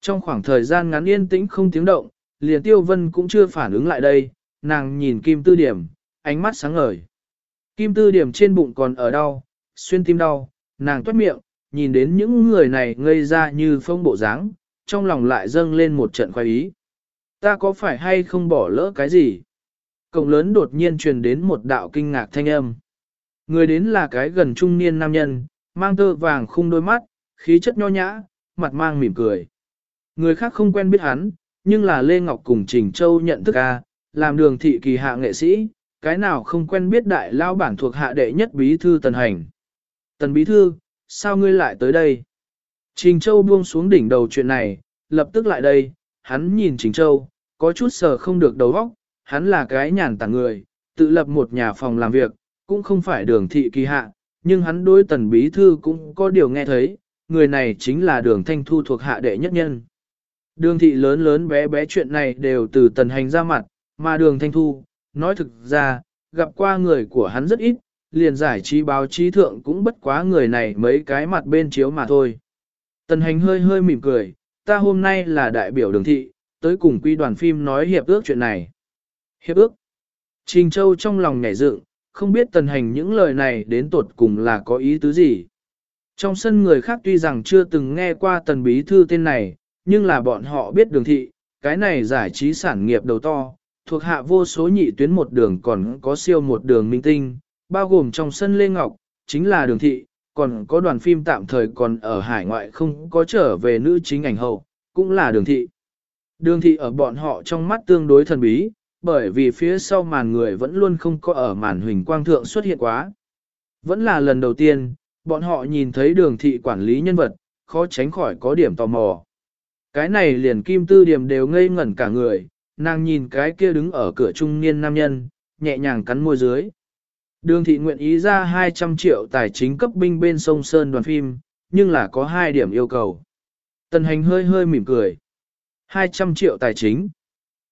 Trong khoảng thời gian ngắn yên tĩnh không tiếng động, liền tiêu vân cũng chưa phản ứng lại đây, nàng nhìn kim tư điểm, ánh mắt sáng ngời. Kim tư điểm trên bụng còn ở đau, xuyên tim đau, nàng toát miệng, nhìn đến những người này ngây ra như phong bộ dáng, trong lòng lại dâng lên một trận khoái ý. Ta có phải hay không bỏ lỡ cái gì? Cổng lớn đột nhiên truyền đến một đạo kinh ngạc thanh âm. Người đến là cái gần trung niên nam nhân, mang tơ vàng khung đôi mắt, khí chất nho nhã, mặt mang mỉm cười. Người khác không quen biết hắn, nhưng là Lê Ngọc cùng Trình Châu nhận thức a, làm đường thị kỳ hạ nghệ sĩ, cái nào không quen biết đại lao bản thuộc hạ đệ nhất bí thư tần hành. Tần bí thư, sao ngươi lại tới đây? Trình Châu buông xuống đỉnh đầu chuyện này, lập tức lại đây, hắn nhìn Trình Châu, có chút sờ không được đầu óc, hắn là cái nhàn tản người, tự lập một nhà phòng làm việc, cũng không phải đường thị kỳ hạ, nhưng hắn đối tần bí thư cũng có điều nghe thấy, người này chính là đường thanh thu thuộc hạ đệ nhất nhân. Đường thị lớn lớn bé bé chuyện này đều từ tần hành ra mặt, mà đường thanh thu, nói thực ra, gặp qua người của hắn rất ít, liền giải trí báo chí thượng cũng bất quá người này mấy cái mặt bên chiếu mà thôi. Tần hành hơi hơi mỉm cười, ta hôm nay là đại biểu đường thị, tới cùng quy đoàn phim nói hiệp ước chuyện này. Hiệp ước. Trình Châu trong lòng nhảy dựng, không biết tần hành những lời này đến tột cùng là có ý tứ gì. Trong sân người khác tuy rằng chưa từng nghe qua tần bí thư tên này, nhưng là bọn họ biết đường thị, cái này giải trí sản nghiệp đầu to, thuộc hạ vô số nhị tuyến một đường còn có siêu một đường minh tinh, bao gồm trong sân Lê Ngọc, chính là đường thị, còn có đoàn phim tạm thời còn ở hải ngoại không có trở về nữ chính ảnh hậu, cũng là đường thị. Đường thị ở bọn họ trong mắt tương đối thần bí, bởi vì phía sau màn người vẫn luôn không có ở màn huỳnh quang thượng xuất hiện quá. Vẫn là lần đầu tiên, bọn họ nhìn thấy đường thị quản lý nhân vật, khó tránh khỏi có điểm tò mò. Cái này liền kim tư điểm đều ngây ngẩn cả người, nàng nhìn cái kia đứng ở cửa trung niên nam nhân, nhẹ nhàng cắn môi dưới. Đường thị nguyện ý ra 200 triệu tài chính cấp binh bên sông Sơn đoàn phim, nhưng là có hai điểm yêu cầu. Tần hành hơi hơi mỉm cười. 200 triệu tài chính.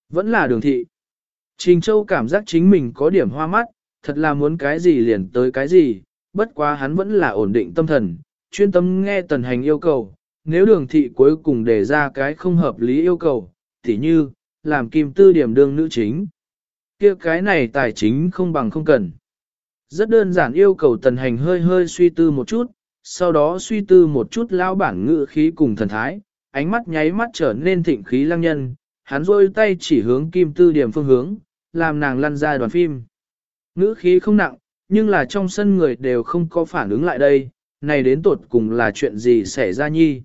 Vẫn là đường thị. Trình Châu cảm giác chính mình có điểm hoa mắt, thật là muốn cái gì liền tới cái gì, bất quá hắn vẫn là ổn định tâm thần, chuyên tâm nghe tần hành yêu cầu. Nếu đường thị cuối cùng đề ra cái không hợp lý yêu cầu, tỉ như, làm kim tư điểm đương nữ chính. kia cái này tài chính không bằng không cần. Rất đơn giản yêu cầu tần hành hơi hơi suy tư một chút, sau đó suy tư một chút lao bản ngự khí cùng thần thái, ánh mắt nháy mắt trở nên thịnh khí lăng nhân, hắn rôi tay chỉ hướng kim tư điểm phương hướng, làm nàng lăn ra đoàn phim. Ngữ khí không nặng, nhưng là trong sân người đều không có phản ứng lại đây, này đến tột cùng là chuyện gì xảy ra nhi.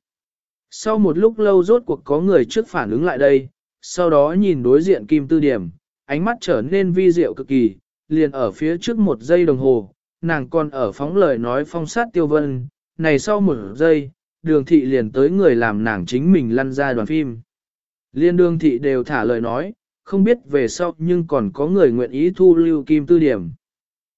Sau một lúc lâu rốt cuộc có người trước phản ứng lại đây, sau đó nhìn đối diện kim tư điểm, ánh mắt trở nên vi diệu cực kỳ, liền ở phía trước một giây đồng hồ, nàng còn ở phóng lời nói phong sát tiêu vân, này sau một giây, đường thị liền tới người làm nàng chính mình lăn ra đoàn phim. Liên đường thị đều thả lời nói, không biết về sau nhưng còn có người nguyện ý thu lưu kim tư điểm.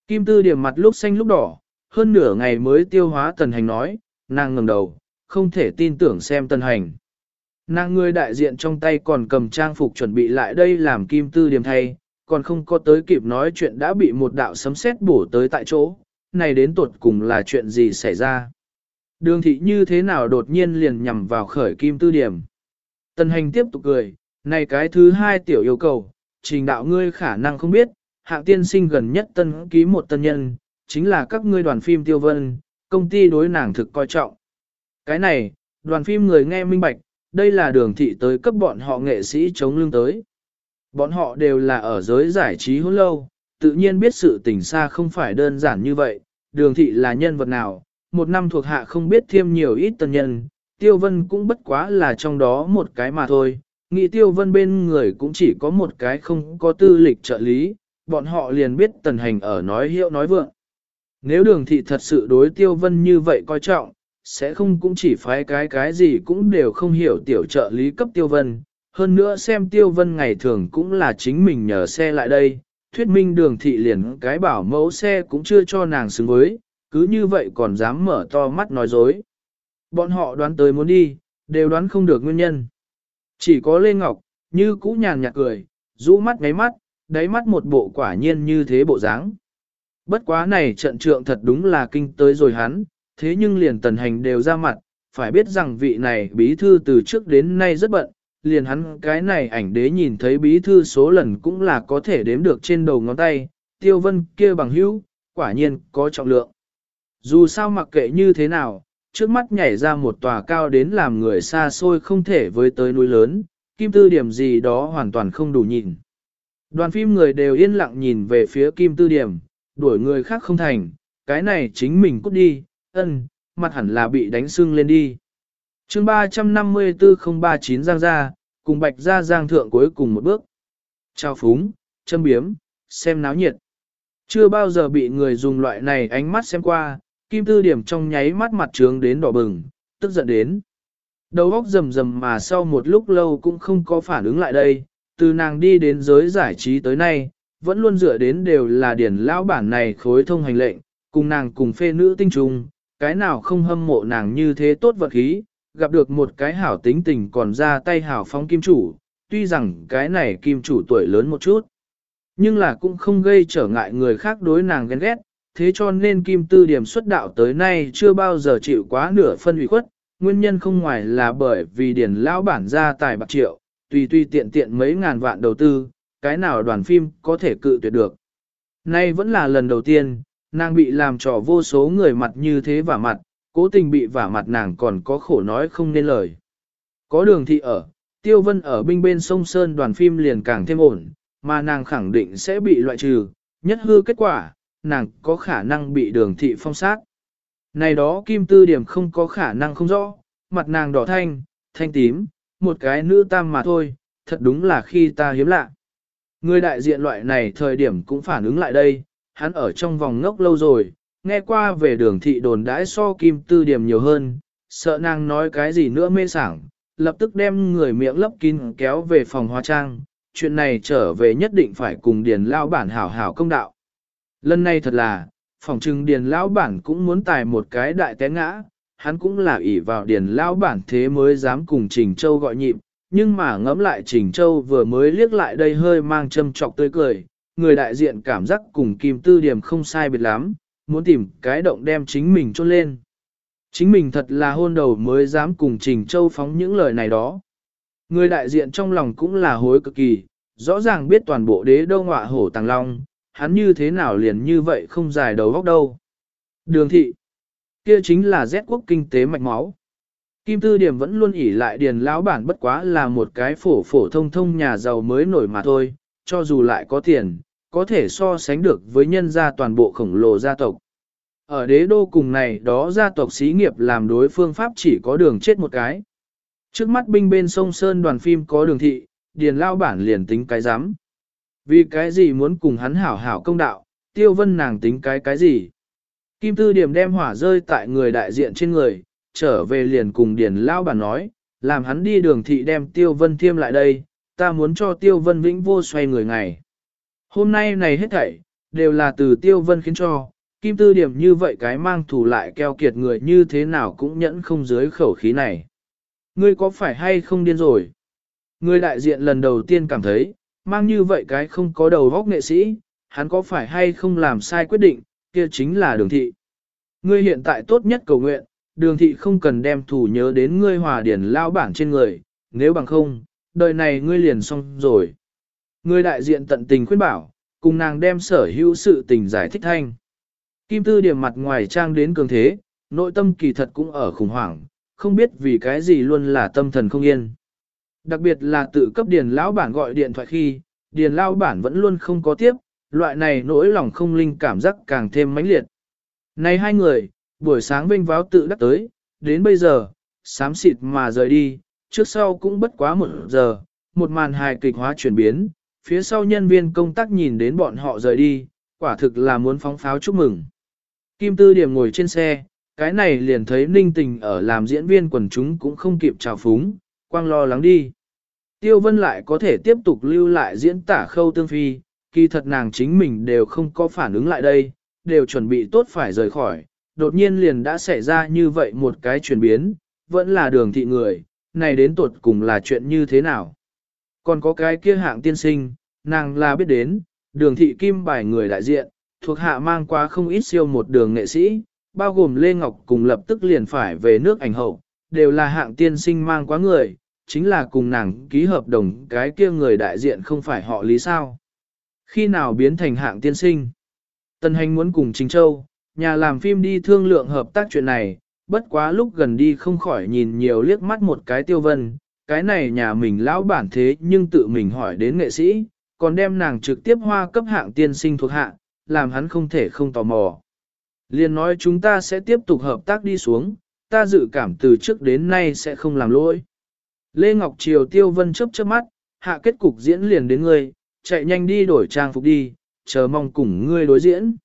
Kim tư điểm mặt lúc xanh lúc đỏ, hơn nửa ngày mới tiêu hóa tần hành nói, nàng ngẩng đầu, không thể tin tưởng xem tần hành. Nàng người đại diện trong tay còn cầm trang phục chuẩn bị lại đây làm kim tư điểm thay, còn không có tới kịp nói chuyện đã bị một đạo sấm sét bổ tới tại chỗ, này đến tuột cùng là chuyện gì xảy ra. Đường thị như thế nào đột nhiên liền nhằm vào khởi kim tư điểm. Tần hành tiếp tục cười, này cái thứ hai tiểu yêu cầu, trình đạo ngươi khả năng không biết, hạng tiên sinh gần nhất tân ký một tân nhân, chính là các ngươi đoàn phim tiêu vân, công ty đối nàng thực coi trọng. Cái này, đoàn phim người nghe minh bạch, đây là đường thị tới cấp bọn họ nghệ sĩ chống lưng tới. Bọn họ đều là ở giới giải trí hôn lâu, tự nhiên biết sự tình xa không phải đơn giản như vậy, đường thị là nhân vật nào, một năm thuộc hạ không biết thêm nhiều ít tân nhân, tiêu vân cũng bất quá là trong đó một cái mà thôi, nghĩ tiêu vân bên người cũng chỉ có một cái không có tư lịch trợ lý, bọn họ liền biết tần hành ở nói hiệu nói vượng. Nếu đường thị thật sự đối tiêu vân như vậy coi trọng, sẽ không cũng chỉ phái cái cái gì cũng đều không hiểu tiểu trợ lý cấp tiêu vân. Hơn nữa xem tiêu vân ngày thường cũng là chính mình nhờ xe lại đây, thuyết minh đường thị liền cái bảo mẫu xe cũng chưa cho nàng xứng với, cứ như vậy còn dám mở to mắt nói dối. Bọn họ đoán tới muốn đi, đều đoán không được nguyên nhân. Chỉ có Lê Ngọc, như cũ nhàn nhạt cười, rũ mắt ngáy mắt, đáy mắt một bộ quả nhiên như thế bộ dáng. Bất quá này trận trượng thật đúng là kinh tới rồi hắn, thế nhưng liền tần hành đều ra mặt, phải biết rằng vị này bí thư từ trước đến nay rất bận, liền hắn cái này ảnh đế nhìn thấy bí thư số lần cũng là có thể đếm được trên đầu ngón tay, tiêu vân kia bằng hữu, quả nhiên có trọng lượng. Dù sao mặc kệ như thế nào, trước mắt nhảy ra một tòa cao đến làm người xa xôi không thể với tới núi lớn, kim tư điểm gì đó hoàn toàn không đủ nhìn. Đoàn phim người đều yên lặng nhìn về phía kim tư điểm, đuổi người khác không thành, cái này chính mình cút đi, ân, mặt hẳn là bị đánh sưng lên đi. chương 354-039 Giang ra, cùng bạch ra Giang thượng cuối cùng một bước. Chào phúng, châm biếm, xem náo nhiệt. Chưa bao giờ bị người dùng loại này ánh mắt xem qua, kim tư điểm trong nháy mắt mặt trướng đến đỏ bừng, tức giận đến. Đầu óc rầm rầm mà sau một lúc lâu cũng không có phản ứng lại đây, từ nàng đi đến giới giải trí tới nay, vẫn luôn dựa đến đều là điển lão bản này khối thông hành lệnh, cùng nàng cùng phê nữ tinh trùng, cái nào không hâm mộ nàng như thế tốt vật khí, gặp được một cái hảo tính tình còn ra tay hảo phong kim chủ, tuy rằng cái này kim chủ tuổi lớn một chút. Nhưng là cũng không gây trở ngại người khác đối nàng ghen ghét, thế cho nên kim tư điểm xuất đạo tới nay chưa bao giờ chịu quá nửa phân ủy khuất, nguyên nhân không ngoài là bởi vì điển lão bản ra tài bạc triệu, tùy tùy tiện tiện mấy ngàn vạn đầu tư, cái nào đoàn phim có thể cự tuyệt được. Nay vẫn là lần đầu tiên, nàng bị làm trò vô số người mặt như thế vả mặt, cố tình bị vả mặt nàng còn có khổ nói không nên lời. Có đường thị ở, tiêu vân ở binh bên sông Sơn đoàn phim liền càng thêm ổn, mà nàng khẳng định sẽ bị loại trừ, nhất hư kết quả, nàng có khả năng bị đường thị phong sát. Này đó kim tư điểm không có khả năng không rõ, mặt nàng đỏ thanh, thanh tím, một cái nữ tam mà thôi, thật đúng là khi ta hiếm lạ. Người đại diện loại này thời điểm cũng phản ứng lại đây, hắn ở trong vòng ngốc lâu rồi, nghe qua về đường thị đồn đãi so kim tư điểm nhiều hơn, sợ nàng nói cái gì nữa mê sảng, lập tức đem người miệng lấp kín kéo về phòng hóa trang, chuyện này trở về nhất định phải cùng điền lao bản hảo hảo công đạo. Lần này thật là, phòng trừng điền lão bản cũng muốn tài một cái đại té ngã, hắn cũng là ỷ vào điền lão bản thế mới dám cùng Trình Châu gọi nhịp, nhưng mà ngẫm lại Trình Châu vừa mới liếc lại đây hơi mang châm trọc tươi cười, người đại diện cảm giác cùng Kim Tư Điểm không sai biệt lắm, muốn tìm cái động đem chính mình chôn lên. Chính mình thật là hôn đầu mới dám cùng Trình Châu phóng những lời này đó. Người đại diện trong lòng cũng là hối cực kỳ, rõ ràng biết toàn bộ đế đô ngọa hổ tàng long, hắn như thế nào liền như vậy không dài đầu góc đâu. Đường thị, kia chính là Z quốc kinh tế mạch máu. Kim Tư Điểm vẫn luôn ỉ lại điền lão bản bất quá là một cái phổ phổ thông thông nhà giàu mới nổi mà thôi, cho dù lại có tiền, có thể so sánh được với nhân gia toàn bộ khổng lồ gia tộc. Ở đế đô cùng này đó gia tộc xí nghiệp làm đối phương pháp chỉ có đường chết một cái. Trước mắt binh bên sông Sơn đoàn phim có đường thị, điền lao bản liền tính cái giám. Vì cái gì muốn cùng hắn hảo hảo công đạo, tiêu vân nàng tính cái cái gì. Kim tư điểm đem hỏa rơi tại người đại diện trên người, trở về liền cùng điền lao bản nói, làm hắn đi đường thị đem tiêu vân thiêm lại đây, ta muốn cho tiêu vân vĩnh vô xoay người ngày. Hôm nay này hết thảy, đều là từ tiêu vân khiến cho, kim tư điểm như vậy cái mang thủ lại keo kiệt người như thế nào cũng nhẫn không dưới khẩu khí này. Ngươi có phải hay không điên rồi? Người đại diện lần đầu tiên cảm thấy, mang như vậy cái không có đầu góc nghệ sĩ, hắn có phải hay không làm sai quyết định, kia chính là đường thị. Ngươi hiện tại tốt nhất cầu nguyện, đường thị không cần đem thủ nhớ đến ngươi hòa điển lao bản trên người, nếu bằng không, đời này ngươi liền xong rồi. Ngươi đại diện tận tình khuyên bảo, cùng nàng đem sở hữu sự tình giải thích thanh. Kim tư điểm mặt ngoài trang đến cường thế, nội tâm kỳ thật cũng ở khủng hoảng, không biết vì cái gì luôn là tâm thần không yên. Đặc biệt là tự cấp điền lão bản gọi điện thoại khi, điền lão bản vẫn luôn không có tiếp, loại này nỗi lòng không linh cảm giác càng thêm mãnh liệt. Này hai người, buổi sáng vinh váo tự đắc tới, đến bây giờ, sám xịt mà rời đi, trước sau cũng bất quá một giờ, một màn hài kịch hóa chuyển biến, phía sau nhân viên công tác nhìn đến bọn họ rời đi, quả thực là muốn phóng pháo chúc mừng. Kim Tư Điểm ngồi trên xe, cái này liền thấy ninh tình ở làm diễn viên quần chúng cũng không kịp chào phúng, quang lo lắng đi. Tiêu Vân lại có thể tiếp tục lưu lại diễn tả khâu tương phi, kỳ thật nàng chính mình đều không có phản ứng lại đây, đều chuẩn bị tốt phải rời khỏi, đột nhiên liền đã xảy ra như vậy một cái chuyển biến, vẫn là đường thị người, này đến tuột cùng là chuyện như thế nào. Còn có cái kia hạng tiên sinh, nàng là biết đến, đường thị kim bài người đại diện, thuộc hạ mang qua không ít siêu một đường nghệ sĩ, bao gồm Lê Ngọc cùng lập tức liền phải về nước ảnh hậu, đều là hạng tiên sinh mang quá người, chính là cùng nàng ký hợp đồng cái kia người đại diện không phải họ lý sao. Khi nào biến thành hạng tiên sinh? Tân hành muốn cùng Chính Châu, nhà làm phim đi thương lượng hợp tác chuyện này, bất quá lúc gần đi không khỏi nhìn nhiều liếc mắt một cái tiêu vân, cái này nhà mình lão bản thế nhưng tự mình hỏi đến nghệ sĩ, còn đem nàng trực tiếp hoa cấp hạng tiên sinh thuộc hạng, làm hắn không thể không tò mò. Liên nói chúng ta sẽ tiếp tục hợp tác đi xuống, ta dự cảm từ trước đến nay sẽ không làm lỗi. Lê Ngọc Triều Tiêu Vân chớp chớp mắt, hạ kết cục diễn liền đến ngươi, chạy nhanh đi đổi trang phục đi, chờ mong cùng ngươi đối diễn.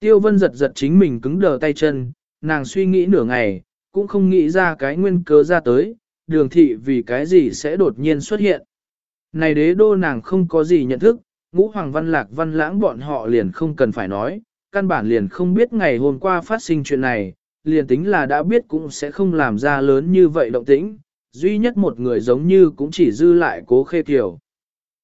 Tiêu Vân giật giật chính mình cứng đờ tay chân, nàng suy nghĩ nửa ngày, cũng không nghĩ ra cái nguyên cớ ra tới, đường thị vì cái gì sẽ đột nhiên xuất hiện. Này đế đô nàng không có gì nhận thức, ngũ hoàng văn lạc văn lãng bọn họ liền không cần phải nói, căn bản liền không biết ngày hôm qua phát sinh chuyện này, liền tính là đã biết cũng sẽ không làm ra lớn như vậy động tĩnh, duy nhất một người giống như cũng chỉ dư lại cố khê tiểu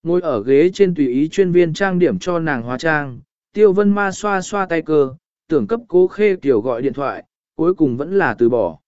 ngồi ở ghế trên tùy ý chuyên viên trang điểm cho nàng hóa trang, tiêu vân ma xoa xoa tay cơ, tưởng cấp cố khê kiểu gọi điện thoại, cuối cùng vẫn là từ bỏ.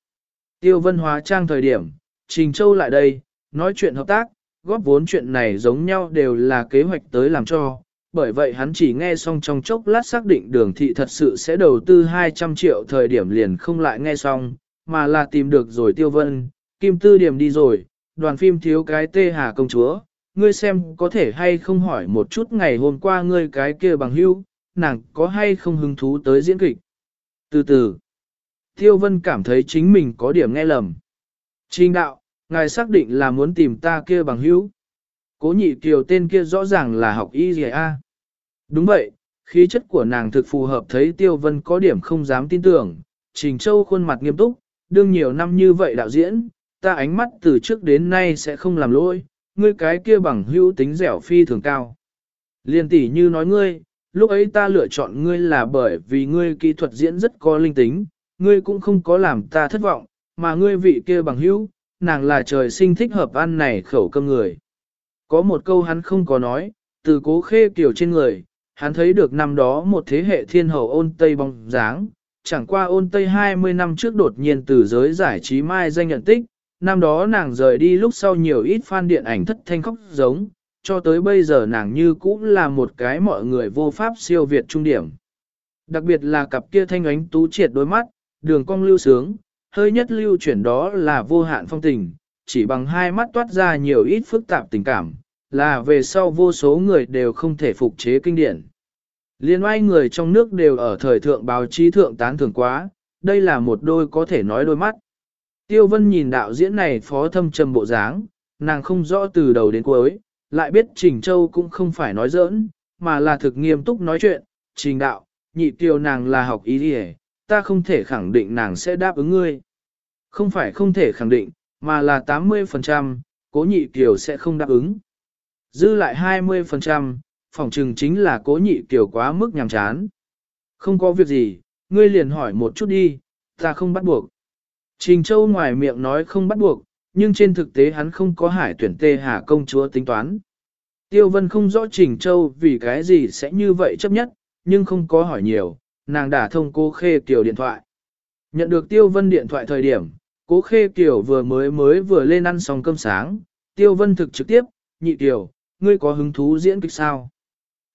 Tiêu vân hóa trang thời điểm, Trình Châu lại đây, nói chuyện hợp tác, góp vốn chuyện này giống nhau đều là kế hoạch tới làm cho, bởi vậy hắn chỉ nghe xong trong chốc lát xác định đường thị thật sự sẽ đầu tư 200 triệu thời điểm liền không lại nghe xong, mà là tìm được rồi tiêu vân, kim tư điểm đi rồi, đoàn phim thiếu cái tê hà công chúa, ngươi xem có thể hay không hỏi một chút ngày hôm qua ngươi cái kia bằng hữu, nàng có hay không hứng thú tới diễn kịch. Từ từ, tiêu vân cảm thấy chính mình có điểm nghe lầm. Trình đạo, ngài xác định là muốn tìm ta kia bằng hữu. Cố nhị kiều tên kia rõ ràng là học y gì a. Đúng vậy, khí chất của nàng thực phù hợp thấy tiêu vân có điểm không dám tin tưởng. Trình Châu khuôn mặt nghiêm túc, đương nhiều năm như vậy đạo diễn, ta ánh mắt từ trước đến nay sẽ không làm lỗi, ngươi cái kia bằng hữu tính dẻo phi thường cao. Liên tỷ như nói ngươi, lúc ấy ta lựa chọn ngươi là bởi vì ngươi kỹ thuật diễn rất có linh tính, ngươi cũng không có làm ta thất vọng, mà ngươi vị kia bằng hữu, nàng là trời sinh thích hợp ăn này khẩu cơm người. Có một câu hắn không có nói, từ cố khê kiểu trên người, hắn thấy được năm đó một thế hệ thiên hậu ôn tây bóng dáng, chẳng qua ôn tây 20 năm trước đột nhiên từ giới giải trí mai danh nhận tích, năm đó nàng rời đi lúc sau nhiều ít fan điện ảnh thất thanh khóc giống, cho tới bây giờ nàng như cũng là một cái mọi người vô pháp siêu việt trung điểm. Đặc biệt là cặp kia thanh ánh tú triệt đôi mắt, đường cong lưu sướng, hơi nhất lưu chuyển đó là vô hạn phong tình, chỉ bằng hai mắt toát ra nhiều ít phức tạp tình cảm, là về sau vô số người đều không thể phục chế kinh điển. Liên oai người trong nước đều ở thời thượng báo chí thượng tán thường quá, đây là một đôi có thể nói đôi mắt. Tiêu Vân nhìn đạo diễn này phó thâm trầm bộ dáng, nàng không rõ từ đầu đến cuối, lại biết Trình Châu cũng không phải nói giỡn, mà là thực nghiêm túc nói chuyện, Trình đạo, nhị tiêu nàng là học ý đi ta không thể khẳng định nàng sẽ đáp ứng ngươi. Không phải không thể khẳng định, mà là 80%, cố nhị kiều sẽ không đáp ứng. Dư lại 20%, phòng trừng chính là cố nhị kiều quá mức nhàm chán. Không có việc gì, ngươi liền hỏi một chút đi, ta không bắt buộc. Trình Châu ngoài miệng nói không bắt buộc, nhưng trên thực tế hắn không có hải tuyển tê hà công chúa tính toán. Tiêu Vân không rõ Trình Châu vì cái gì sẽ như vậy chấp nhất, nhưng không có hỏi nhiều, nàng đã thông cô Khê Kiều điện thoại. Nhận được Tiêu Vân điện thoại thời điểm, cố Khê Kiều vừa mới mới vừa lên ăn xong cơm sáng, Tiêu Vân thực trực tiếp, nhị Kiều, ngươi có hứng thú diễn kịch sao?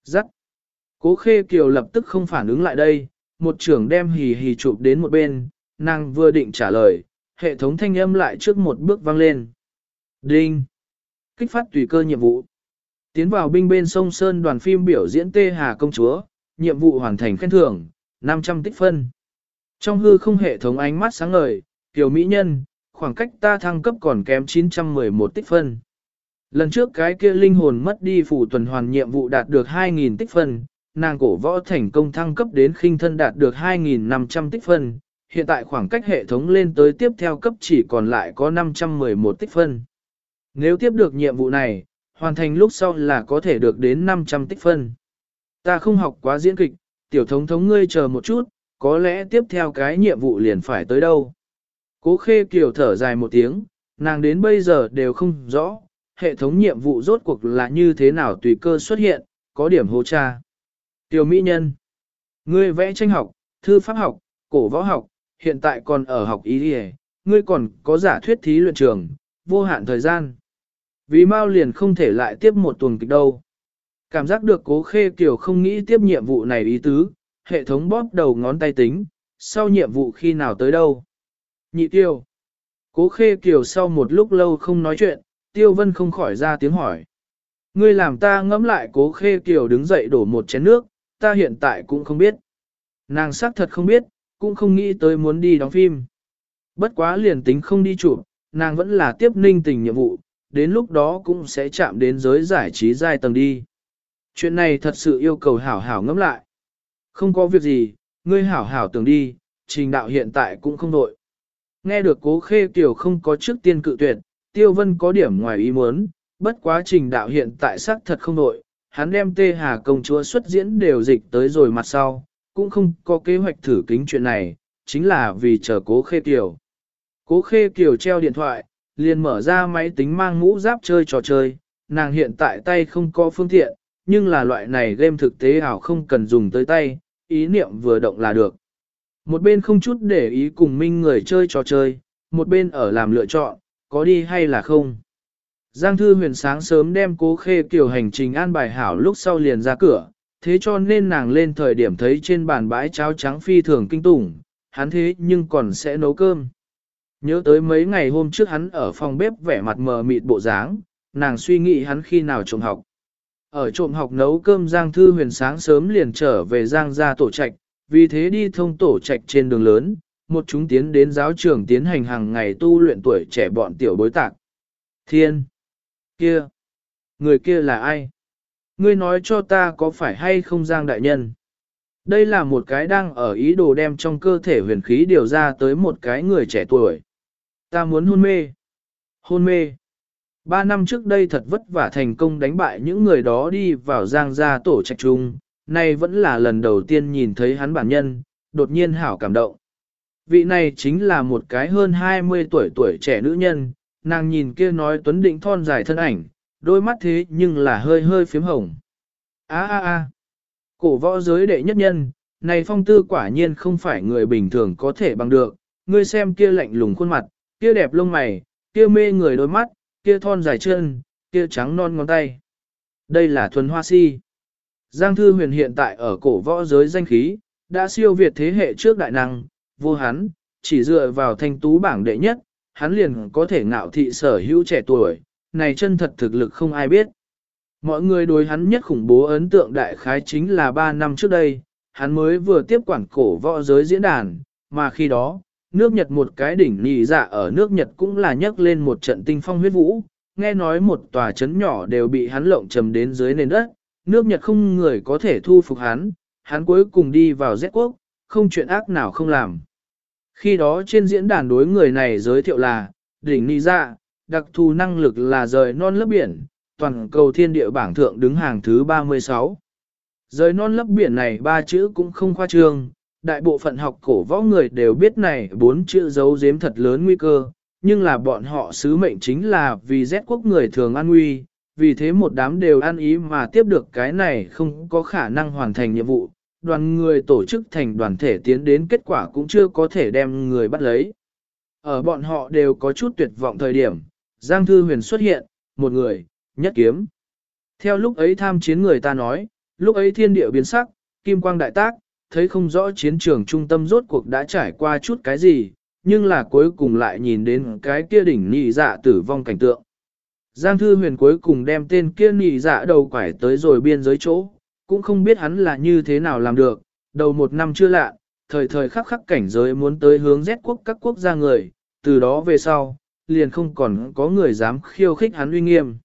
Giắc. Cố Khê Kiều lập tức không phản ứng lại đây, một trưởng đem hì hì chụp đến một bên, nàng vừa định trả lời, hệ thống thanh âm lại trước một bước vang lên. Đinh! Kích phát tùy cơ nhiệm vụ. Tiến vào binh bên sông Sơn đoàn phim biểu diễn Tê Hà Công Chúa, nhiệm vụ hoàn thành khen thưởng, 500 tích phân. Trong hư không hệ thống ánh mắt sáng ngời, tiểu mỹ nhân, khoảng cách ta thăng cấp còn kém 911 tích phân. Lần trước cái kia linh hồn mất đi phủ tuần hoàn nhiệm vụ đạt được 2.000 tích phân, nàng cổ võ thành công thăng cấp đến khinh thân đạt được 2.500 tích phân, hiện tại khoảng cách hệ thống lên tới tiếp theo cấp chỉ còn lại có 511 tích phân. Nếu tiếp được nhiệm vụ này, hoàn thành lúc sau là có thể được đến 500 tích phân. Ta không học quá diễn kịch, tiểu thống thống ngươi chờ một chút, có lẽ tiếp theo cái nhiệm vụ liền phải tới đâu. Cố khê kiều thở dài một tiếng, nàng đến bây giờ đều không rõ, hệ thống nhiệm vụ rốt cuộc là như thế nào tùy cơ xuất hiện, có điểm hô cha. Tiểu mỹ nhân, ngươi vẽ tranh học, thư pháp học, cổ võ học, hiện tại còn ở học ý hề, ngươi còn có giả thuyết thí luyện trường, vô hạn thời gian. Vì mau liền không thể lại tiếp một tuần kịch đâu. Cảm giác được cố khê kiểu không nghĩ tiếp nhiệm vụ này ý tứ, hệ thống bóp đầu ngón tay tính, sau nhiệm vụ khi nào tới đâu. Nhị tiêu. Cố khê kiểu sau một lúc lâu không nói chuyện, tiêu vân không khỏi ra tiếng hỏi. Ngươi làm ta ngẫm lại cố khê kiểu đứng dậy đổ một chén nước, ta hiện tại cũng không biết. Nàng xác thật không biết, cũng không nghĩ tới muốn đi đóng phim. Bất quá liền tính không đi chụp, nàng vẫn là tiếp ninh tình nhiệm vụ, đến lúc đó cũng sẽ chạm đến giới giải trí giai tầng đi. Chuyện này thật sự yêu cầu hảo hảo ngẫm lại. Không có việc gì, ngươi hảo hảo tưởng đi, trình đạo hiện tại cũng không đội. Nghe được cố khê kiểu không có trước tiên cự tuyệt, tiêu vân có điểm ngoài ý muốn, bất quá trình đạo hiện tại xác thật không đội, hắn đem tê hà công chúa xuất diễn đều dịch tới rồi mặt sau, cũng không có kế hoạch thử kính chuyện này, chính là vì chờ cố khê kiều. Cố khê kiều treo điện thoại, liền mở ra máy tính mang mũ giáp chơi trò chơi, nàng hiện tại tay không có phương tiện, nhưng là loại này game thực tế ảo không cần dùng tới tay, ý niệm vừa động là được. Một bên không chút để ý cùng minh người chơi trò chơi, một bên ở làm lựa chọn, có đi hay là không. Giang Thư Huyền sáng sớm đem cố khê kiểu hành trình an bài hảo lúc sau liền ra cửa, thế cho nên nàng lên thời điểm thấy trên bàn bãi cháo trắng phi thường kinh tủng, hắn thế nhưng còn sẽ nấu cơm. Nhớ tới mấy ngày hôm trước hắn ở phòng bếp vẻ mặt mờ mịt bộ dáng, nàng suy nghĩ hắn khi nào trộm học. Ở trộm học nấu cơm Giang Thư Huyền sáng sớm liền trở về Giang gia tổ trạch, vì thế đi thông tổ trạch trên đường lớn, một chúng tiến đến giáo trường tiến hành hàng ngày tu luyện tuổi trẻ bọn tiểu bối tạc. Thiên! Kia! Người kia là ai? Ngươi nói cho ta có phải hay không Giang Đại Nhân? Đây là một cái đang ở ý đồ đem trong cơ thể huyền khí điều ra tới một cái người trẻ tuổi. Ta muốn hôn mê. Hôn mê. Ba năm trước đây thật vất vả thành công đánh bại những người đó đi vào giang gia tổ trạch trung, nay vẫn là lần đầu tiên nhìn thấy hắn bản nhân, đột nhiên hảo cảm động. Vị này chính là một cái hơn 20 tuổi tuổi trẻ nữ nhân, nàng nhìn kia nói tuấn định thon dài thân ảnh, đôi mắt thế nhưng là hơi hơi phím hồng. Á á á, cổ võ giới đệ nhất nhân, này phong tư quả nhiên không phải người bình thường có thể bằng được, ngươi xem kia lạnh lùng khuôn mặt, kia đẹp lông mày, kia mê người đôi mắt, kia thon dài chân, kia trắng non ngón tay. Đây là thuần hoa si. Giang Thư Huyền hiện tại ở cổ võ giới danh khí, đã siêu việt thế hệ trước đại năng, vô hắn, chỉ dựa vào thanh tú bảng đệ nhất, hắn liền có thể ngạo thị sở hữu trẻ tuổi, này chân thật thực lực không ai biết. Mọi người đối hắn nhất khủng bố ấn tượng đại khái chính là 3 năm trước đây, hắn mới vừa tiếp quản cổ võ giới diễn đàn, mà khi đó, nước Nhật một cái đỉnh nhị dạ ở nước Nhật cũng là nhấc lên một trận tinh phong huyết vũ, nghe nói một tòa trấn nhỏ đều bị hắn lộng trầm đến dưới nền đất, nước Nhật không người có thể thu phục hắn, hắn cuối cùng đi vào Z quốc, không chuyện ác nào không làm. Khi đó trên diễn đàn đối người này giới thiệu là, đỉnh nhị dạ, đặc thù năng lực là rời non lớp biển, toàn cầu thiên địa bảng thượng đứng hàng thứ 36. Rời non lớp biển này ba chữ cũng không khoa trương, đại bộ phận học cổ võ người đều biết này bốn chữ giấu giếm thật lớn nguy cơ, nhưng là bọn họ sứ mệnh chính là vì rét quốc người thường an nguy, vì thế một đám đều ăn ý mà tiếp được cái này không có khả năng hoàn thành nhiệm vụ, đoàn người tổ chức thành đoàn thể tiến đến kết quả cũng chưa có thể đem người bắt lấy. Ở bọn họ đều có chút tuyệt vọng thời điểm, Giang Thư Huyền xuất hiện, một người, nhất kiếm. Theo lúc ấy tham chiến người ta nói, lúc ấy thiên địa biến sắc, kim quang đại tác, thấy không rõ chiến trường trung tâm rốt cuộc đã trải qua chút cái gì, nhưng là cuối cùng lại nhìn đến cái kia đỉnh nị dạ tử vong cảnh tượng. Giang Thư Huyền cuối cùng đem tên kia nị dạ đầu quải tới rồi biên giới chỗ, cũng không biết hắn là như thế nào làm được, đầu một năm chưa lạ, thời thời khắc khắc cảnh giới muốn tới hướng Rét quốc các quốc gia người, từ đó về sau, liền không còn có người dám khiêu khích hắn uy nghiêm.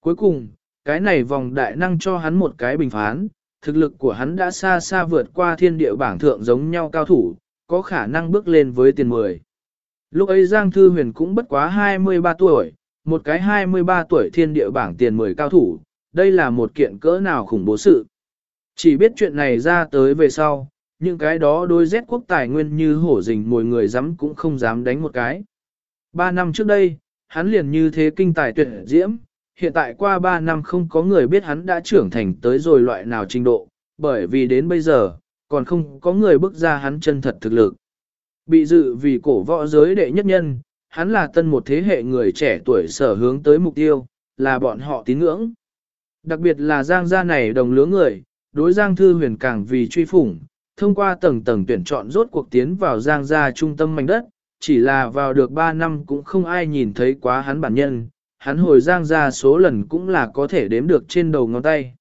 Cuối cùng, cái này vòng đại năng cho hắn một cái bình phán, thực lực của hắn đã xa xa vượt qua thiên địa bảng thượng giống nhau cao thủ, có khả năng bước lên với tiền mười. Lúc ấy Giang Thư Huyền cũng bất quá 23 tuổi, một cái 23 tuổi thiên địa bảng tiền 10 cao thủ, đây là một kiện cỡ nào khủng bố sự. Chỉ biết chuyện này ra tới về sau, những cái đó đôi rét quốc tài nguyên như hổ rình mồi người dám cũng không dám đánh một cái. Ba năm trước đây, hắn liền như thế kinh tài tuyệt diễm, hiện tại qua ba năm không có người biết hắn đã trưởng thành tới rồi loại nào trình độ, bởi vì đến bây giờ, còn không có người bước ra hắn chân thật thực lực. Bị dự vì cổ võ giới đệ nhất nhân, hắn là tân một thế hệ người trẻ tuổi sở hướng tới mục tiêu, là bọn họ tín ngưỡng. Đặc biệt là Giang gia này đồng lứa người, đối Giang Thư Huyền càng vì truy phủng, thông qua tầng tầng tuyển chọn rốt cuộc tiến vào Giang gia trung tâm mảnh đất, chỉ là vào được 3 năm cũng không ai nhìn thấy quá hắn bản nhân, hắn hồi giang ra số lần cũng là có thể đếm được trên đầu ngón tay.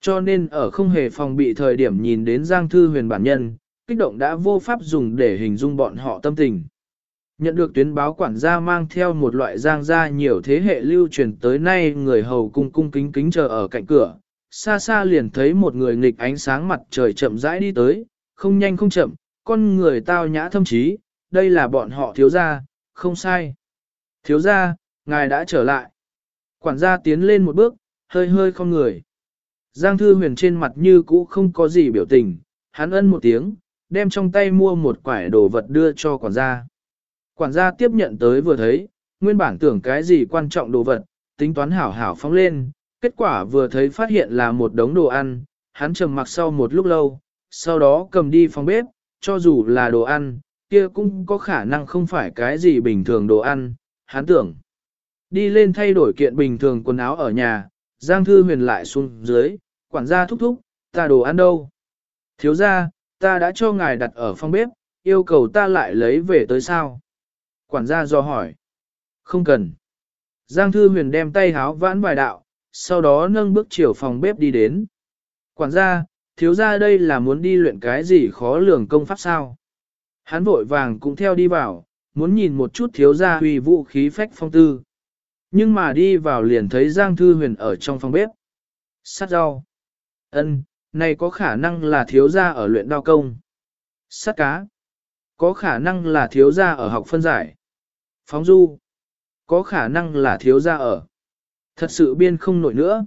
Cho nên ở không hề phòng bị thời điểm nhìn đến Giang Thư Huyền bản nhân, kích động đã vô pháp dùng để hình dung bọn họ tâm tình. Nhận được tuyến báo quản gia mang theo một loại giang gia nhiều thế hệ lưu truyền tới nay người hầu cung cung kính kính chờ ở cạnh cửa, xa xa liền thấy một người nghịch ánh sáng mặt trời chậm rãi đi tới, không nhanh không chậm, con người tao nhã thâm trí, đây là bọn họ thiếu gia, không sai. Thiếu gia, ngài đã trở lại. Quản gia tiến lên một bước, hơi hơi không người. Giang Thư Huyền trên mặt như cũ không có gì biểu tình, hắn ân một tiếng, đem trong tay mua một quải đồ vật đưa cho quản gia. Quản gia tiếp nhận tới vừa thấy, nguyên bản tưởng cái gì quan trọng đồ vật, tính toán hảo hảo phóng lên, kết quả vừa thấy phát hiện là một đống đồ ăn, hắn trầm mặc sau một lúc lâu, sau đó cầm đi phòng bếp, cho dù là đồ ăn, kia cũng có khả năng không phải cái gì bình thường đồ ăn, hắn tưởng. Đi lên thay đổi kiện bình thường quần áo ở nhà, Giang Thư Huyền lại xuống dưới, quản gia thúc thúc, ta đồ ăn đâu? Thiếu ra, ta đã cho ngài đặt ở phòng bếp, yêu cầu ta lại lấy về tới sao? Quản gia do hỏi. Không cần. Giang Thư Huyền đem tay háo vãn vài đạo, sau đó nâng bước chiều phòng bếp đi đến. Quản gia, thiếu ra đây là muốn đi luyện cái gì khó lường công pháp sao? Hắn vội vàng cũng theo đi vào, muốn nhìn một chút thiếu gia huy vũ khí phách phong tư. Nhưng mà đi vào liền thấy Giang Thư Huyền ở trong phòng bếp. Sát rau. ân này có khả năng là thiếu gia ở luyện đao công. Sát cá. Có khả năng là thiếu gia ở học phân giải. Phóng du. Có khả năng là thiếu gia ở. Thật sự biên không nổi nữa.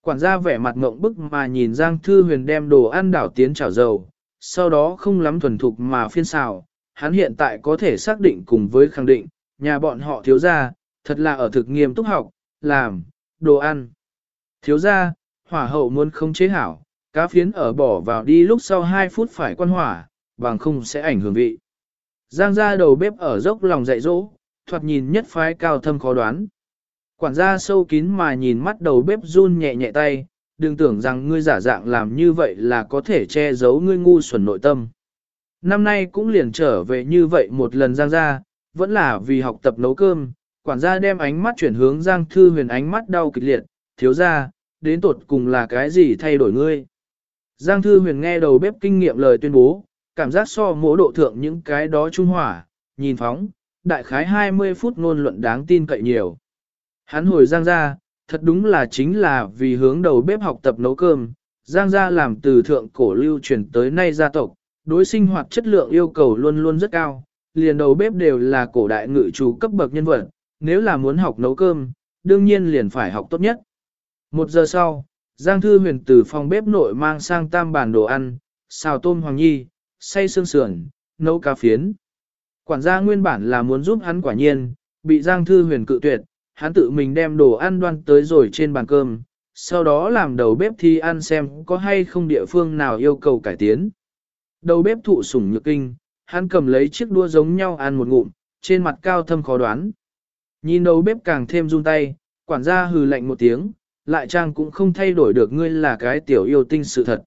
Quản gia vẻ mặt ngộng bức mà nhìn Giang Thư Huyền đem đồ ăn đảo tiến chảo dầu, sau đó không lắm thuần thục mà phiên xào. Hắn hiện tại có thể xác định cùng với khẳng định, nhà bọn họ thiếu gia, thật là ở thực nghiêm túc học, làm, đồ ăn. Thiếu gia, hỏa hậu muốn không chế hảo, cá phiến ở bỏ vào đi lúc sau 2 phút phải quan hỏa, bằng không sẽ ảnh hưởng vị. Giang ra đầu bếp ở dốc lòng dạy dỗ, thoạt nhìn nhất phái cao thâm khó đoán. Quản gia sâu kín mà nhìn mắt đầu bếp run nhẹ nhẹ tay, đừng tưởng rằng ngươi giả dạng làm như vậy là có thể che giấu ngươi ngu xuẩn nội tâm. Năm nay cũng liền trở về như vậy một lần Giang ra, vẫn là vì học tập nấu cơm, quản gia đem ánh mắt chuyển hướng Giang Thư Huyền ánh mắt đau kịch liệt, thiếu ra, đến tột cùng là cái gì thay đổi ngươi. Giang Thư Huyền nghe đầu bếp kinh nghiệm lời tuyên bố, cảm giác so mỗ độ thượng những cái đó trung hỏa, nhìn phóng, đại khái 20 phút ngôn luận đáng tin cậy nhiều. Hắn hồi Giang ra, thật đúng là chính là vì hướng đầu bếp học tập nấu cơm, Giang gia làm từ thượng cổ lưu truyền tới nay gia tộc, đối sinh hoạt chất lượng yêu cầu luôn luôn rất cao, liền đầu bếp đều là cổ đại ngự chủ cấp bậc nhân vật, nếu là muốn học nấu cơm, đương nhiên liền phải học tốt nhất. Một giờ sau, Giang Thư Huyền từ phòng bếp nội mang sang tam bản đồ ăn, xào tôm hoàng nhi, xay xương sườn, nấu cá phiến. Quản gia nguyên bản là muốn giúp hắn quả nhiên, bị Giang Thư Huyền cự tuyệt, hắn tự mình đem đồ ăn đoan tới rồi trên bàn cơm, sau đó làm đầu bếp thi ăn xem có hay không địa phương nào yêu cầu cải tiến. Đầu bếp thụ sủng nhược kinh, hắn cầm lấy chiếc đua giống nhau ăn một ngụm, trên mặt cao thâm khó đoán. Nhìn đầu bếp càng thêm run tay, quản gia hừ lạnh một tiếng, lại trang cũng không thay đổi được ngươi là cái tiểu yêu tinh sự thật.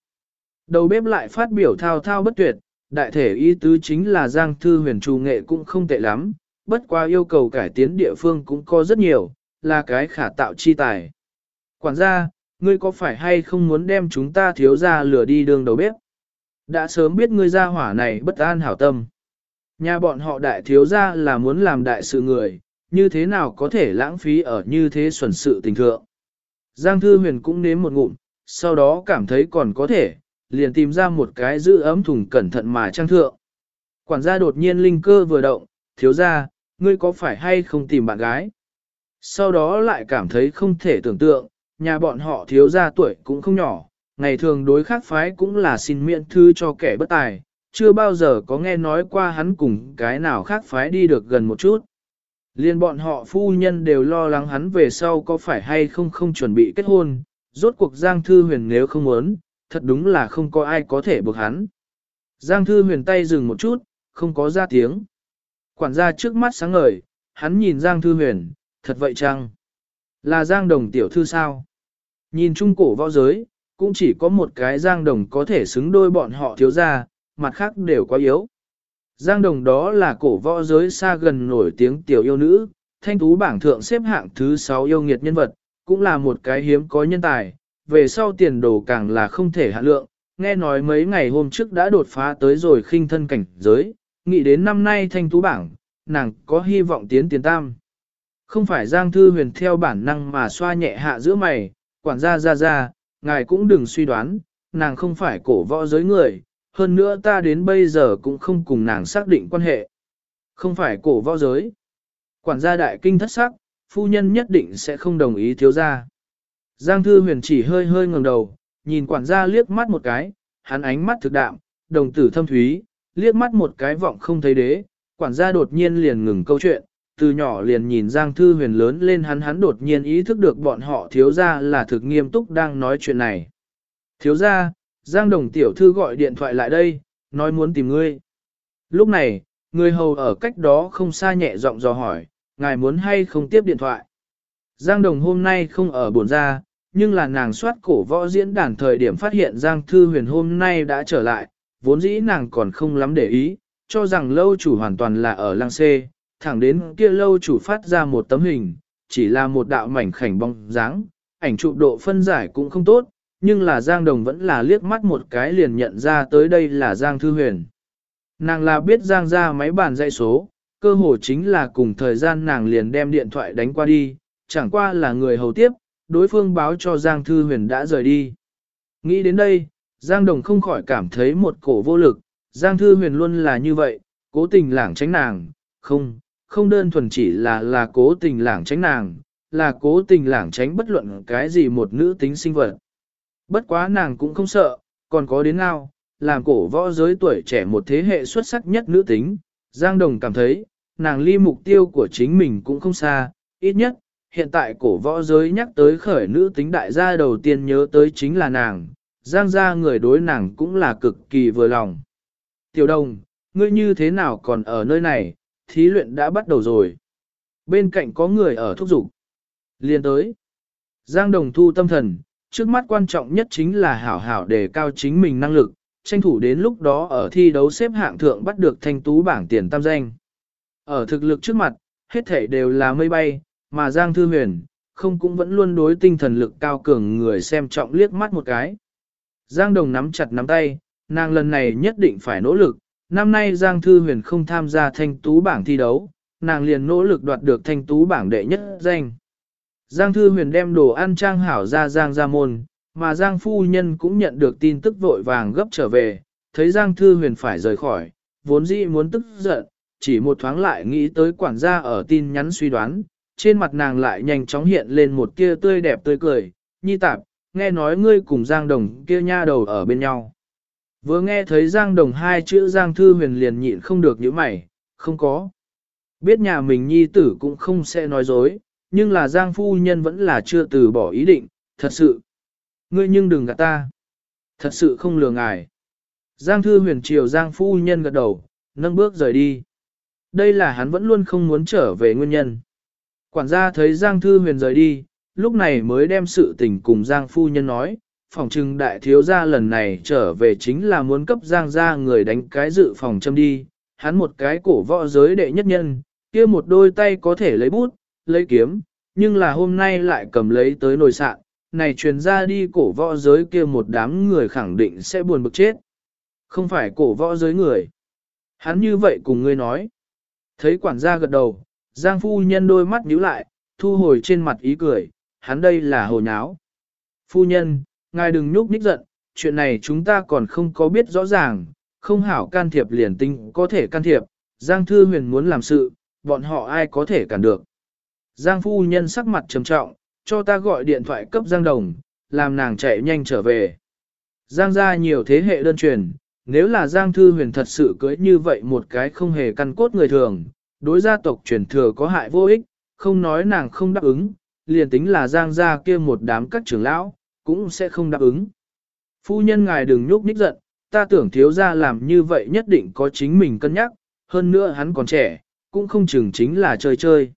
Đầu bếp lại phát biểu thao thao bất tuyệt, đại thể ý tứ chính là Giang Thư huyền trù nghệ cũng không tệ lắm, bất qua yêu cầu cải tiến địa phương cũng có rất nhiều, là cái khả tạo chi tài. Quản gia, ngươi có phải hay không muốn đem chúng ta thiếu ra lửa đi đường đầu bếp? Đã sớm biết ngươi ra hỏa này bất an hảo tâm. Nhà bọn họ đại thiếu ra là muốn làm đại sự người, như thế nào có thể lãng phí ở như thế xuẩn sự tình thượng. Giang Thư Huyền cũng nếm một ngụm, sau đó cảm thấy còn có thể, liền tìm ra một cái giữ ấm thùng cẩn thận mà trang thượng. Quản gia đột nhiên linh cơ vừa động, thiếu ra, ngươi có phải hay không tìm bạn gái? Sau đó lại cảm thấy không thể tưởng tượng, nhà bọn họ thiếu gia tuổi cũng không nhỏ, ngày thường đối khác phái cũng là xin miễn thư cho kẻ bất tài, chưa bao giờ có nghe nói qua hắn cùng cái nào khác phái đi được gần một chút. Liên bọn họ phu nhân đều lo lắng hắn về sau có phải hay không không chuẩn bị kết hôn, rốt cuộc Giang Thư Huyền nếu không muốn, thật đúng là không có ai có thể buộc hắn. Giang Thư Huyền tay dừng một chút, không có ra tiếng. Quản gia trước mắt sáng ngời, hắn nhìn Giang Thư Huyền, thật vậy chăng? Là Giang Đồng tiểu thư sao? Nhìn trung cổ võ giới, cũng chỉ có một cái Giang Đồng có thể xứng đôi bọn họ thiếu ra, mặt khác đều quá yếu. Giang Đồng đó là cổ võ giới xa gần nổi tiếng tiểu yêu nữ, thanh tú bảng thượng xếp hạng thứ 6 yêu nghiệt nhân vật, cũng là một cái hiếm có nhân tài, về sau tiền đồ càng là không thể hạ lượng, nghe nói mấy ngày hôm trước đã đột phá tới rồi khinh thân cảnh giới, nghĩ đến năm nay thanh tú bảng, nàng có hy vọng tiến tiền tam. Không phải Giang Thư Huyền theo bản năng mà xoa nhẹ hạ giữa mày, quản gia ra ra, ngài cũng đừng suy đoán, nàng không phải cổ võ giới người, hơn nữa ta đến bây giờ cũng không cùng nàng xác định quan hệ. Không phải cổ võ giới. Quản gia đại kinh thất sắc, phu nhân nhất định sẽ không đồng ý thiếu gia. Giang thư huyền chỉ hơi hơi ngẩng đầu, nhìn quản gia liếc mắt một cái, hắn ánh mắt thực đạm, đồng tử thâm thúy, liếc mắt một cái vọng không thấy đế, quản gia đột nhiên liền ngừng câu chuyện, từ nhỏ liền nhìn Giang Thư Huyền lớn lên hắn hắn đột nhiên ý thức được bọn họ thiếu gia là thực nghiêm túc đang nói chuyện này. Thiếu gia Giang Đồng Tiểu Thư gọi điện thoại lại đây, nói muốn tìm ngươi. Lúc này, người hầu ở cách đó không xa nhẹ giọng dò hỏi, ngài muốn hay không tiếp điện thoại. Giang Đồng hôm nay không ở buồn ra, nhưng là nàng soát cổ võ diễn đàn thời điểm phát hiện Giang Thư Huyền hôm nay đã trở lại, vốn dĩ nàng còn không lắm để ý, cho rằng lâu chủ hoàn toàn là ở lăng xê, thẳng đến kia lâu chủ phát ra một tấm hình, chỉ là một đạo mảnh khảnh bóng dáng, ảnh chụp độ phân giải cũng không tốt, nhưng là Giang Đồng vẫn là liếc mắt một cái liền nhận ra tới đây là Giang Thư Huyền. Nàng là biết Giang ra máy bàn dạy số, cơ hồ chính là cùng thời gian nàng liền đem điện thoại đánh qua đi, chẳng qua là người hầu tiếp, đối phương báo cho Giang Thư Huyền đã rời đi. Nghĩ đến đây, Giang Đồng không khỏi cảm thấy một cổ vô lực, Giang Thư Huyền luôn là như vậy, cố tình lảng tránh nàng, không, không đơn thuần chỉ là là cố tình lảng tránh nàng, là cố tình lảng tránh bất luận cái gì một nữ tính sinh vật. Bất quá nàng cũng không sợ, còn có đến nào, làm cổ võ giới tuổi trẻ một thế hệ xuất sắc nhất nữ tính, Giang Đồng cảm thấy, nàng ly mục tiêu của chính mình cũng không xa, ít nhất, hiện tại cổ võ giới nhắc tới khởi nữ tính đại gia đầu tiên nhớ tới chính là nàng, Giang gia người đối nàng cũng là cực kỳ vừa lòng. Tiểu đồng, ngươi như thế nào còn ở nơi này, thí luyện đã bắt đầu rồi. Bên cạnh có người ở thúc giục. Liên tới. Giang đồng thu tâm thần, trước mắt quan trọng nhất chính là hảo hảo đề cao chính mình năng lực, tranh thủ đến lúc đó ở thi đấu xếp hạng thượng bắt được thanh tú bảng tiền tam danh. Ở thực lực trước mặt, hết thể đều là mây bay, mà Giang Thư Huyền, không cũng vẫn luôn đối tinh thần lực cao cường người xem trọng liếc mắt một cái. Giang Đồng nắm chặt nắm tay, nàng lần này nhất định phải nỗ lực, năm nay Giang Thư Huyền không tham gia thanh tú bảng thi đấu, nàng liền nỗ lực đoạt được thanh tú bảng đệ nhất danh. Giang Thư Huyền đem đồ ăn trang hảo ra Giang ra môn, mà Giang Phu Nhân cũng nhận được tin tức vội vàng gấp trở về, thấy Giang Thư Huyền phải rời khỏi, vốn dĩ muốn tức giận, chỉ một thoáng lại nghĩ tới quản gia ở tin nhắn suy đoán, trên mặt nàng lại nhanh chóng hiện lên một tia tươi đẹp tươi cười, nhi tạp, nghe nói ngươi cùng Giang Đồng kia nha đầu ở bên nhau. Vừa nghe thấy Giang Đồng hai chữ Giang Thư Huyền liền nhịn không được những mày, không có. Biết nhà mình nhi tử cũng không sẽ nói dối, nhưng là Giang Phu Nhân vẫn là chưa từ bỏ ý định, thật sự. Ngươi nhưng đừng gạt ta. Thật sự không lừa ngài. Giang Thư Huyền chiều Giang Phu Nhân gật đầu, nâng bước rời đi. Đây là hắn vẫn luôn không muốn trở về nguyên nhân. Quản gia thấy Giang Thư Huyền rời đi, lúc này mới đem sự tình cùng Giang Phu Nhân nói, phòng trừng đại thiếu gia lần này trở về chính là muốn cấp Giang gia người đánh cái dự phòng châm đi, hắn một cái cổ võ giới đệ nhất nhân, kia một đôi tay có thể lấy bút, lấy kiếm, nhưng là hôm nay lại cầm lấy tới nồi sạn, này truyền ra đi cổ võ giới kia một đám người khẳng định sẽ buồn bực chết. Không phải cổ võ giới người. Hắn như vậy cùng ngươi nói. Thấy quản gia gật đầu, Giang phu nhân đôi mắt nhíu lại, thu hồi trên mặt ý cười, hắn đây là hồ nháo. Phu nhân, ngài đừng nhúc nhích giận, chuyện này chúng ta còn không có biết rõ ràng, không hảo can thiệp liền tinh có thể can thiệp, Giang Thư Huyền muốn làm sự, bọn họ ai có thể cản được. Giang phu nhân sắc mặt trầm trọng, cho ta gọi điện thoại cấp Giang Đồng, làm nàng chạy nhanh trở về. Giang ra nhiều thế hệ đơn truyền, nếu là Giang Thư Huyền thật sự cưới như vậy một cái không hề căn cốt người thường, đối gia tộc truyền thừa có hại vô ích, không nói nàng không đáp ứng, liền tính là Giang gia kia một đám các trưởng lão, cũng sẽ không đáp ứng. Phu nhân ngài đừng nhúc nhích giận, ta tưởng thiếu gia làm như vậy nhất định có chính mình cân nhắc, hơn nữa hắn còn trẻ, cũng không chừng chính là chơi chơi.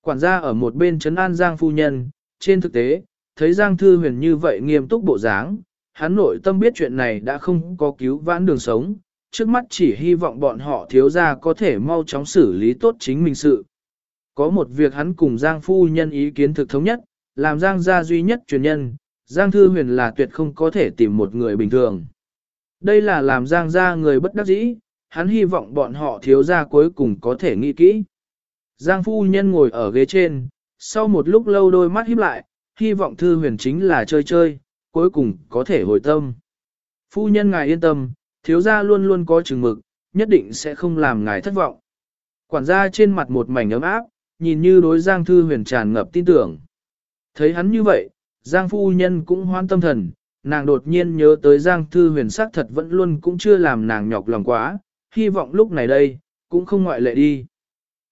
Quản gia ở một bên trấn an Giang phu nhân, trên thực tế, thấy Giang Thư Huyền như vậy nghiêm túc bộ dáng, hắn nội tâm biết chuyện này đã không có cứu vãn đường sống, trước mắt chỉ hy vọng bọn họ thiếu gia có thể mau chóng xử lý tốt chính mình sự. Có một việc hắn cùng Giang phu nhân ý kiến thực thống nhất, làm Giang gia duy nhất truyền nhân, Giang Thư Huyền là tuyệt không có thể tìm một người bình thường. Đây là làm Giang gia người bất đắc dĩ, hắn hy vọng bọn họ thiếu gia cuối cùng có thể nghĩ kỹ. Giang phu nhân ngồi ở ghế trên, sau một lúc lâu đôi mắt híp lại, hy vọng Thư Huyền chính là chơi chơi, cuối cùng có thể hồi tâm. Phu nhân ngài yên tâm, thiếu gia luôn luôn có chừng mực, nhất định sẽ không làm ngài thất vọng. Quản gia trên mặt một mảnh ấm áp, nhìn như đối Giang Thư Huyền tràn ngập tin tưởng. Thấy hắn như vậy, Giang Phu Nhân cũng hoan tâm thần, nàng đột nhiên nhớ tới Giang Thư Huyền sắc thật vẫn luôn cũng chưa làm nàng nhọc lòng quá, hy vọng lúc này đây, cũng không ngoại lệ đi.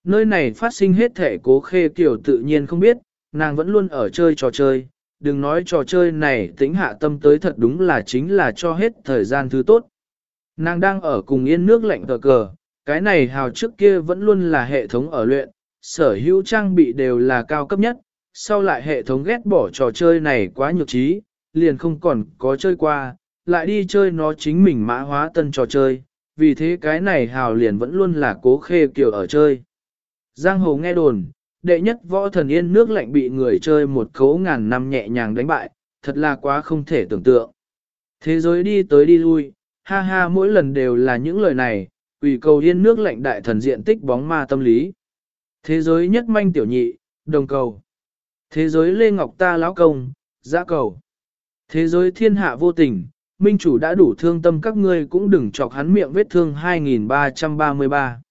Nơi này phát sinh hết thể cố khê kiểu tự nhiên không biết, nàng vẫn luôn ở chơi trò chơi, đừng nói trò chơi này tính hạ tâm tới thật đúng là chính là cho hết thời gian thứ tốt. Nàng đang ở cùng yên nước lạnh cờ cờ, cái này hào trước kia vẫn luôn là hệ thống ở luyện, sở hữu trang bị đều là cao cấp nhất, sau lại hệ thống ghét bỏ trò chơi này quá nhược trí, liền không còn có chơi qua, lại đi chơi nó chính mình mã hóa tân trò chơi, vì thế cái này hào liền vẫn luôn là cố khê kiểu ở chơi. Giang hồ nghe đồn, đệ nhất võ thần yên nước lạnh bị người chơi một cấu ngàn năm nhẹ nhàng đánh bại, thật là quá không thể tưởng tượng. Thế giới đi tới đi lui, ha ha mỗi lần đều là những lời này, ủy cầu yên nước lạnh đại thần diện tích bóng ma tâm lý. Thế giới nhất manh tiểu nhị, đồng cầu. Thế giới lê ngọc ta lão công, giã cầu. Thế giới thiên hạ vô tình, minh chủ đã đủ thương tâm các ngươi cũng đừng chọc hắn miệng vết thương 2333.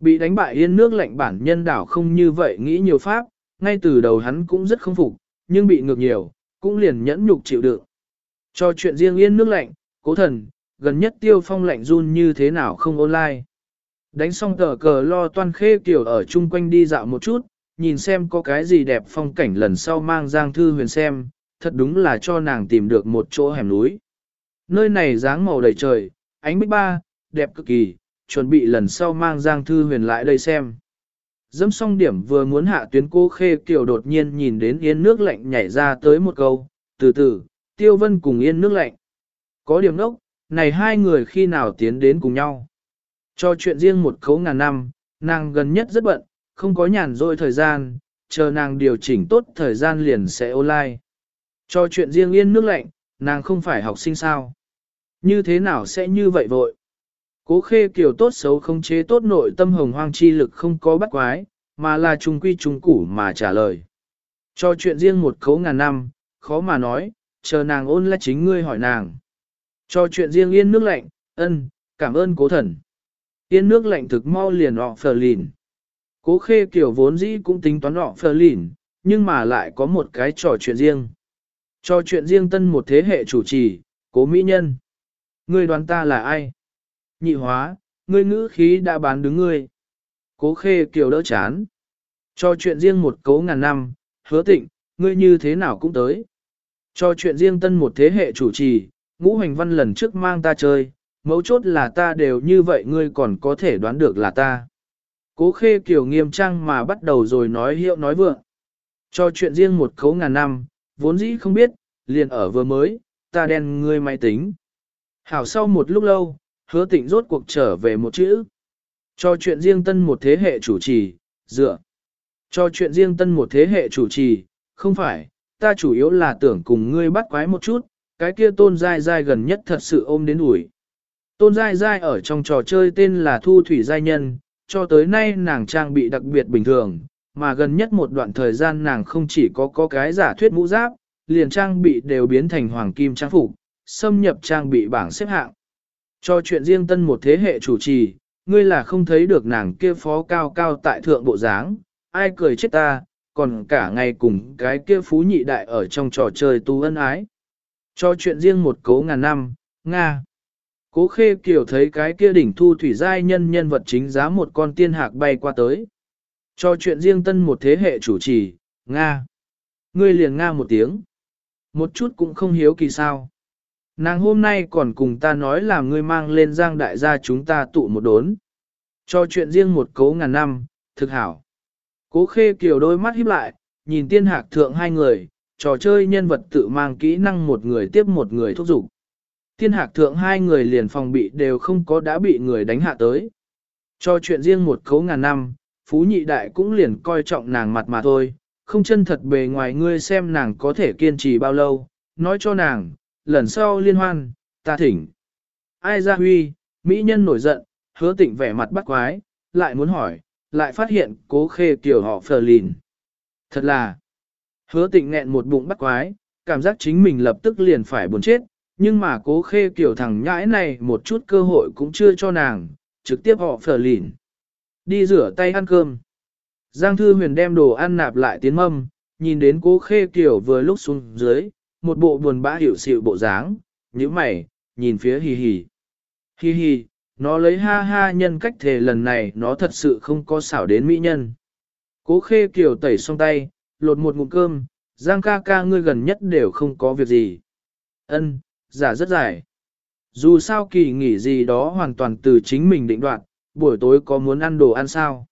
Bị đánh bại yên nước lạnh bản nhân đảo không như vậy nghĩ nhiều pháp, ngay từ đầu hắn cũng rất không phục, nhưng bị ngược nhiều, cũng liền nhẫn nhục chịu đựng. Cho chuyện riêng yên nước lạnh, cố thần, gần nhất tiêu phong lạnh run như thế nào không online. Đánh xong tờ cờ lo toan khê kiểu ở chung quanh đi dạo một chút, nhìn xem có cái gì đẹp phong cảnh lần sau mang Giang Thư Huyền xem, thật đúng là cho nàng tìm được một chỗ hẻm núi. Nơi này dáng màu đầy trời, ánh bích ba, đẹp cực kỳ, chuẩn bị lần sau mang Giang Thư Huyền lại đây xem. Dẫm xong điểm vừa muốn hạ tuyến cô khê kiểu đột nhiên nhìn đến yên nước lạnh nhảy ra tới một câu, từ từ, tiêu vân cùng yên nước lạnh. Có điểm nốc, này hai người khi nào tiến đến cùng nhau. Cho chuyện riêng một khấu ngàn năm, nàng gần nhất rất bận, không có nhàn rỗi thời gian, chờ nàng điều chỉnh tốt thời gian liền sẽ online. Cho chuyện riêng yên nước lạnh, nàng không phải học sinh sao. Như thế nào sẽ như vậy vội? Cố khê kiểu tốt xấu không chế tốt nội tâm hồng hoang chi lực không có bắt quái, mà là trùng quy trùng củ mà trả lời. Cho chuyện riêng một khấu ngàn năm, khó mà nói, chờ nàng ôn là chính ngươi hỏi nàng. Cho chuyện riêng yên nước lạnh, ân, cảm ơn cố thần. Yên nước lạnh thực mau liền họ phờ lìn. Cố khê kiểu vốn dĩ cũng tính toán họ phờ lìn, nhưng mà lại có một cái trò chuyện riêng. Trò chuyện riêng tân một thế hệ chủ trì, cố mỹ nhân. Ngươi đoán ta là ai? Nhị hóa, ngươi ngữ khí đã bán đứng ngươi. Cố khê kiểu đỡ chán. trò chuyện riêng một cấu ngàn năm, hứa tịnh, ngươi như thế nào cũng tới. Cho chuyện riêng tân một thế hệ chủ trì, ngũ hành văn lần trước mang ta chơi, mấu chốt là ta đều như vậy ngươi còn có thể đoán được là ta. Cố khê kiểu nghiêm trang mà bắt đầu rồi nói hiệu nói vượng. Cho chuyện riêng một khấu ngàn năm, vốn dĩ không biết, liền ở vừa mới, ta đen ngươi máy tính. Hảo sau một lúc lâu, hứa tịnh rốt cuộc trở về một chữ. Cho chuyện riêng tân một thế hệ chủ trì, dựa. Cho chuyện riêng tân một thế hệ chủ trì, không phải, ta chủ yếu là tưởng cùng ngươi bắt quái một chút, cái kia tôn dai dai gần nhất thật sự ôm đến ủi. Tôn Giai Giai ở trong trò chơi tên là Thu Thủy Giai Nhân, cho tới nay nàng trang bị đặc biệt bình thường, mà gần nhất một đoạn thời gian nàng không chỉ có có cái giả thuyết mũ giáp, liền trang bị đều biến thành hoàng kim trang phục, xâm nhập trang bị bảng xếp hạng. Cho chuyện riêng tân một thế hệ chủ trì, ngươi là không thấy được nàng kia phó cao cao tại thượng bộ dáng, ai cười chết ta, còn cả ngày cùng cái kia phú nhị đại ở trong trò chơi tu ân ái. Cho chuyện riêng một cố ngàn năm, Nga. Cố khê kiểu thấy cái kia đỉnh thu thủy giai nhân nhân vật chính giá một con tiên hạc bay qua tới. Cho chuyện riêng tân một thế hệ chủ trì, Nga. Ngươi liền Nga một tiếng. Một chút cũng không hiếu kỳ sao. Nàng hôm nay còn cùng ta nói là ngươi mang lên giang đại gia chúng ta tụ một đốn. Cho chuyện riêng một cấu ngàn năm, thực hảo. Cố khê kiều đôi mắt híp lại, nhìn tiên hạc thượng hai người, trò chơi nhân vật tự mang kỹ năng một người tiếp một người thúc giục. Thiên hạc thượng hai người liền phòng bị đều không có đã bị người đánh hạ tới. Cho chuyện riêng một cấu ngàn năm, Phú Nhị Đại cũng liền coi trọng nàng mặt mà thôi, không chân thật bề ngoài ngươi xem nàng có thể kiên trì bao lâu, nói cho nàng, lần sau liên hoan, ta thỉnh. Ai ra huy, mỹ nhân nổi giận, hứa tịnh vẻ mặt bắt quái, lại muốn hỏi, lại phát hiện cố khê tiểu họ phờ lìn. Thật là, hứa tịnh nghẹn một bụng bắt quái, cảm giác chính mình lập tức liền phải buồn chết, nhưng mà cố khê kiểu thằng nhãi này một chút cơ hội cũng chưa cho nàng, trực tiếp họ phở lìn. Đi rửa tay ăn cơm. Giang Thư Huyền đem đồ ăn nạp lại tiến mâm, nhìn đến cố khê kiểu vừa lúc xuống dưới, một bộ buồn bã hiểu xịu bộ dáng, nhíu mày, nhìn phía hì hì. Hì hì, Nó lấy ha ha nhân cách thể lần này nó thật sự không có xảo đến mỹ nhân. Cố khê kiều tẩy xong tay, lột một ngụm cơm, Giang ca ca ngươi gần nhất đều không có việc gì. Ân, giả rất dài. Dù sao kỳ nghỉ gì đó hoàn toàn từ chính mình định đoạt, buổi tối có muốn ăn đồ ăn sao?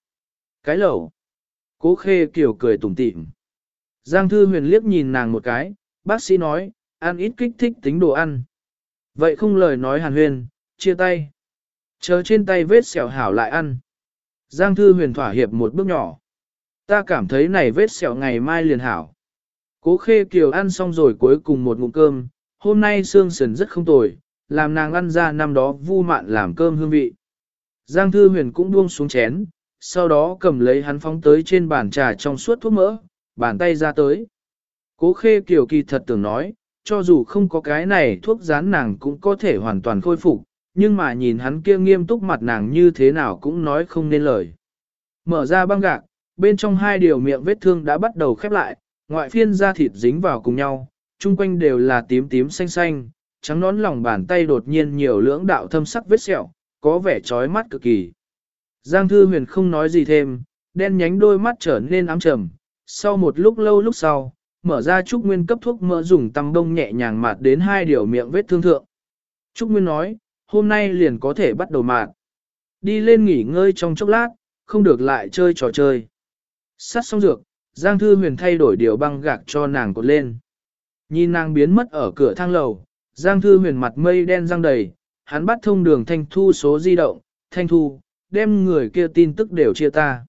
Cái lẩu. Cố khê kiểu cười tủm tỉm. Giang thư huyền liếc nhìn nàng một cái, bác sĩ nói, ăn ít kích thích tính đồ ăn. Vậy không lời nói hàn huyền, chia tay. Chờ trên tay vết sẹo hảo lại ăn. Giang thư huyền thỏa hiệp một bước nhỏ. Ta cảm thấy này vết sẹo ngày mai liền hảo. Cố khê kiều ăn xong rồi cuối cùng một ngụm cơm, hôm nay xương sườn rất không tồi, làm nàng ăn ra năm đó vu mạn làm cơm hương vị. Giang thư huyền cũng buông xuống chén, sau đó cầm lấy hắn phóng tới trên bàn trà trong suốt thuốc mỡ, bàn tay ra tới. Cố khê kiều kỳ thật tưởng nói, cho dù không có cái này thuốc rán nàng cũng có thể hoàn toàn khôi phục, nhưng mà nhìn hắn kia nghiêm túc mặt nàng như thế nào cũng nói không nên lời. Mở ra băng gạc, bên trong hai điều miệng vết thương đã bắt đầu khép lại, ngoại phiên da thịt dính vào cùng nhau, chung quanh đều là tím tím xanh xanh, trắng nón lòng bàn tay đột nhiên nhiều lưỡng đạo thâm sắc vết sẹo, có vẻ trói mắt cực kỳ. Giang Thư Huyền không nói gì thêm, đen nhánh đôi mắt trở nên ám trầm, sau một lúc lâu lúc sau, mở ra Trúc Nguyên cấp thuốc mỡ dùng tăm đông nhẹ nhàng mạt đến hai điều miệng vết thương thượng. Trúc Nguyên nói, hôm nay liền có thể bắt đầu mạt. Đi lên nghỉ ngơi trong chốc lát, không được lại chơi trò chơi. Sát xong dược, Giang Thư Huyền thay đổi điều băng gạc cho nàng cột lên. Nhìn nàng biến mất ở cửa thang lầu, Giang Thư Huyền mặt mây đen răng đầy, hắn bắt thông đường Thanh Thu số di động, Thanh Thu, đem người kia tin tức đều chia ta.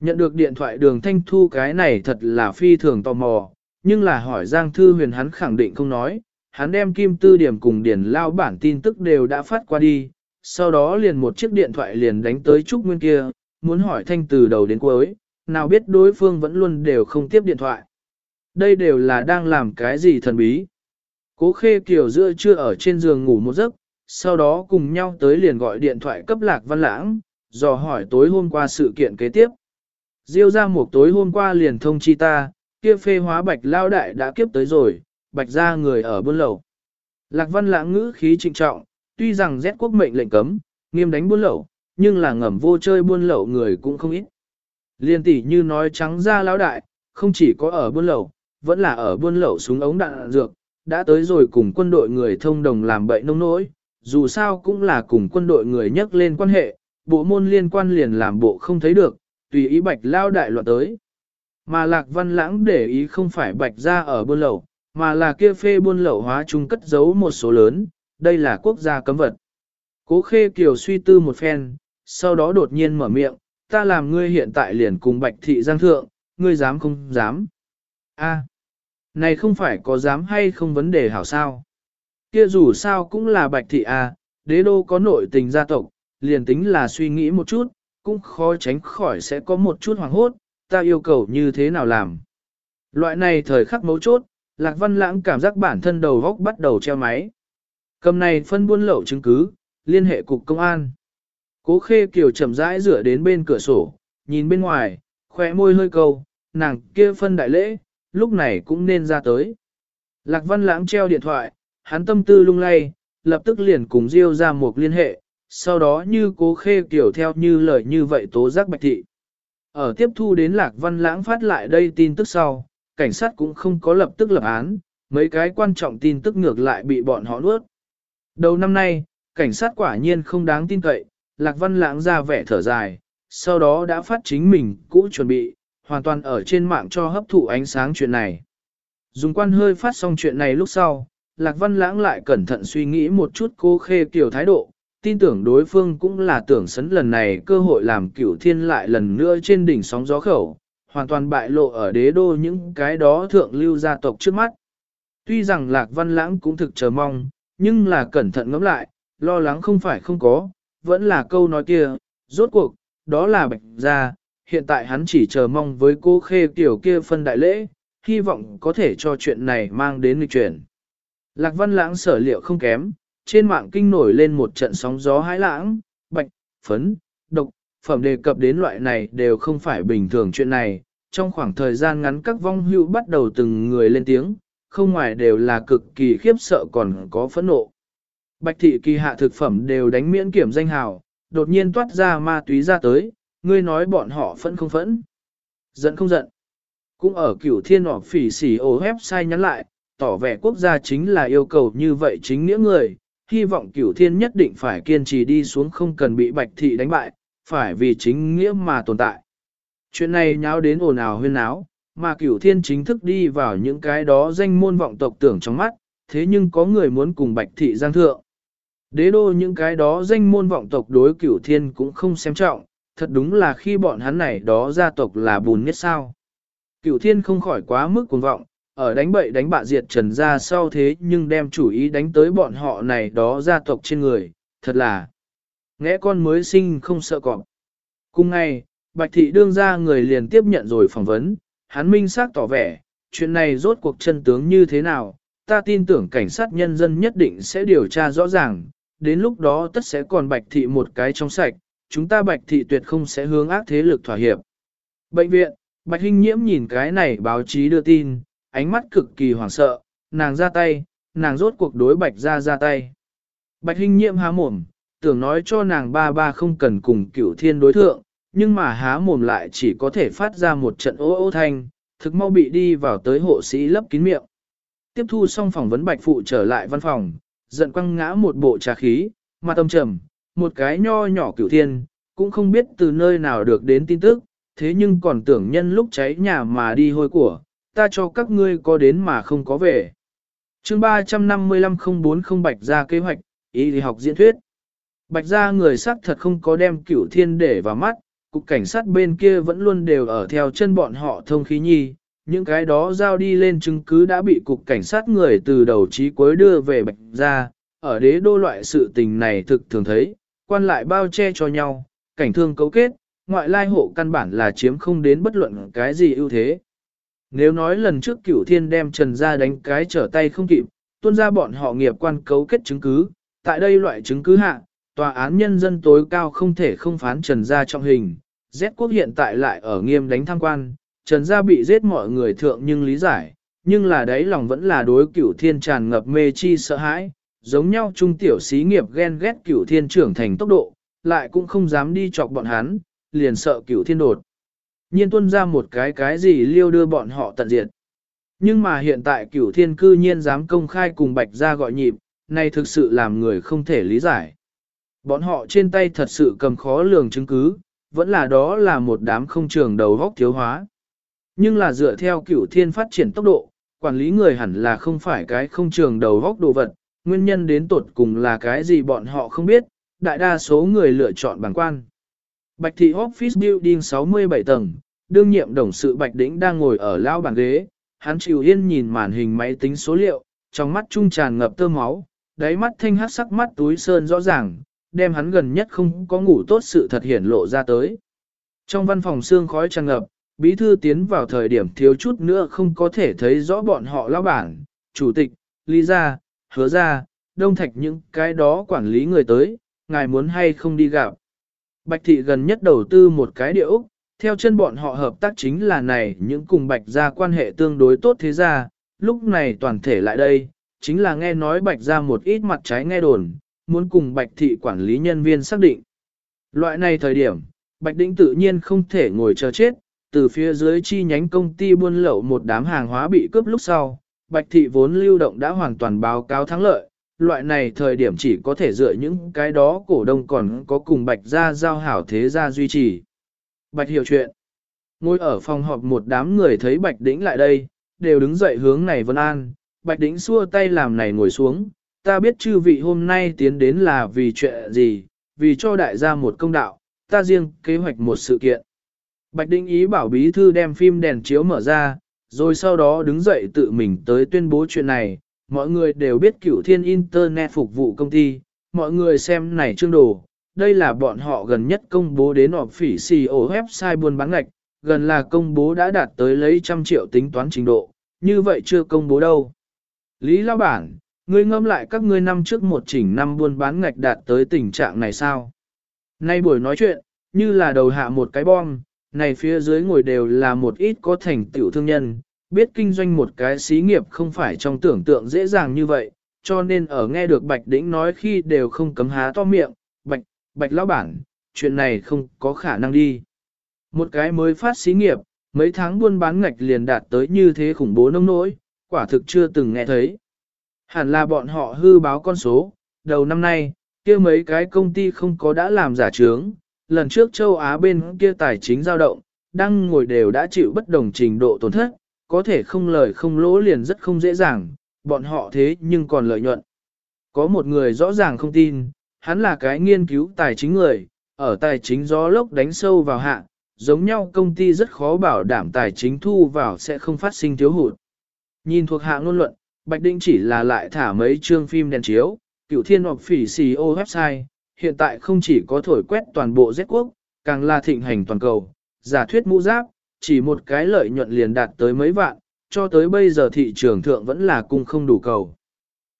Nhận được điện thoại đường Thanh Thu cái này thật là phi thường tò mò, nhưng là hỏi Giang Thư Huyền hắn khẳng định không nói, hắn đem kim tư điểm cùng điển lao bản tin tức đều đã phát qua đi, sau đó liền một chiếc điện thoại liền đánh tới Trúc Nguyên kia, muốn hỏi Thanh từ đầu đến cuối, nào biết đối phương vẫn luôn đều không tiếp điện thoại. Đây đều là đang làm cái gì thần bí. Cố khê kiểu giữa chưa ở trên giường ngủ một giấc, sau đó cùng nhau tới liền gọi điện thoại cấp lạc văn lãng, dò hỏi tối hôm qua sự kiện kế tiếp. Diêu ra một tối hôm qua liền thông chi ta, kia phê hóa bạch lao đại đã kiếp tới rồi, bạch ra người ở buôn lậu. Lạc văn lãng ngữ khí trịnh trọng, tuy rằng rét quốc mệnh lệnh cấm, nghiêm đánh buôn lậu, nhưng là ngầm vô chơi buôn lậu người cũng không ít. Liên tỷ như nói trắng ra lão đại, không chỉ có ở buôn lậu, vẫn là ở buôn lậu súng ống đạn dược, đã tới rồi cùng quân đội người thông đồng làm bậy nông nỗi, dù sao cũng là cùng quân đội người nhắc lên quan hệ, bộ môn liên quan liền làm bộ không thấy được, tùy ý bạch lao đại loạn tới. Mà lạc văn lãng để ý không phải bạch ra ở buôn lậu, mà là kia phê buôn lậu hóa chung cất giấu một số lớn, đây là quốc gia cấm vật. Cố khê kiều suy tư một phen, sau đó đột nhiên mở miệng, ta làm ngươi hiện tại liền cùng bạch thị giang thượng, ngươi dám không dám. A, này không phải có dám hay không vấn đề hảo sao. Kia dù sao cũng là bạch thị A, đế đô có nội tình gia tộc, liền tính là suy nghĩ một chút, cũng khó tránh khỏi sẽ có một chút hoảng hốt, ta yêu cầu như thế nào làm. Loại này thời khắc mấu chốt, Lạc Văn Lãng cảm giác bản thân đầu góc bắt đầu treo máy. Cầm này phân buôn lậu chứng cứ, liên hệ cục công an. Cố khê kiều chậm rãi rửa đến bên cửa sổ, nhìn bên ngoài, khóe môi hơi câu, nàng kia phân đại lễ, lúc này cũng nên ra tới. Lạc văn lãng treo điện thoại, hắn tâm tư lung lay, lập tức liền cùng Diêu ra một liên hệ, sau đó như cố khê kiểu theo như lời như vậy tố giác bạch thị. Ở tiếp thu đến Lạc Văn Lãng phát lại đây tin tức sau, cảnh sát cũng không có lập tức lập án, mấy cái quan trọng tin tức ngược lại bị bọn họ nuốt. Đầu năm nay, cảnh sát quả nhiên không đáng tin cậy, Lạc Văn Lãng ra vẻ thở dài, sau đó đã phát chính mình cũ chuẩn bị, hoàn toàn ở trên mạng cho hấp thụ ánh sáng chuyện này. Dùng quan hơi phát xong chuyện này lúc sau, Lạc Văn Lãng lại cẩn thận suy nghĩ một chút cô khê kiểu thái độ, tin tưởng đối phương cũng là tưởng sấn lần này cơ hội làm cửu thiên lại lần nữa trên đỉnh sóng gió khẩu, hoàn toàn bại lộ ở đế đô những cái đó thượng lưu gia tộc trước mắt. Tuy rằng Lạc Văn Lãng cũng thực chờ mong, nhưng là cẩn thận ngẫm lại, lo lắng không phải không có, vẫn là câu nói kia, rốt cuộc, đó là bạch gia, hiện tại hắn chỉ chờ mong với cô khê tiểu kia phân đại lễ, hy vọng có thể cho chuyện này mang đến lịch chuyển. Lạc văn lãng sở liệu không kém, trên mạng kinh nổi lên một trận sóng gió hãi lãng, bạch, phấn, độc, phẩm đề cập đến loại này đều không phải bình thường chuyện này. Trong khoảng thời gian ngắn các vong hữu bắt đầu từng người lên tiếng, không ngoài đều là cực kỳ khiếp sợ còn có phẫn nộ. Bạch thị kỳ hạ thực phẩm đều đánh miễn kiểm danh hào, đột nhiên toát ra ma túy ra tới, ngươi nói bọn họ phẫn không phẫn. Giận không giận. Cũng ở cửu thiên họp phỉ xỉ ổ website nhắn lại, tỏ vẻ quốc gia chính là yêu cầu như vậy chính nghĩa người, hy vọng cửu thiên nhất định phải kiên trì đi xuống không cần bị bạch thị đánh bại, phải vì chính nghĩa mà tồn tại. Chuyện này nháo đến ồn ào huyên náo, mà cửu thiên chính thức đi vào những cái đó danh môn vọng tộc tưởng trong mắt, thế nhưng có người muốn cùng bạch thị giang thượng. Đế đô những cái đó danh môn vọng tộc đối cửu thiên cũng không xem trọng, thật đúng là khi bọn hắn này đó gia tộc là bùn nhất sao. Cửu thiên không khỏi quá mức cuồng vọng, ở đánh bậy đánh bạ diệt trần ra sau thế nhưng đem chủ ý đánh tới bọn họ này đó gia tộc trên người, thật là ngẽ con mới sinh không sợ cọp. Cùng ngày, Bạch Thị đương ra người liền tiếp nhận rồi phỏng vấn, hắn minh xác tỏ vẻ, chuyện này rốt cuộc chân tướng như thế nào, ta tin tưởng cảnh sát nhân dân nhất định sẽ điều tra rõ ràng, đến lúc đó tất sẽ còn Bạch Thị một cái trong sạch, chúng ta Bạch Thị tuyệt không sẽ hướng ác thế lực thỏa hiệp. Bệnh viện, Bạch Hinh Nhiễm nhìn cái này báo chí đưa tin, ánh mắt cực kỳ hoảng sợ, nàng ra tay, nàng rốt cuộc đối Bạch ra ra tay. Bạch Hinh Nhiễm há mồm, tưởng nói cho nàng ba ba không cần cùng cựu thiên đối thượng, nhưng mà há mồm lại chỉ có thể phát ra một trận ô ô thanh, thực mau bị đi vào tới hộ sĩ lấp kín miệng. Tiếp thu xong phỏng vấn Bạch Phụ trở lại văn phòng, giận quăng ngã một bộ trà khí, mặt tâm trầm, một cái nho nhỏ cửu thiên, cũng không biết từ nơi nào được đến tin tức, thế nhưng còn tưởng nhân lúc cháy nhà mà đi hôi của, ta cho các ngươi có đến mà không có về. chương 355 04 không bạch ra kế hoạch, ý thì học diễn thuyết. Bạch ra người sắc thật không có đem cửu thiên để vào mắt, cục cảnh sát bên kia vẫn luôn đều ở theo chân bọn họ thông khí nhi, những cái đó giao đi lên chứng cứ đã bị cục cảnh sát người từ đầu chí cuối đưa về bạch ra, ở đế đô loại sự tình này thực thường thấy, quan lại bao che cho nhau, cảnh thương cấu kết, ngoại lai hộ căn bản là chiếm không đến bất luận cái gì ưu thế. Nếu nói lần trước cửu thiên đem trần ra đánh cái trở tay không kịp, tuôn ra bọn họ nghiệp quan cấu kết chứng cứ, tại đây loại chứng cứ hạ, tòa án nhân dân tối cao không thể không phán trần ra trọng hình. Z quốc hiện tại lại ở nghiêm đánh tham quan, trần gia bị giết mọi người thượng nhưng lý giải, nhưng là đấy lòng vẫn là đối cửu thiên tràn ngập mê chi sợ hãi, giống nhau trung tiểu xí nghiệp ghen ghét cửu thiên trưởng thành tốc độ, lại cũng không dám đi chọc bọn hắn, liền sợ cửu thiên đột. Nhiên tuân ra một cái cái gì liêu đưa bọn họ tận diệt. Nhưng mà hiện tại cửu thiên cư nhiên dám công khai cùng bạch ra gọi nhịp, này thực sự làm người không thể lý giải. Bọn họ trên tay thật sự cầm khó lường chứng cứ, vẫn là đó là một đám không trường đầu góc thiếu hóa. Nhưng là dựa theo cửu thiên phát triển tốc độ, quản lý người hẳn là không phải cái không trường đầu góc đồ vật, nguyên nhân đến tột cùng là cái gì bọn họ không biết, đại đa số người lựa chọn bằng quan. Bạch thị office building 67 tầng, đương nhiệm đồng sự Bạch Đĩnh đang ngồi ở lao bàn ghế, hắn chịu yên nhìn màn hình máy tính số liệu, trong mắt trung tràn ngập tơ máu, đáy mắt thanh hát sắc mắt túi sơn rõ ràng, đem hắn gần nhất không có ngủ tốt sự thật hiển lộ ra tới. Trong văn phòng xương khói tràn ngập, bí thư tiến vào thời điểm thiếu chút nữa không có thể thấy rõ bọn họ lao bản, chủ tịch, lý gia, hứa ra, đông thạch những cái đó quản lý người tới, ngài muốn hay không đi gặp. Bạch thị gần nhất đầu tư một cái địa Úc, theo chân bọn họ hợp tác chính là này những cùng bạch gia quan hệ tương đối tốt thế ra, lúc này toàn thể lại đây, chính là nghe nói bạch gia một ít mặt trái nghe đồn, muốn cùng bạch thị quản lý nhân viên xác định. Loại này thời điểm, bạch đĩnh tự nhiên không thể ngồi chờ chết, từ phía dưới chi nhánh công ty buôn lậu một đám hàng hóa bị cướp lúc sau, bạch thị vốn lưu động đã hoàn toàn báo cáo thắng lợi, loại này thời điểm chỉ có thể dựa những cái đó cổ đông còn có cùng bạch gia giao hảo thế gia duy trì. Bạch hiểu chuyện. Ngồi ở phòng họp một đám người thấy bạch đĩnh lại đây, đều đứng dậy hướng này vân an, bạch đĩnh xua tay làm này ngồi xuống, ta biết chư vị hôm nay tiến đến là vì chuyện gì, vì cho đại gia một công đạo, ta riêng kế hoạch một sự kiện. Bạch Đĩnh ý bảo bí thư đem phim đèn chiếu mở ra, rồi sau đó đứng dậy tự mình tới tuyên bố chuyện này, mọi người đều biết cửu thiên Internet phục vụ công ty, mọi người xem này chương đồ, đây là bọn họ gần nhất công bố đến họp phỉ CEO website buôn bán ngạch, gần là công bố đã đạt tới lấy trăm triệu tính toán trình độ, như vậy chưa công bố đâu. Lý Lao Bản, ngươi ngâm lại các ngươi năm trước một chỉnh năm buôn bán ngạch đạt tới tình trạng này sao? Nay buổi nói chuyện, như là đầu hạ một cái bom, này phía dưới ngồi đều là một ít có thành tựu thương nhân, biết kinh doanh một cái xí nghiệp không phải trong tưởng tượng dễ dàng như vậy, cho nên ở nghe được Bạch Đĩnh nói khi đều không cấm há to miệng, Bạch, Bạch lão bản, chuyện này không có khả năng đi. Một cái mới phát xí nghiệp, mấy tháng buôn bán ngạch liền đạt tới như thế khủng bố nông nỗi, quả thực chưa từng nghe thấy. Hẳn là bọn họ hư báo con số, đầu năm nay, kia mấy cái công ty không có đã làm giả trướng, lần trước châu Á bên kia tài chính dao động, đang ngồi đều đã chịu bất đồng trình độ tổn thất, có thể không lời không lỗ liền rất không dễ dàng, bọn họ thế nhưng còn lợi nhuận. Có một người rõ ràng không tin, hắn là cái nghiên cứu tài chính người, ở tài chính gió lốc đánh sâu vào hạ, giống nhau công ty rất khó bảo đảm tài chính thu vào sẽ không phát sinh thiếu hụt. Nhìn thuộc hạ ngôn luận, Bạch Đinh chỉ là lại thả mấy chương phim đèn chiếu, Cựu thiên hoặc phỉ CEO website, hiện tại không chỉ có thổi quét toàn bộ Z quốc, càng là thịnh hành toàn cầu, giả thuyết mũ giáp, chỉ một cái lợi nhuận liền đạt tới mấy vạn, cho tới bây giờ thị trường thượng vẫn là cung không đủ cầu.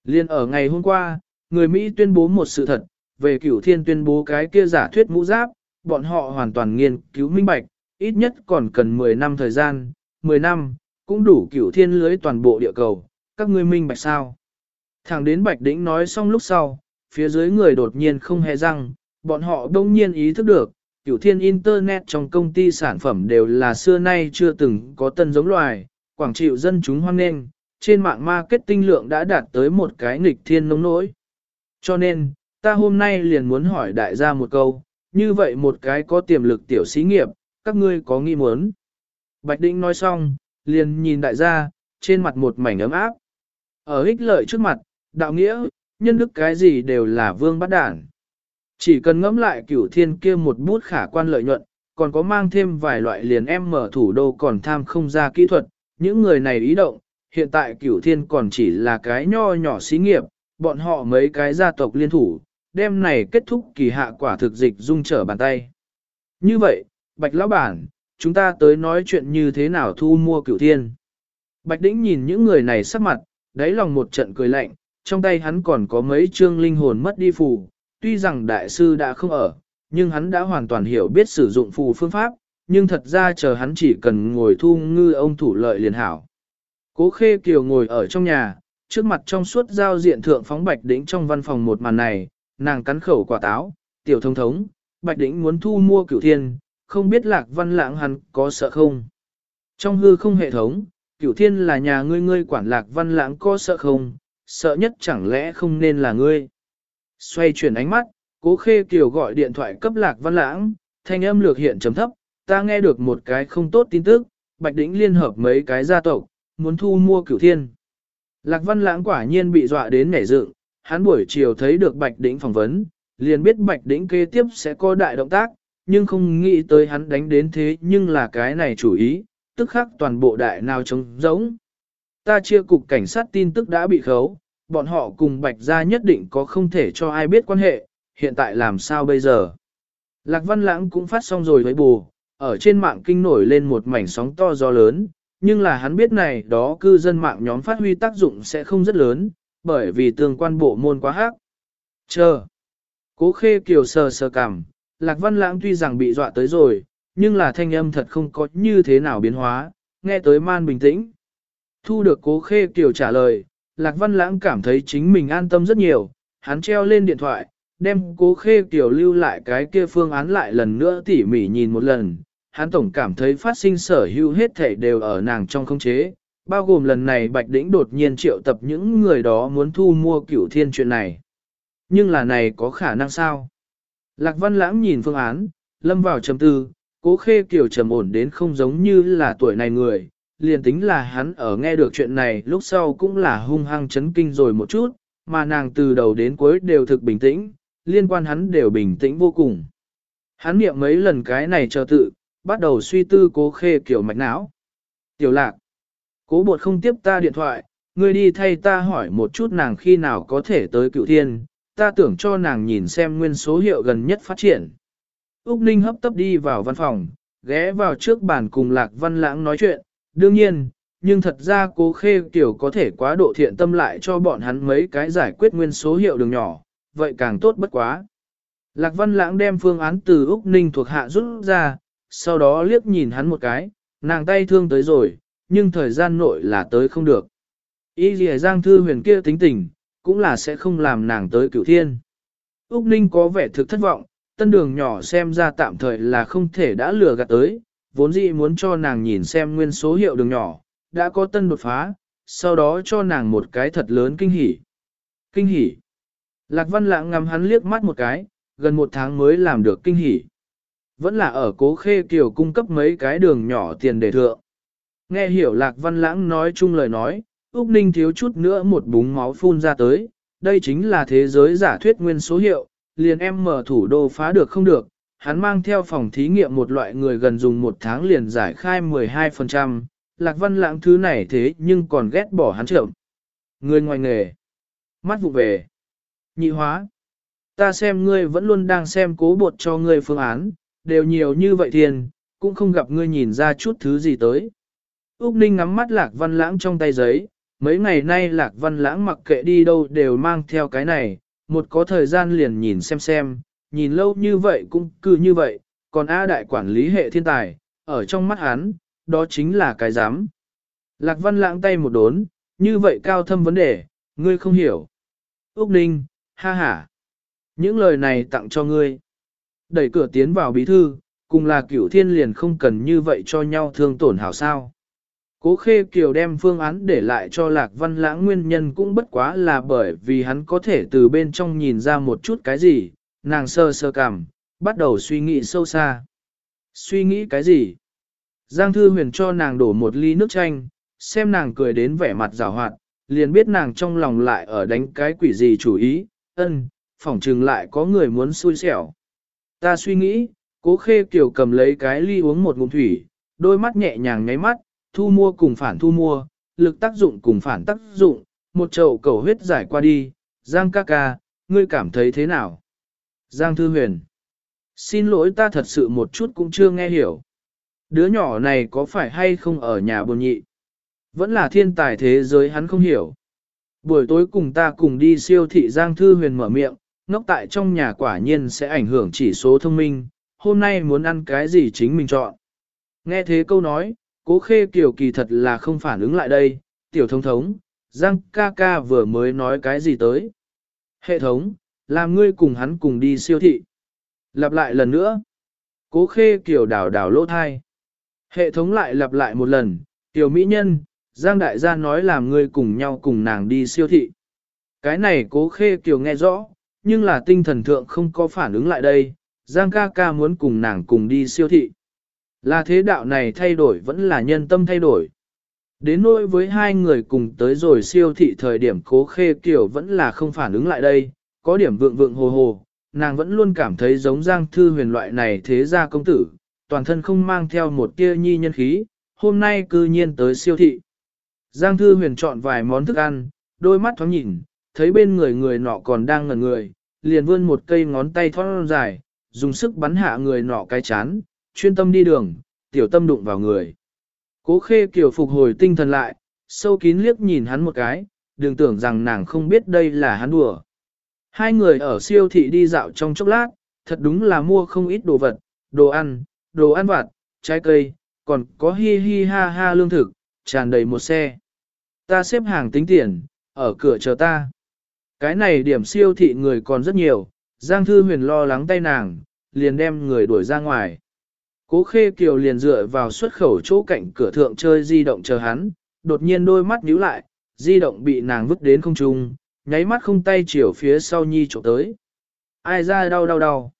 Liên ở ngày hôm qua, người Mỹ tuyên bố một sự thật, về cửu thiên tuyên bố cái kia giả thuyết mũ giáp, bọn họ hoàn toàn nghiên cứu minh bạch, ít nhất còn cần 10 năm thời gian, 10 năm, cũng đủ cửu thiên lưới toàn bộ địa cầu, các ngươi minh bạch sao. Thẳng đến Bạch Đĩnh nói xong lúc sau, phía dưới người đột nhiên không hề răng, bọn họ đông nhiên ý thức được, cửu thiên Internet trong công ty sản phẩm đều là xưa nay chưa từng có tân giống loài, quảng chịu dân chúng hoang nghênh, trên mạng marketing lượng đã đạt tới một cái nghịch thiên nông nỗi. Cho nên, ta hôm nay liền muốn hỏi đại gia một câu, như vậy một cái có tiềm lực tiểu xí nghiệp, các ngươi có nghi muốn. Bạch Đĩnh nói xong, liền nhìn đại gia, trên mặt một mảnh ấm áp. Ở ích lợi trước mặt, đạo nghĩa, nhân đức cái gì đều là vương bắt đản. Chỉ cần ngẫm lại cửu thiên kia một bút khả quan lợi nhuận, còn có mang thêm vài loại liền em mở thủ đô còn tham không ra kỹ thuật, những người này ý động, hiện tại cửu thiên còn chỉ là cái nho nhỏ xí nghiệp, bọn họ mấy cái gia tộc liên thủ, đêm này kết thúc kỳ hạ quả thực dịch dung trở bàn tay. Như vậy, Bạch Lão Bản, chúng ta tới nói chuyện như thế nào thu mua cửu thiên. Bạch Đĩnh nhìn những người này sắc mặt, đáy lòng một trận cười lạnh, trong tay hắn còn có mấy chương linh hồn mất đi phù, tuy rằng đại sư đã không ở, nhưng hắn đã hoàn toàn hiểu biết sử dụng phù phương pháp, nhưng thật ra chờ hắn chỉ cần ngồi thu ngư ông thủ lợi liền hảo. Cố khê kiều ngồi ở trong nhà, trước mặt trong suốt giao diện thượng phóng bạch đỉnh trong văn phòng một màn này, nàng cắn khẩu quả táo, tiểu thông thống, bạch đỉnh muốn thu mua cửu thiên, không biết lạc văn lãng hắn có sợ không. Trong hư không hệ thống, cửu thiên là nhà ngươi ngươi quản lạc văn lãng có sợ không, sợ nhất chẳng lẽ không nên là ngươi. Xoay chuyển ánh mắt, cố khê kiều gọi điện thoại cấp lạc văn lãng, thanh âm lược hiện chấm thấp, ta nghe được một cái không tốt tin tức, Bạch đỉnh liên hợp mấy cái gia tộc, muốn thu mua cửu thiên. Lạc văn lãng quả nhiên bị dọa đến nảy dựng, hắn buổi chiều thấy được Bạch đỉnh phỏng vấn, liền biết Bạch đỉnh kế tiếp sẽ có đại động tác, nhưng không nghĩ tới hắn đánh đến thế nhưng là cái này chủ ý, tức khắc toàn bộ đại nào trống giống. Ta chia cục cảnh sát tin tức đã bị khấu, bọn họ cùng Bạch gia nhất định có không thể cho ai biết quan hệ, hiện tại làm sao bây giờ. Lạc Văn Lãng cũng phát xong rồi với bù, ở trên mạng kinh nổi lên một mảnh sóng to gió lớn, nhưng là hắn biết này đó cư dân mạng nhóm phát huy tác dụng sẽ không rất lớn, bởi vì tương quan bộ môn quá hắc. Chờ. Cố khê kiều sờ sờ cằm, Lạc Văn Lãng tuy rằng bị dọa tới rồi, nhưng là thanh âm thật không có như thế nào biến hóa, nghe tới man bình tĩnh. Thu được cố khê kiểu trả lời, Lạc Văn Lãng cảm thấy chính mình an tâm rất nhiều, hắn treo lên điện thoại, đem cố khê kiểu lưu lại cái kia phương án lại lần nữa tỉ mỉ nhìn một lần. Hắn tổng cảm thấy phát sinh sở hữu hết thể đều ở nàng trong không chế, bao gồm lần này Bạch Đĩnh đột nhiên triệu tập những người đó muốn thu mua cửu thiên chuyện này. Nhưng là này có khả năng sao? Lạc Văn Lãng nhìn phương án, lâm vào trầm tư, cố khê kiểu trầm ổn đến không giống như là tuổi này người, liền tính là hắn ở nghe được chuyện này lúc sau cũng là hung hăng chấn kinh rồi một chút, mà nàng từ đầu đến cuối đều thực bình tĩnh, liên quan hắn đều bình tĩnh vô cùng. Hắn niệm mấy lần cái này chờ tự, bắt đầu suy tư cố khê kiểu mạch não. Tiểu lạc, cố bột không tiếp ta điện thoại, ngươi đi thay ta hỏi một chút nàng khi nào có thể tới cựu thiên, ta tưởng cho nàng nhìn xem nguyên số hiệu gần nhất phát triển. Úc Ninh hấp tấp đi vào văn phòng, ghé vào trước bàn cùng Lạc Văn Lãng nói chuyện, đương nhiên, nhưng thật ra cố khê tiểu có thể quá độ thiện tâm lại cho bọn hắn mấy cái giải quyết nguyên số hiệu đường nhỏ, vậy càng tốt bất quá. Lạc Văn Lãng đem phương án từ Úc Ninh thuộc hạ rút ra, sau đó liếc nhìn hắn một cái, nàng tay thương tới rồi, nhưng thời gian nội là tới không được. Ý gì Giang Thư huyền kia tính tình, cũng là sẽ không làm nàng tới cửu thiên. Úc Ninh có vẻ thực thất vọng, tân đường nhỏ xem ra tạm thời là không thể đã lừa gạt tới, vốn dĩ muốn cho nàng nhìn xem nguyên số hiệu đường nhỏ, đã có tân đột phá, sau đó cho nàng một cái thật lớn kinh hỉ. Kinh hỉ. Lạc Văn Lãng ngắm hắn liếc mắt một cái, gần một tháng mới làm được kinh hỉ. Vẫn là ở cố khê kiều cung cấp mấy cái đường nhỏ tiền đề thượng. Nghe hiểu Lạc Văn Lãng nói chung lời nói, Úc Ninh thiếu chút nữa một búng máu phun ra tới, đây chính là thế giới giả thuyết nguyên số hiệu, liền em mở thủ đô phá được không được, hắn mang theo phòng thí nghiệm một loại người gần dùng một tháng liền giải khai 12%, Lạc Văn Lãng thứ này thế nhưng còn ghét bỏ hắn trưởng. Người ngoài nghề, mắt vụ về, nhị hóa. Ta xem ngươi vẫn luôn đang xem cố bột cho ngươi phương án, đều nhiều như vậy thiền cũng không gặp ngươi nhìn ra chút thứ gì tới. Úc Ninh ngắm mắt Lạc Văn Lãng trong tay giấy, mấy ngày nay Lạc Văn Lãng mặc kệ đi đâu đều mang theo cái này, một có thời gian liền nhìn xem xem, nhìn lâu như vậy cũng cứ như vậy, còn A đại quản lý hệ thiên tài, ở trong mắt hắn, đó chính là cái dám. Lạc Văn Lãng tay một đốn, như vậy cao thâm vấn đề, ngươi không hiểu. Úc Ninh, ha ha. Những lời này tặng cho ngươi. Đẩy cửa tiến vào bí thư, cùng là cửu thiên liền không cần như vậy cho nhau thương tổn hảo sao. Cố khê kiều đem phương án để lại cho lạc văn lãng nguyên nhân cũng bất quá là bởi vì hắn có thể từ bên trong nhìn ra một chút cái gì, nàng sơ sơ cảm, bắt đầu suy nghĩ sâu xa. Suy nghĩ cái gì? Giang thư huyền cho nàng đổ một ly nước chanh, xem nàng cười đến vẻ mặt rào hoạt, liền biết nàng trong lòng lại ở đánh cái quỷ gì chủ ý, ân, phỏng chừng lại có người muốn xui xẻo. Ta suy nghĩ, cố khê kiều cầm lấy cái ly uống một ngụm thủy, đôi mắt nhẹ nhàng nháy mắt, thu mua cùng phản thu mua, lực tác dụng cùng phản tác dụng, một chậu cầu huyết giải qua đi, Giang ca ca, ngươi cảm thấy thế nào? Giang Thư Huyền Xin lỗi ta thật sự một chút cũng chưa nghe hiểu. Đứa nhỏ này có phải hay không ở nhà buồn nhị? Vẫn là thiên tài thế giới hắn không hiểu. Buổi tối cùng ta cùng đi siêu thị Giang Thư Huyền mở miệng, ngốc tại trong nhà quả nhiên sẽ ảnh hưởng chỉ số thông minh, hôm nay muốn ăn cái gì chính mình chọn. Nghe thế câu nói, cố khê kiểu kỳ thật là không phản ứng lại đây, tiểu thông thống, Giang ca ca vừa mới nói cái gì tới. Hệ thống, làm ngươi cùng hắn cùng đi siêu thị. Lặp lại lần nữa. Cố khê kiểu đảo đảo lỗ thai. Hệ thống lại lặp lại một lần, tiểu mỹ nhân, Giang đại gia nói làm ngươi cùng nhau cùng nàng đi siêu thị. Cái này cố khê kiểu nghe rõ, nhưng là tinh thần thượng không có phản ứng lại đây, Giang ca ca muốn cùng nàng cùng đi siêu thị. Là thế đạo này thay đổi vẫn là nhân tâm thay đổi. Đến nỗi với hai người cùng tới rồi siêu thị thời điểm cố khê kiểu vẫn là không phản ứng lại đây, có điểm vượng vượng hồ hồ, nàng vẫn luôn cảm thấy giống Giang Thư huyền loại này thế gia công tử, toàn thân không mang theo một tia nhi nhân khí, hôm nay cư nhiên tới siêu thị. Giang Thư huyền chọn vài món thức ăn, đôi mắt thoáng nhìn, thấy bên người người nọ còn đang ngẩn người, liền vươn một cây ngón tay thon dài, dùng sức bắn hạ người nọ cái chán, chuyên tâm đi đường, tiểu tâm đụng vào người. Cố khê kiểu phục hồi tinh thần lại, sâu kín liếc nhìn hắn một cái, đừng tưởng rằng nàng không biết đây là hắn đùa. Hai người ở siêu thị đi dạo trong chốc lát, thật đúng là mua không ít đồ vật, đồ ăn, đồ ăn vặt, trái cây, còn có hi hi ha ha lương thực, tràn đầy một xe. Ta xếp hàng tính tiền, ở cửa chờ ta. Cái này điểm siêu thị người còn rất nhiều, Giang Thư Huyền lo lắng tay nàng, liền đem người đuổi ra ngoài. Cố Khê Kiều liền dựa vào xuất khẩu chỗ cạnh cửa thượng chơi di động chờ hắn, đột nhiên đôi mắt nhíu lại, di động bị nàng vứt đến không trung, nháy mắt không tay chiều phía sau nhi chỗ tới. Ai ra đau đau đau.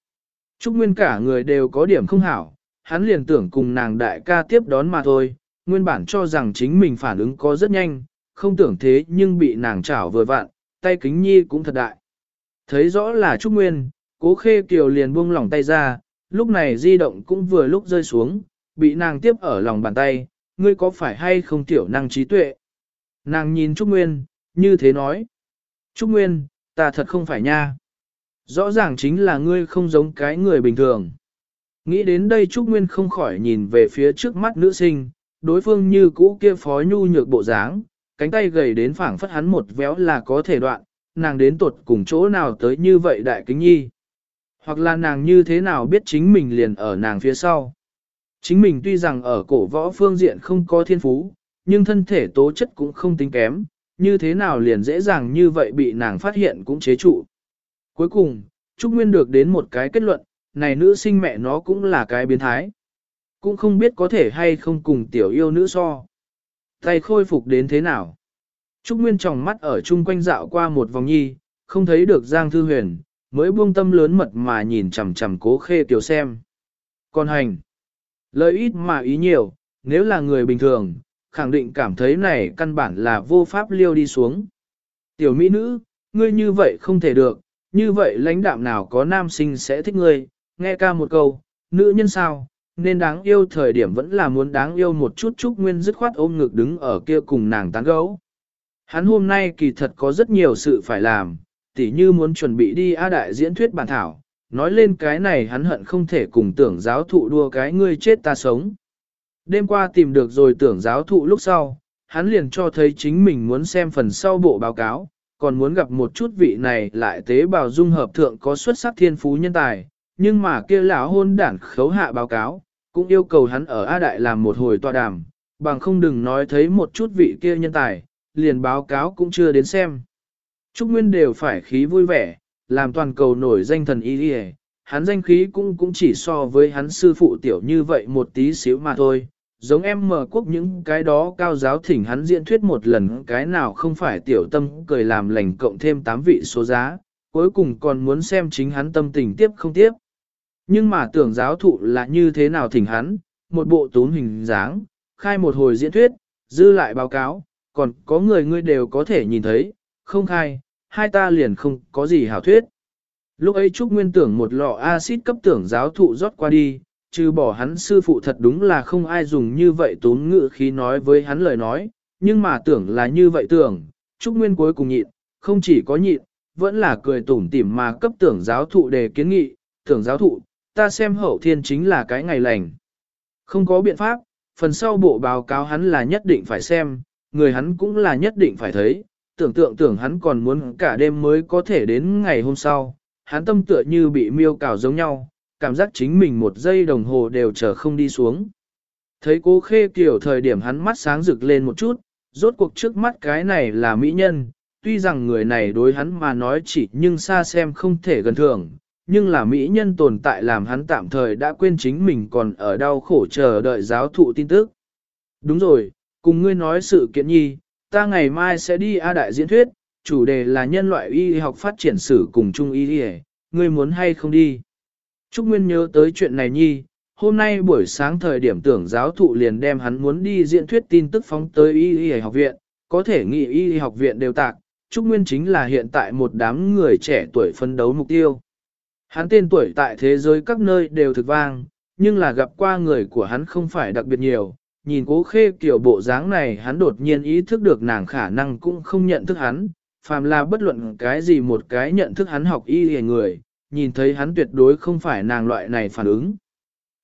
Trúc Nguyên cả người đều có điểm không hảo, hắn liền tưởng cùng nàng đại ca tiếp đón mà thôi, nguyên bản cho rằng chính mình phản ứng có rất nhanh, không tưởng thế nhưng bị nàng chảo vừa vặn, tay kính nhi cũng thật đại. Thấy rõ là Trúc Nguyên, cố khê kiều liền buông lỏng tay ra, lúc này di động cũng vừa lúc rơi xuống, bị nàng tiếp ở lòng bàn tay, ngươi có phải hay không tiểu năng trí tuệ? Nàng nhìn Trúc Nguyên, như thế nói. Trúc Nguyên, ta thật không phải nha. Rõ ràng chính là ngươi không giống cái người bình thường. Nghĩ đến đây Trúc Nguyên không khỏi nhìn về phía trước mắt nữ sinh, đối phương như cũ kia phó nhu nhược bộ dáng, cánh tay gầy đến phảng phất hắn một véo là có thể đoạn, nàng đến tuột cùng chỗ nào tới như vậy đại kính nhi. Hoặc là nàng như thế nào biết chính mình liền ở nàng phía sau. Chính mình tuy rằng ở cổ võ phương diện không có thiên phú, nhưng thân thể tố chất cũng không tính kém, như thế nào liền dễ dàng như vậy bị nàng phát hiện cũng chế trụ. Cuối cùng, Trúc Nguyên được đến một cái kết luận, này nữ sinh mẹ nó cũng là cái biến thái. Cũng không biết có thể hay không cùng tiểu yêu nữ so. Tay khôi phục đến thế nào. Trúc Nguyên tròng mắt ở chung quanh dạo qua một vòng nhi, không thấy được Giang Thư Huyền, mới buông tâm lớn mật mà nhìn chằm chằm cố khê tiểu xem. Còn hành, lời ít mà ý nhiều, nếu là người bình thường, khẳng định cảm thấy này căn bản là vô pháp liêu đi xuống. Tiểu mỹ nữ, ngươi như vậy không thể được, như vậy lãnh đạm nào có nam sinh sẽ thích ngươi, nghe ca một câu, nữ nhân sao, nên đáng yêu thời điểm vẫn là muốn đáng yêu một chút chút nguyên dứt khoát ôm ngực đứng ở kia cùng nàng tán gấu. Hắn hôm nay kỳ thật có rất nhiều sự phải làm, tỉ như muốn chuẩn bị đi A đại diễn thuyết bản thảo, nói lên cái này hắn hận không thể cùng tưởng giáo thụ đua cái ngươi chết ta sống. Đêm qua tìm được rồi tưởng giáo thụ lúc sau, hắn liền cho thấy chính mình muốn xem phần sau bộ báo cáo, còn muốn gặp một chút vị này lại tế bào dung hợp thượng có xuất sắc thiên phú nhân tài, nhưng mà kia lão hôn đản khấu hạ báo cáo, cũng yêu cầu hắn ở A Đại làm một hồi tọa đàm, bằng không đừng nói thấy một chút vị kia nhân tài, liền báo cáo cũng chưa đến xem. Trúc Nguyên đều phải khí vui vẻ, làm toàn cầu nổi danh thần y đi hắn danh khí cũng cũng chỉ so với hắn sư phụ tiểu như vậy một tí xíu mà thôi. Giống em mở quốc những cái đó cao giáo thỉnh hắn diễn thuyết một lần cái nào không phải tiểu tâm cười làm lành cộng thêm 8 vị số giá, cuối cùng còn muốn xem chính hắn tâm tình tiếp không tiếp. Nhưng mà tưởng giáo thụ là như thế nào thỉnh hắn, một bộ tún hình dáng, khai một hồi diễn thuyết, dư lại báo cáo, còn có người ngươi đều có thể nhìn thấy, không khai, hai ta liền không có gì hảo thuyết. Lúc ấy Trúc Nguyên tưởng một lọ axit cấp tưởng giáo thụ rót qua đi, trừ bỏ hắn sư phụ thật đúng là không ai dùng như vậy tốn ngự khi nói với hắn lời nói, nhưng mà tưởng là như vậy tưởng, Trúc Nguyên cuối cùng nhịn, không chỉ có nhịn, vẫn là cười tủm tỉm mà cấp tưởng giáo thụ đề kiến nghị, tưởng giáo thụ, ta xem hậu thiên chính là cái ngày lành. Không có biện pháp, phần sau bộ báo cáo hắn là nhất định phải xem, người hắn cũng là nhất định phải thấy, tưởng tượng tưởng hắn còn muốn cả đêm mới có thể đến ngày hôm sau, hắn tâm tựa như bị miêu cào giống nhau, cảm giác chính mình một giây đồng hồ đều chờ không đi xuống. Thấy cố khê kiểu thời điểm hắn mắt sáng rực lên một chút, rốt cuộc trước mắt cái này là mỹ nhân, tuy rằng người này đối hắn mà nói chỉ nhưng xa xem không thể gần thường, nhưng là mỹ nhân tồn tại làm hắn tạm thời đã quên chính mình còn ở đau khổ chờ đợi giáo thụ tin tức. Đúng rồi, cùng ngươi nói sự kiện nhi, ta ngày mai sẽ đi A Đại diễn thuyết, chủ đề là nhân loại y học phát triển sử cùng chung y y ngươi muốn hay không đi. Trúc Nguyên nhớ tới chuyện này nhi, hôm nay buổi sáng thời điểm tưởng giáo thụ liền đem hắn muốn đi diễn thuyết tin tức phóng tới y y học viện, có thể nghĩ y y học viện đều tạc, Trúc Nguyên chính là hiện tại một đám người trẻ tuổi phân đấu mục tiêu. Hắn tên tuổi tại thế giới các nơi đều thực vang, nhưng là gặp qua người của hắn không phải đặc biệt nhiều, nhìn cố khê kiểu bộ dáng này hắn đột nhiên ý thức được nàng khả năng cũng không nhận thức hắn, phàm là bất luận cái gì một cái nhận thức hắn học y hề người, nhìn thấy hắn tuyệt đối không phải nàng loại này phản ứng.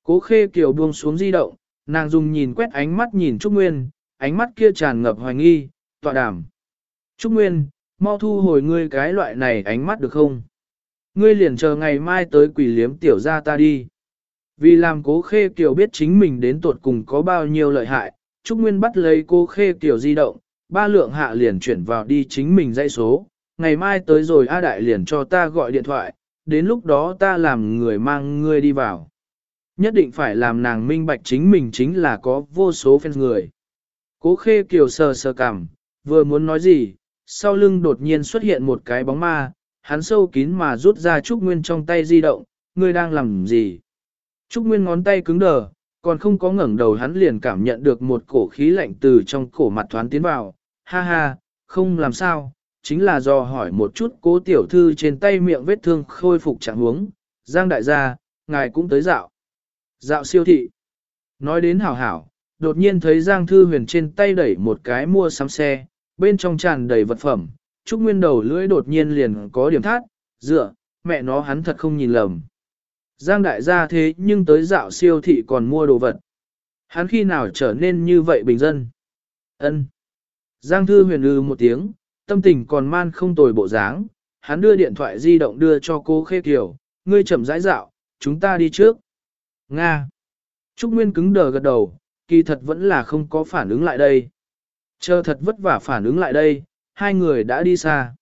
Cố khê kiều buông xuống di động, nàng dùng nhìn quét ánh mắt nhìn Trúc Nguyên, ánh mắt kia tràn ngập hoài nghi, tọa đảm. Trúc Nguyên, mau thu hồi ngươi cái loại này ánh mắt được không? Ngươi liền chờ ngày mai tới quỷ liếm tiểu gia ta đi. Vì làm cố khê kiều biết chính mình đến tuột cùng có bao nhiêu lợi hại, Trúc Nguyên bắt lấy cố khê kiều di động, ba lượng hạ liền chuyển vào đi chính mình dãy số, ngày mai tới rồi A Đại liền cho ta gọi điện thoại, đến lúc đó ta làm người mang ngươi đi vào. Nhất định phải làm nàng minh bạch chính mình chính là có vô số fan người. Cố khê kiều sờ sờ cằm, vừa muốn nói gì, sau lưng đột nhiên xuất hiện một cái bóng ma, hắn sâu kín mà rút ra Trúc Nguyên trong tay di động, ngươi đang làm gì? Trúc Nguyên ngón tay cứng đờ, còn không có ngẩng đầu hắn liền cảm nhận được một cổ khí lạnh từ trong cổ mặt thoáng tiến vào. Ha ha, không làm sao, chính là do hỏi một chút cố tiểu thư trên tay miệng vết thương khôi phục trạng huống. Giang đại gia, ngài cũng tới dạo. Dạo siêu thị. Nói đến hảo hảo, đột nhiên thấy Giang Thư Huyền trên tay đẩy một cái mua sắm xe, bên trong tràn đầy vật phẩm. Trúc Nguyên đầu lưỡi đột nhiên liền có điểm thát, dựa, mẹ nó hắn thật không nhìn lầm. Giang đại gia thế nhưng tới dạo siêu thị còn mua đồ vật. Hắn khi nào trở nên như vậy bình dân? Ân. Giang thư huyền ư một tiếng, tâm tình còn man không tồi bộ dáng. Hắn đưa điện thoại di động đưa cho cô Khê Kiều, ngươi chậm rãi dạo, chúng ta đi trước. Nga. Trúc Nguyên cứng đờ gật đầu, kỳ thật vẫn là không có phản ứng lại đây. Chờ thật vất vả phản ứng lại đây, hai người đã đi xa.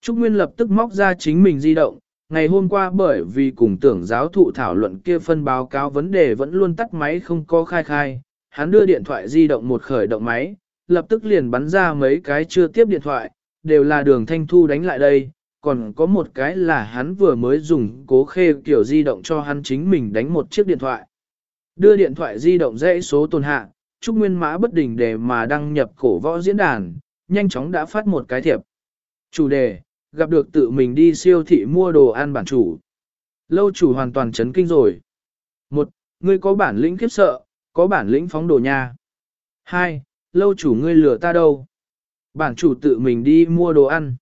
Trúc Nguyên lập tức móc ra chính mình di động, ngày hôm qua bởi vì cùng tưởng giáo thụ thảo luận kia phân báo cáo vấn đề vẫn luôn tắt máy không có khai khai, hắn đưa điện thoại di động một khởi động máy, lập tức liền bắn ra mấy cái chưa tiếp điện thoại, đều là đường thanh thu đánh lại đây, còn có một cái là hắn vừa mới dùng cố khê kiểu di động cho hắn chính mình đánh một chiếc điện thoại. Đưa điện thoại di động dãy số tồn hạ, Trúc Nguyên Mã bất đình để mà đăng nhập cổ võ diễn đàn, nhanh chóng đã phát một cái thiệp. Chủ đề, gặp được tự mình đi siêu thị mua đồ ăn bản chủ. Lâu chủ hoàn toàn chấn kinh rồi. Một, Ngươi có bản lĩnh khiếp sợ, có bản lĩnh phóng đồ nha. Hai, Lâu chủ ngươi lừa ta đâu? Bản chủ tự mình đi mua đồ ăn.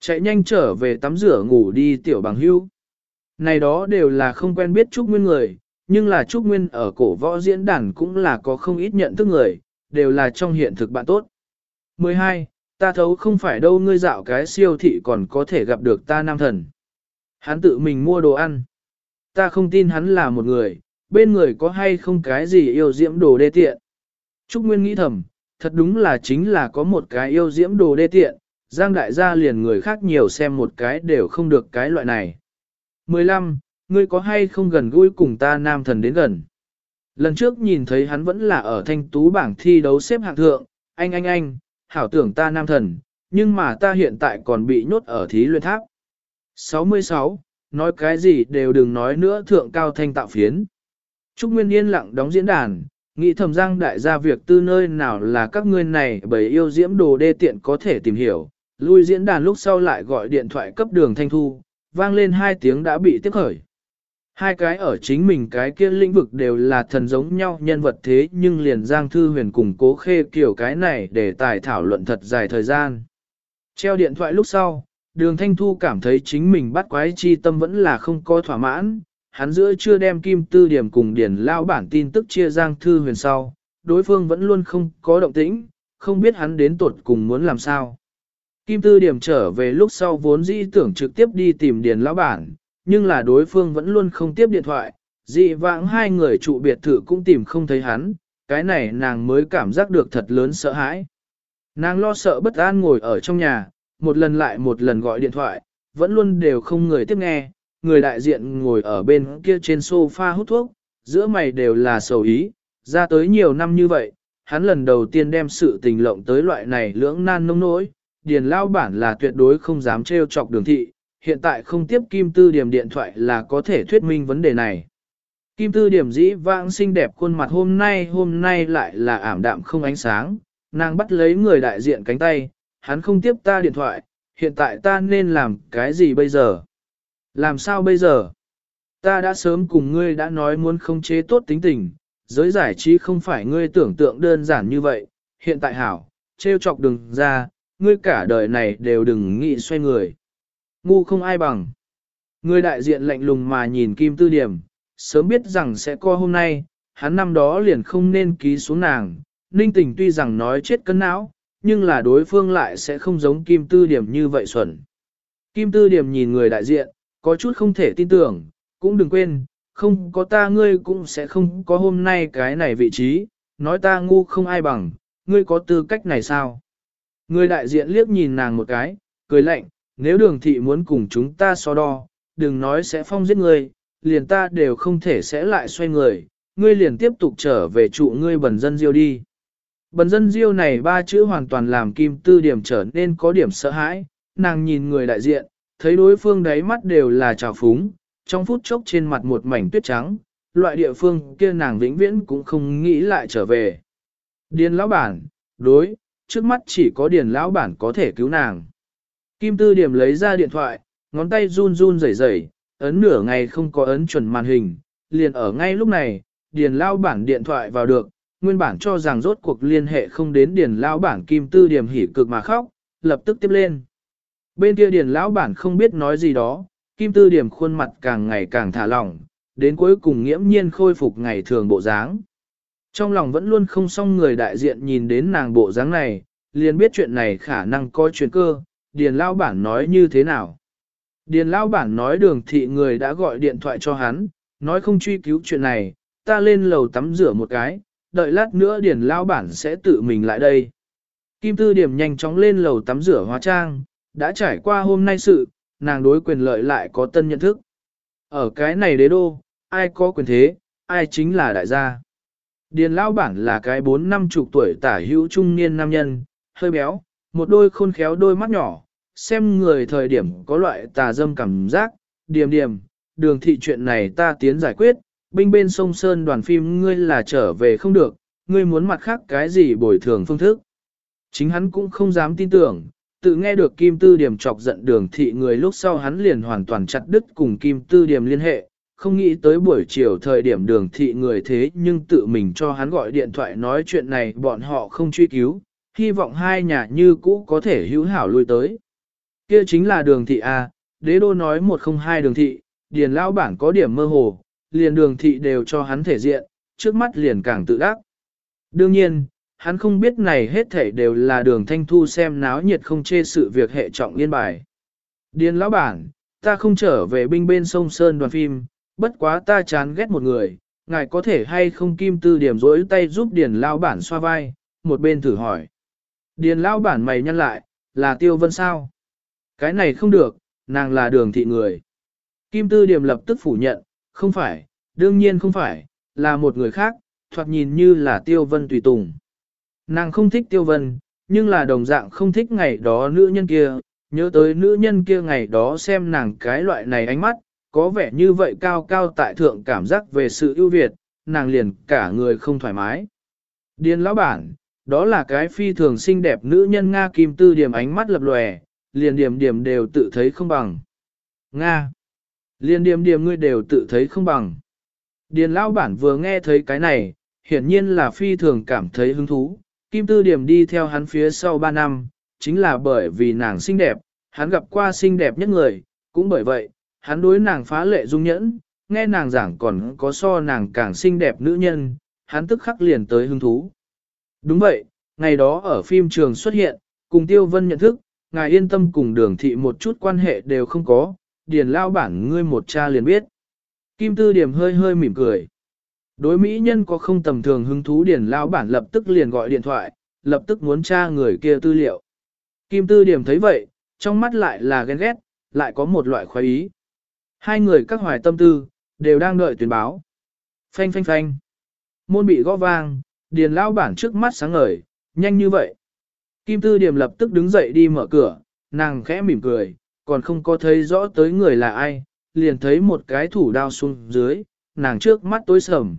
Chạy nhanh trở về tắm rửa ngủ đi tiểu bằng hưu. Này đó đều là không quen biết Trúc Nguyên người, nhưng là Trúc Nguyên ở cổ võ diễn đàn cũng là có không ít nhận thức người, đều là trong hiện thực bạn tốt. 12. Ta thấu không phải đâu ngươi dạo cái siêu thị còn có thể gặp được ta nam thần. Hắn tự mình mua đồ ăn. Ta không tin hắn là một người, bên người có hay không cái gì yêu diễm đồ đê tiện. Trúc Nguyên nghĩ thầm, thật đúng là chính là có một cái yêu diễm đồ đê tiện, Giang đại gia liền người khác nhiều xem một cái đều không được cái loại này. 15. Ngươi có hay không gần gũi cùng ta nam thần đến gần? Lần trước nhìn thấy hắn vẫn là ở thanh tú bảng thi đấu xếp hạng thượng, anh anh anh, hảo tưởng ta nam thần, nhưng mà ta hiện tại còn bị nhốt ở thí luyện tháp. 66. Nói cái gì đều đừng nói nữa thượng cao thanh tạo phiến. Trúc Nguyên yên lặng đóng diễn đàn, nghĩ thầm giang đại gia việc tư nơi nào là các ngươi này bởi yêu diễm đồ đê tiện có thể tìm hiểu, lui diễn đàn lúc sau lại gọi điện thoại cấp đường thanh thu, vang lên hai tiếng đã bị tiếp khởi. Hai cái ở chính mình cái kia lĩnh vực đều là thần giống nhau nhân vật thế nhưng liền Giang Thư Huyền cùng cố khê kiểu cái này để tài thảo luận thật dài thời gian. Treo điện thoại lúc sau, đường thanh thu cảm thấy chính mình bắt quái chi tâm vẫn là không có thỏa mãn, hắn giữa chưa đem kim tư điểm cùng điển lao bản tin tức chia Giang Thư Huyền sau, đối phương vẫn luôn không có động tĩnh, không biết hắn đến tuột cùng muốn làm sao. Kim tư điểm trở về lúc sau vốn dĩ tưởng trực tiếp đi tìm điền lão bản, nhưng là đối phương vẫn luôn không tiếp điện thoại, dị vãng hai người trụ biệt thự cũng tìm không thấy hắn, cái này nàng mới cảm giác được thật lớn sợ hãi. Nàng lo sợ bất an ngồi ở trong nhà, một lần lại một lần gọi điện thoại, vẫn luôn đều không người tiếp nghe, người đại diện ngồi ở bên kia trên sofa hút thuốc, giữa mày đều là sầu ý, ra tới nhiều năm như vậy, hắn lần đầu tiên đem sự tình lộng tới loại này lưỡng nan nông nỗi, điền lao bản là tuyệt đối không dám trêu chọc đường thị, hiện tại không tiếp kim tư điểm điện thoại là có thể thuyết minh vấn đề này. Kim tư điểm dĩ vãng xinh đẹp khuôn mặt hôm nay hôm nay lại là ảm đạm không ánh sáng, nàng bắt lấy người đại diện cánh tay, hắn không tiếp ta điện thoại, hiện tại ta nên làm cái gì bây giờ? Làm sao bây giờ? Ta đã sớm cùng ngươi đã nói muốn không chế tốt tính tình, giới giải trí không phải ngươi tưởng tượng đơn giản như vậy, hiện tại hảo, trêu chọc đừng ra, ngươi cả đời này đều đừng nghĩ xoay người. Ngu không ai bằng. ngươi đại diện lạnh lùng mà nhìn Kim Tư Điểm, sớm biết rằng sẽ co hôm nay, hắn năm đó liền không nên ký xuống nàng. Ninh tình tuy rằng nói chết cân não, nhưng là đối phương lại sẽ không giống Kim Tư Điểm như vậy xuẩn. Kim Tư Điểm nhìn người đại diện, có chút không thể tin tưởng, cũng đừng quên, không có ta ngươi cũng sẽ không có hôm nay cái này vị trí, nói ta ngu không ai bằng, ngươi có tư cách này sao? Người đại diện liếc nhìn nàng một cái, cười lạnh, nếu đường thị muốn cùng chúng ta so đo, đừng nói sẽ phong giết ngươi, liền ta đều không thể sẽ lại xoay người, ngươi liền tiếp tục trở về trụ ngươi bần dân diêu đi. Bần dân diêu này ba chữ hoàn toàn làm kim tư điểm trở nên có điểm sợ hãi, nàng nhìn người đại diện, thấy đối phương đáy mắt đều là trào phúng, trong phút chốc trên mặt một mảnh tuyết trắng, loại địa phương kia nàng vĩnh viễn cũng không nghĩ lại trở về. Điền lão bản, đối, trước mắt chỉ có điền lão bản có thể cứu nàng. Kim tư điểm lấy ra điện thoại, ngón tay run run rẩy rẩy, ấn nửa ngày không có ấn chuẩn màn hình, liền ở ngay lúc này, điền lão bản điện thoại vào được, nguyên bản cho rằng rốt cuộc liên hệ không đến điền lão bản kim tư điểm hỉ cực mà khóc, lập tức tiếp lên. Bên kia điền lão bản không biết nói gì đó, kim tư điểm khuôn mặt càng ngày càng thả lỏng, đến cuối cùng nghiễm nhiên khôi phục ngày thường bộ dáng. Trong lòng vẫn luôn không xong người đại diện nhìn đến nàng bộ dáng này, liền biết chuyện này khả năng có chuyện cơ, điền lão bản nói như thế nào. Điền lão bản nói đường thị người đã gọi điện thoại cho hắn, nói không truy cứu chuyện này, ta lên lầu tắm rửa một cái, đợi lát nữa điền lão bản sẽ tự mình lại đây. Kim Tư Điểm nhanh chóng lên lầu tắm rửa hóa trang, đã trải qua hôm nay sự, nàng đối quyền lợi lại có tân nhận thức. Ở cái này đế đô, ai có quyền thế, ai chính là đại gia. Điền Lão Bản là cái bốn năm chục tuổi tả hữu trung niên nam nhân, hơi béo, một đôi khôn khéo đôi mắt nhỏ, xem người thời điểm có loại tà dâm cảm giác, điềm điềm, đường thị chuyện này ta tiến giải quyết, binh bên sông Sơn đoàn phim ngươi là trở về không được, ngươi muốn mặt khác cái gì bồi thường phương thức. Chính hắn cũng không dám tin tưởng, tự nghe được Kim Tư Điểm chọc giận đường thị người lúc sau hắn liền hoàn toàn chặt đứt cùng Kim Tư Điểm liên hệ, không nghĩ tới buổi chiều thời điểm đường thị người thế nhưng tự mình cho hắn gọi điện thoại nói chuyện này bọn họ không truy cứu, hy vọng hai nhà như cũ có thể hữu hảo lui tới. Kia chính là đường thị A, đế đô nói 102 đường thị, điền lão bản có điểm mơ hồ, liền đường thị đều cho hắn thể diện, trước mắt liền càng tự đắc. Đương nhiên, hắn không biết này hết thảy đều là đường thanh thu xem náo nhiệt không chê sự việc hệ trọng liên bài. Điền lão bản, ta không trở về binh bên sông Sơn đoàn phim, bất quá ta chán ghét một người, ngài có thể hay không kim tư điểm rỗi tay giúp điền lão bản xoa vai, một bên thử hỏi. Điền lão bản mày nhăn lại, là tiêu vân sao? Cái này không được, nàng là đường thị người. Kim tư điểm lập tức phủ nhận, không phải, đương nhiên không phải, là một người khác, thoạt nhìn như là tiêu vân tùy tùng. Nàng không thích tiêu vân, nhưng là đồng dạng không thích ngày đó nữ nhân kia, nhớ tới nữ nhân kia ngày đó xem nàng cái loại này ánh mắt, có vẻ như vậy cao cao tại thượng cảm giác về sự ưu việt, nàng liền cả người không thoải mái. Điền lão bản, đó là cái phi thường xinh đẹp nữ nhân Nga Kim Tư điểm ánh mắt lập lòe, liền điểm điểm đều tự thấy không bằng. Nga. Liền điểm điểm ngươi đều tự thấy không bằng. Điền lão bản vừa nghe thấy cái này, hiển nhiên là phi thường cảm thấy hứng thú. Kim Tư Điểm đi theo hắn phía sau 3 năm, chính là bởi vì nàng xinh đẹp, hắn gặp qua xinh đẹp nhất người, cũng bởi vậy, hắn đối nàng phá lệ dung nhẫn, nghe nàng giảng còn có so nàng càng xinh đẹp nữ nhân, hắn tức khắc liền tới hứng thú. Đúng vậy, ngày đó ở phim trường xuất hiện, cùng Tiêu Vân nhận thức, ngài yên tâm cùng đường thị một chút quan hệ đều không có, điền lao bản ngươi một cha liền biết. Kim Tư Điểm hơi hơi mỉm cười. Đối mỹ nhân có không tầm thường hứng thú điền lao bản lập tức liền gọi điện thoại, lập tức muốn tra người kia tư liệu. Kim Tư Điểm thấy vậy, trong mắt lại là ghen ghét, lại có một loại khoái ý. Hai người các hoài tâm tư, đều đang đợi tuyển báo. Phanh phanh phanh. Môn bị gõ vang, điền lao bản trước mắt sáng ngời, nhanh như vậy. Kim Tư Điểm lập tức đứng dậy đi mở cửa, nàng khẽ mỉm cười, còn không có thấy rõ tới người là ai, liền thấy một cái thủ đao xuống dưới, nàng trước mắt tối sầm.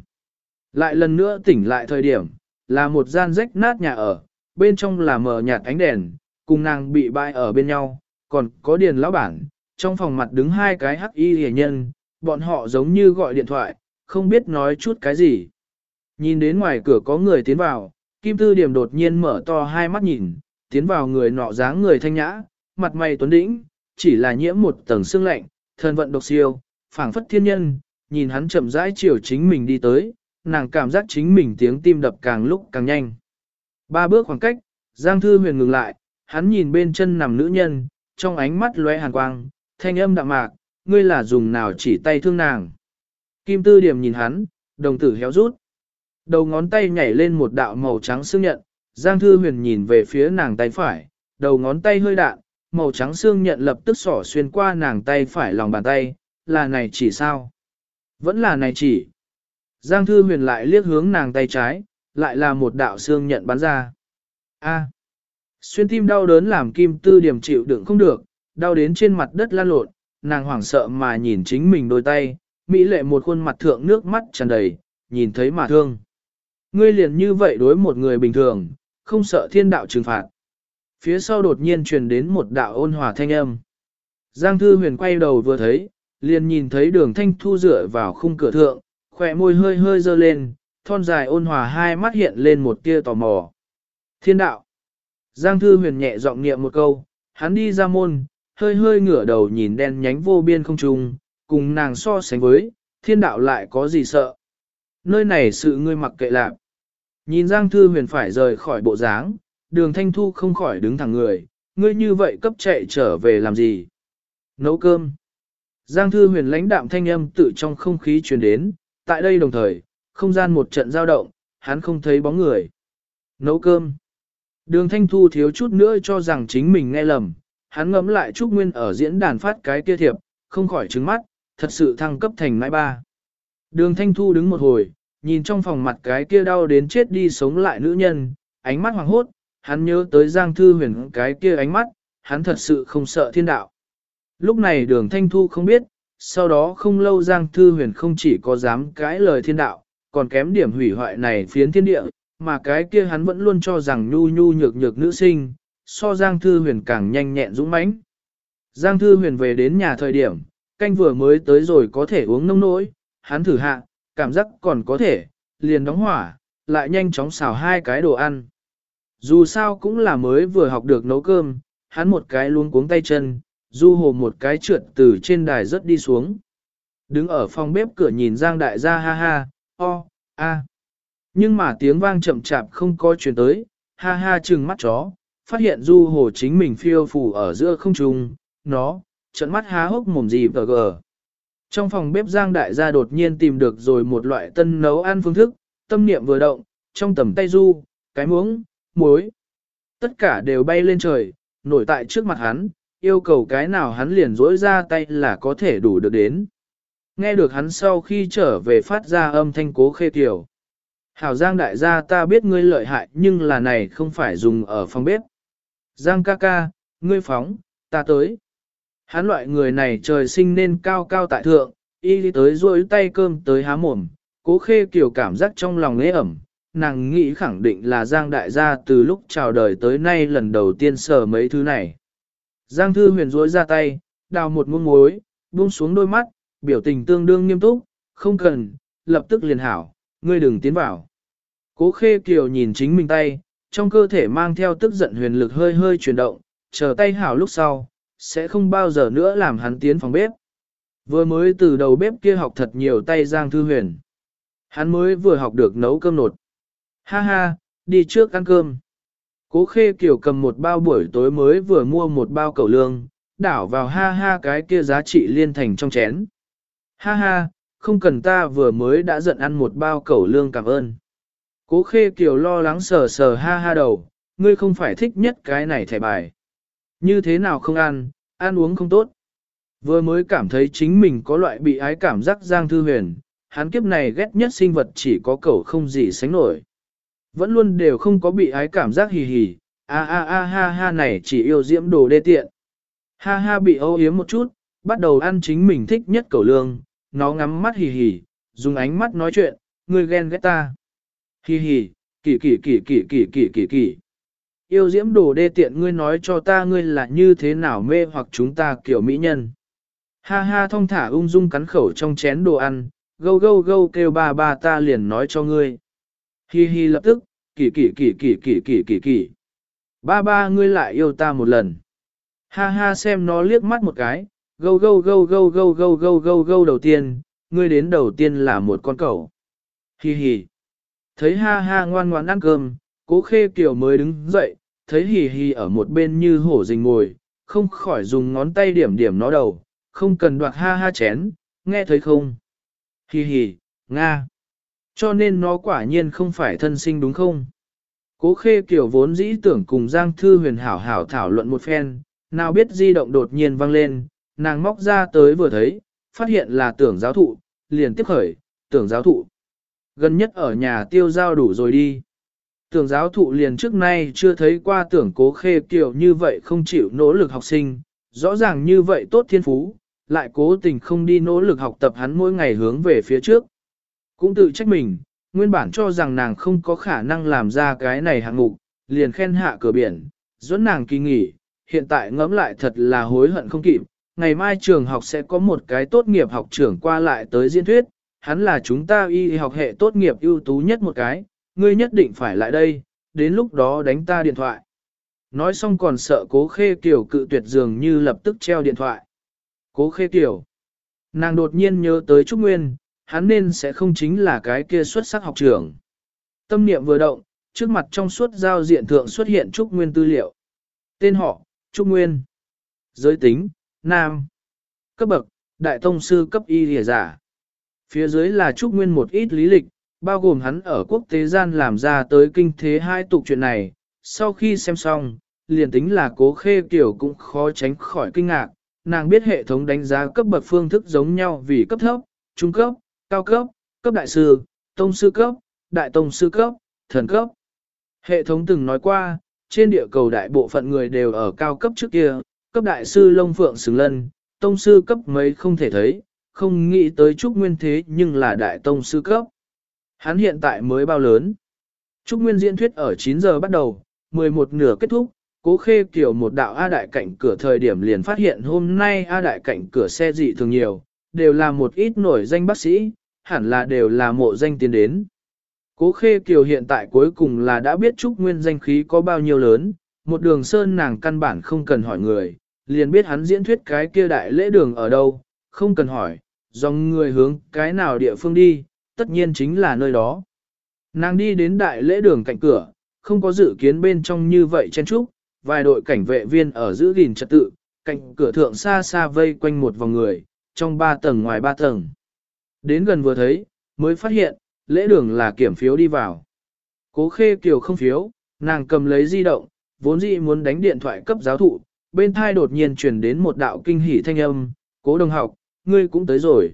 Lại lần nữa tỉnh lại thời điểm, là một gian rách nát nhà ở, bên trong là mờ nhạt ánh đèn, cùng nàng bị bại ở bên nhau, còn có điền lão bản, trong phòng mặt đứng hai cái hắc y hề nhân, bọn họ giống như gọi điện thoại, không biết nói chút cái gì. Nhìn đến ngoài cửa có người tiến vào, Kim Tư Điểm đột nhiên mở to hai mắt nhìn, tiến vào người nọ dáng người thanh nhã, mặt mày tuấn đĩnh, chỉ là nhiễm một tầng xương lạnh, thân vận độc siêu, phảng phất thiên nhân, nhìn hắn chậm rãi chiều chính mình đi tới, nàng cảm giác chính mình tiếng tim đập càng lúc càng nhanh. Ba bước khoảng cách, Giang Thư Huyền ngừng lại, hắn nhìn bên chân nằm nữ nhân, trong ánh mắt lóe hàn quang, thanh âm đạm mạc, ngươi là dùng nào chỉ tay thương nàng. Kim Tư Điểm nhìn hắn, đồng tử héo rút. Đầu ngón tay nhảy lên một đạo màu trắng xương nhận, Giang Thư Huyền nhìn về phía nàng tay phải, đầu ngón tay hơi đạn, màu trắng xương nhận lập tức xỏ xuyên qua nàng tay phải lòng bàn tay, là này chỉ sao? Vẫn là này chỉ. Giang Thư Huyền lại liếc hướng nàng tay trái, lại là một đạo xương nhận bắn ra. A. Xuyên tim đau đớn làm kim tư điểm chịu đựng không được, đau đến trên mặt đất lan lộn, nàng hoảng sợ mà nhìn chính mình đôi tay, mỹ lệ một khuôn mặt thượng nước mắt tràn đầy, nhìn thấy mà thương. Ngươi liền như vậy đối một người bình thường, không sợ thiên đạo trừng phạt. Phía sau đột nhiên truyền đến một đạo ôn hòa thanh âm. Giang Thư Huyền quay đầu vừa thấy, liền nhìn thấy đường thanh thu dựa vào khung cửa thượng, khỏe môi hơi hơi dơ lên, thon dài ôn hòa hai mắt hiện lên một tia tò mò. Thiên đạo. Giang Thư Huyền nhẹ giọng niệm một câu, hắn đi ra môn, hơi hơi ngửa đầu nhìn đen nhánh vô biên không trung, cùng nàng so sánh với, thiên đạo lại có gì sợ. Nơi này sự ngươi mặc kệ lạc. Nhìn Giang Thư Huyền phải rời khỏi bộ dáng, đường thanh thu không khỏi đứng thẳng người, ngươi như vậy cấp chạy trở về làm gì? Nấu cơm. Giang thư huyền lãnh đạm thanh âm tự trong không khí truyền đến, tại đây đồng thời, không gian một trận giao động, hắn không thấy bóng người. Nấu cơm. Đường Thanh Thu thiếu chút nữa cho rằng chính mình nghe lầm, hắn ngẫm lại Trúc Nguyên ở diễn đàn phát cái kia thiệp, không khỏi trứng mắt, thật sự thăng cấp thành mãi ba. Đường Thanh Thu đứng một hồi, nhìn trong phòng mặt cái kia đau đến chết đi sống lại nữ nhân, ánh mắt hoàng hốt, hắn nhớ tới Giang Thư Huyền cái kia ánh mắt, hắn thật sự không sợ thiên đạo. Lúc này đường Thanh Thu không biết, sau đó không lâu Giang Thư Huyền không chỉ có dám cãi lời thiên đạo, còn kém điểm hủy hoại này phiến thiên địa, mà cái kia hắn vẫn luôn cho rằng nhu nhu nhược nhược nữ sinh, so Giang Thư Huyền càng nhanh nhẹn dũng mãnh. Giang Thư Huyền về đến nhà thời điểm, canh vừa mới tới rồi có thể uống nông nỗi, hắn thử hạ, cảm giác còn có thể, liền đóng hỏa, lại nhanh chóng xào hai cái đồ ăn. Dù sao cũng là mới vừa học được nấu cơm, hắn một cái luôn cuống tay chân, du hồ một cái trượt từ trên đài rất đi xuống. Đứng ở phòng bếp cửa nhìn Giang đại gia ha ha, o, a. Nhưng mà tiếng vang chậm chạp không có chuyển tới, ha ha trừng mắt chó, phát hiện du hồ chính mình phiêu phù ở giữa không trung, nó, trận mắt há hốc mồm gì vờ gờ. Trong phòng bếp Giang đại gia đột nhiên tìm được rồi một loại tân nấu ăn phương thức, tâm niệm vừa động, trong tầm tay du, cái muỗng, muối. Tất cả đều bay lên trời, nổi tại trước mặt hắn, yêu cầu cái nào hắn liền rỗi ra tay là có thể đủ được đến. Nghe được hắn sau khi trở về phát ra âm thanh cố khê tiểu. Hảo Giang đại gia ta biết ngươi lợi hại nhưng là này không phải dùng ở phòng bếp. Giang ca ca, ngươi phóng, ta tới. Hắn loại người này trời sinh nên cao cao tại thượng, y tới rôi tay cơm tới há mồm, cố khê kiểu cảm giác trong lòng ế ẩm, nàng nghĩ khẳng định là Giang đại gia từ lúc chào đời tới nay lần đầu tiên sờ mấy thứ này. Giang thư huyền rối ra tay, đào một muỗng muối, buông xuống đôi mắt, biểu tình tương đương nghiêm túc, không cần, lập tức liền hảo, ngươi đừng tiến vào. Cố khê kiều nhìn chính mình tay, trong cơ thể mang theo tức giận huyền lực hơi hơi chuyển động, chờ tay hảo lúc sau, sẽ không bao giờ nữa làm hắn tiến phòng bếp. Vừa mới từ đầu bếp kia học thật nhiều tay Giang Thư Huyền. Hắn mới vừa học được nấu cơm nột. Ha ha, đi trước ăn cơm. Cố khê kiểu cầm một bao buổi tối mới vừa mua một bao cầu lương, đảo vào ha ha cái kia giá trị liên thành trong chén. Ha ha, không cần ta vừa mới đã giận ăn một bao cầu lương cảm ơn. Cố khê kiều lo lắng sờ sờ ha ha đầu, ngươi không phải thích nhất cái này thẻ bài. Như thế nào không ăn, ăn uống không tốt. Vừa mới cảm thấy chính mình có loại bị ái cảm giác giang thư huyền, hắn kiếp này ghét nhất sinh vật chỉ có cẩu không gì sánh nổi. Vẫn luôn đều không có bị ái cảm giác hì hì, a a a ha ha này chỉ yêu diễm đồ đê tiện. Ha ha bị âu yếm một chút, bắt đầu ăn chính mình thích nhất cẩu lương, nó ngắm mắt hì hì, dùng ánh mắt nói chuyện, ngươi ghen ghét ta. Hì hì, kỳ kỳ kỳ kỳ kỳ kỳ kỳ kỳ. Yêu diễm đồ đê tiện ngươi nói cho ta ngươi là như thế nào mê hoặc chúng ta kiểu mỹ nhân. Ha ha thong thả ung dung cắn khẩu trong chén đồ ăn, gâu gâu gâu kêu ba ba ta liền nói cho ngươi. Hi hi lập tức, kỳ kỳ kỳ kỳ kỳ kỳ kỳ kỳ. Ba ba ngươi lại yêu ta một lần. Ha ha xem nó liếc mắt một cái, gâu gâu gâu gâu gâu gâu gâu gâu gâu đầu tiên, ngươi đến đầu tiên là một con cẩu. Hi hi. Thấy ha ha ngoan ngoan ăn cơm, cố khê kiều mới đứng dậy, thấy hì hì ở một bên như hổ rình ngồi, không khỏi dùng ngón tay điểm điểm nó đầu, không cần đoạt ha ha chén, nghe thấy không? Hì hì, Nga. Cho nên nó quả nhiên không phải thân sinh đúng không? Cố khê kiểu vốn dĩ tưởng cùng Giang Thư huyền hảo hảo thảo luận một phen, nào biết di động đột nhiên vang lên, nàng móc ra tới vừa thấy, phát hiện là tưởng giáo thụ, liền tiếp khởi, tưởng giáo thụ. Gần nhất ở nhà tiêu giao đủ rồi đi. Tưởng giáo thụ liền trước nay chưa thấy qua tưởng cố khê kiểu như vậy không chịu nỗ lực học sinh, rõ ràng như vậy tốt thiên phú, lại cố tình không đi nỗ lực học tập hắn mỗi ngày hướng về phía trước. Cũng tự trách mình, nguyên bản cho rằng nàng không có khả năng làm ra cái này hạng mục, liền khen hạ cửa biển, dẫn nàng kỳ nghỉ, hiện tại ngẫm lại thật là hối hận không kịp. Ngày mai trường học sẽ có một cái tốt nghiệp học trưởng qua lại tới diễn thuyết, hắn là chúng ta y học hệ tốt nghiệp ưu tú nhất một cái, ngươi nhất định phải lại đây, đến lúc đó đánh ta điện thoại. Nói xong còn sợ cố khê kiểu cự tuyệt dường như lập tức treo điện thoại. Cố khê kiểu. Nàng đột nhiên nhớ tới Trúc Nguyên, hắn nên sẽ không chính là cái kia xuất sắc học trưởng. Tâm niệm vừa động, trước mặt trong suốt giao diện thượng xuất hiện Trúc Nguyên tư liệu. Tên họ, Trúc Nguyên. Giới tính, Nam. Cấp bậc, Đại Tông Sư cấp y lìa giả. Phía dưới là Trúc Nguyên một ít lý lịch, bao gồm hắn ở quốc tế gian làm ra tới kinh thế hai tục chuyện này, sau khi xem xong, liền tính là cố khê kiểu cũng khó tránh khỏi kinh ngạc, nàng biết hệ thống đánh giá cấp bậc phương thức giống nhau vì cấp thấp, trung cấp, cao cấp, cấp đại sư, tông sư cấp, đại tông sư cấp, thần cấp. Hệ thống từng nói qua, trên địa cầu đại bộ phận người đều ở cao cấp trước kia, cấp đại sư lông phượng xứng lân, tông sư cấp mấy không thể thấy, không nghĩ tới Trúc Nguyên thế nhưng là đại tông sư cấp. Hắn hiện tại mới bao lớn. Trúc Nguyên diễn thuyết ở 9 giờ bắt đầu, 11 nửa kết thúc, cố khê kiểu một đạo A đại cảnh cửa thời điểm liền phát hiện hôm nay A đại cảnh cửa xe dị thường nhiều, đều là một ít nổi danh bác sĩ, hẳn là đều là mộ danh tiến đến. Cố khê kiều hiện tại cuối cùng là đã biết Trúc Nguyên danh khí có bao nhiêu lớn, một đường sơn nàng căn bản không cần hỏi người, liền biết hắn diễn thuyết cái kia đại lễ đường ở đâu, không cần hỏi, dòng người hướng cái nào địa phương đi, tất nhiên chính là nơi đó. Nàng đi đến đại lễ đường cạnh cửa, không có dự kiến bên trong như vậy chen trúc, vài đội cảnh vệ viên ở giữ gìn trật tự, cạnh cửa thượng xa xa vây quanh một vòng người, trong ba tầng ngoài ba tầng. Đến gần vừa thấy, mới phát hiện, lễ đường là kiểm phiếu đi vào. Cố khê kiều không phiếu, nàng cầm lấy di động, vốn dĩ muốn đánh điện thoại cấp giáo thụ, bên thai đột nhiên truyền đến một đạo kinh hỉ thanh âm, cố đồng học, ngươi cũng tới rồi.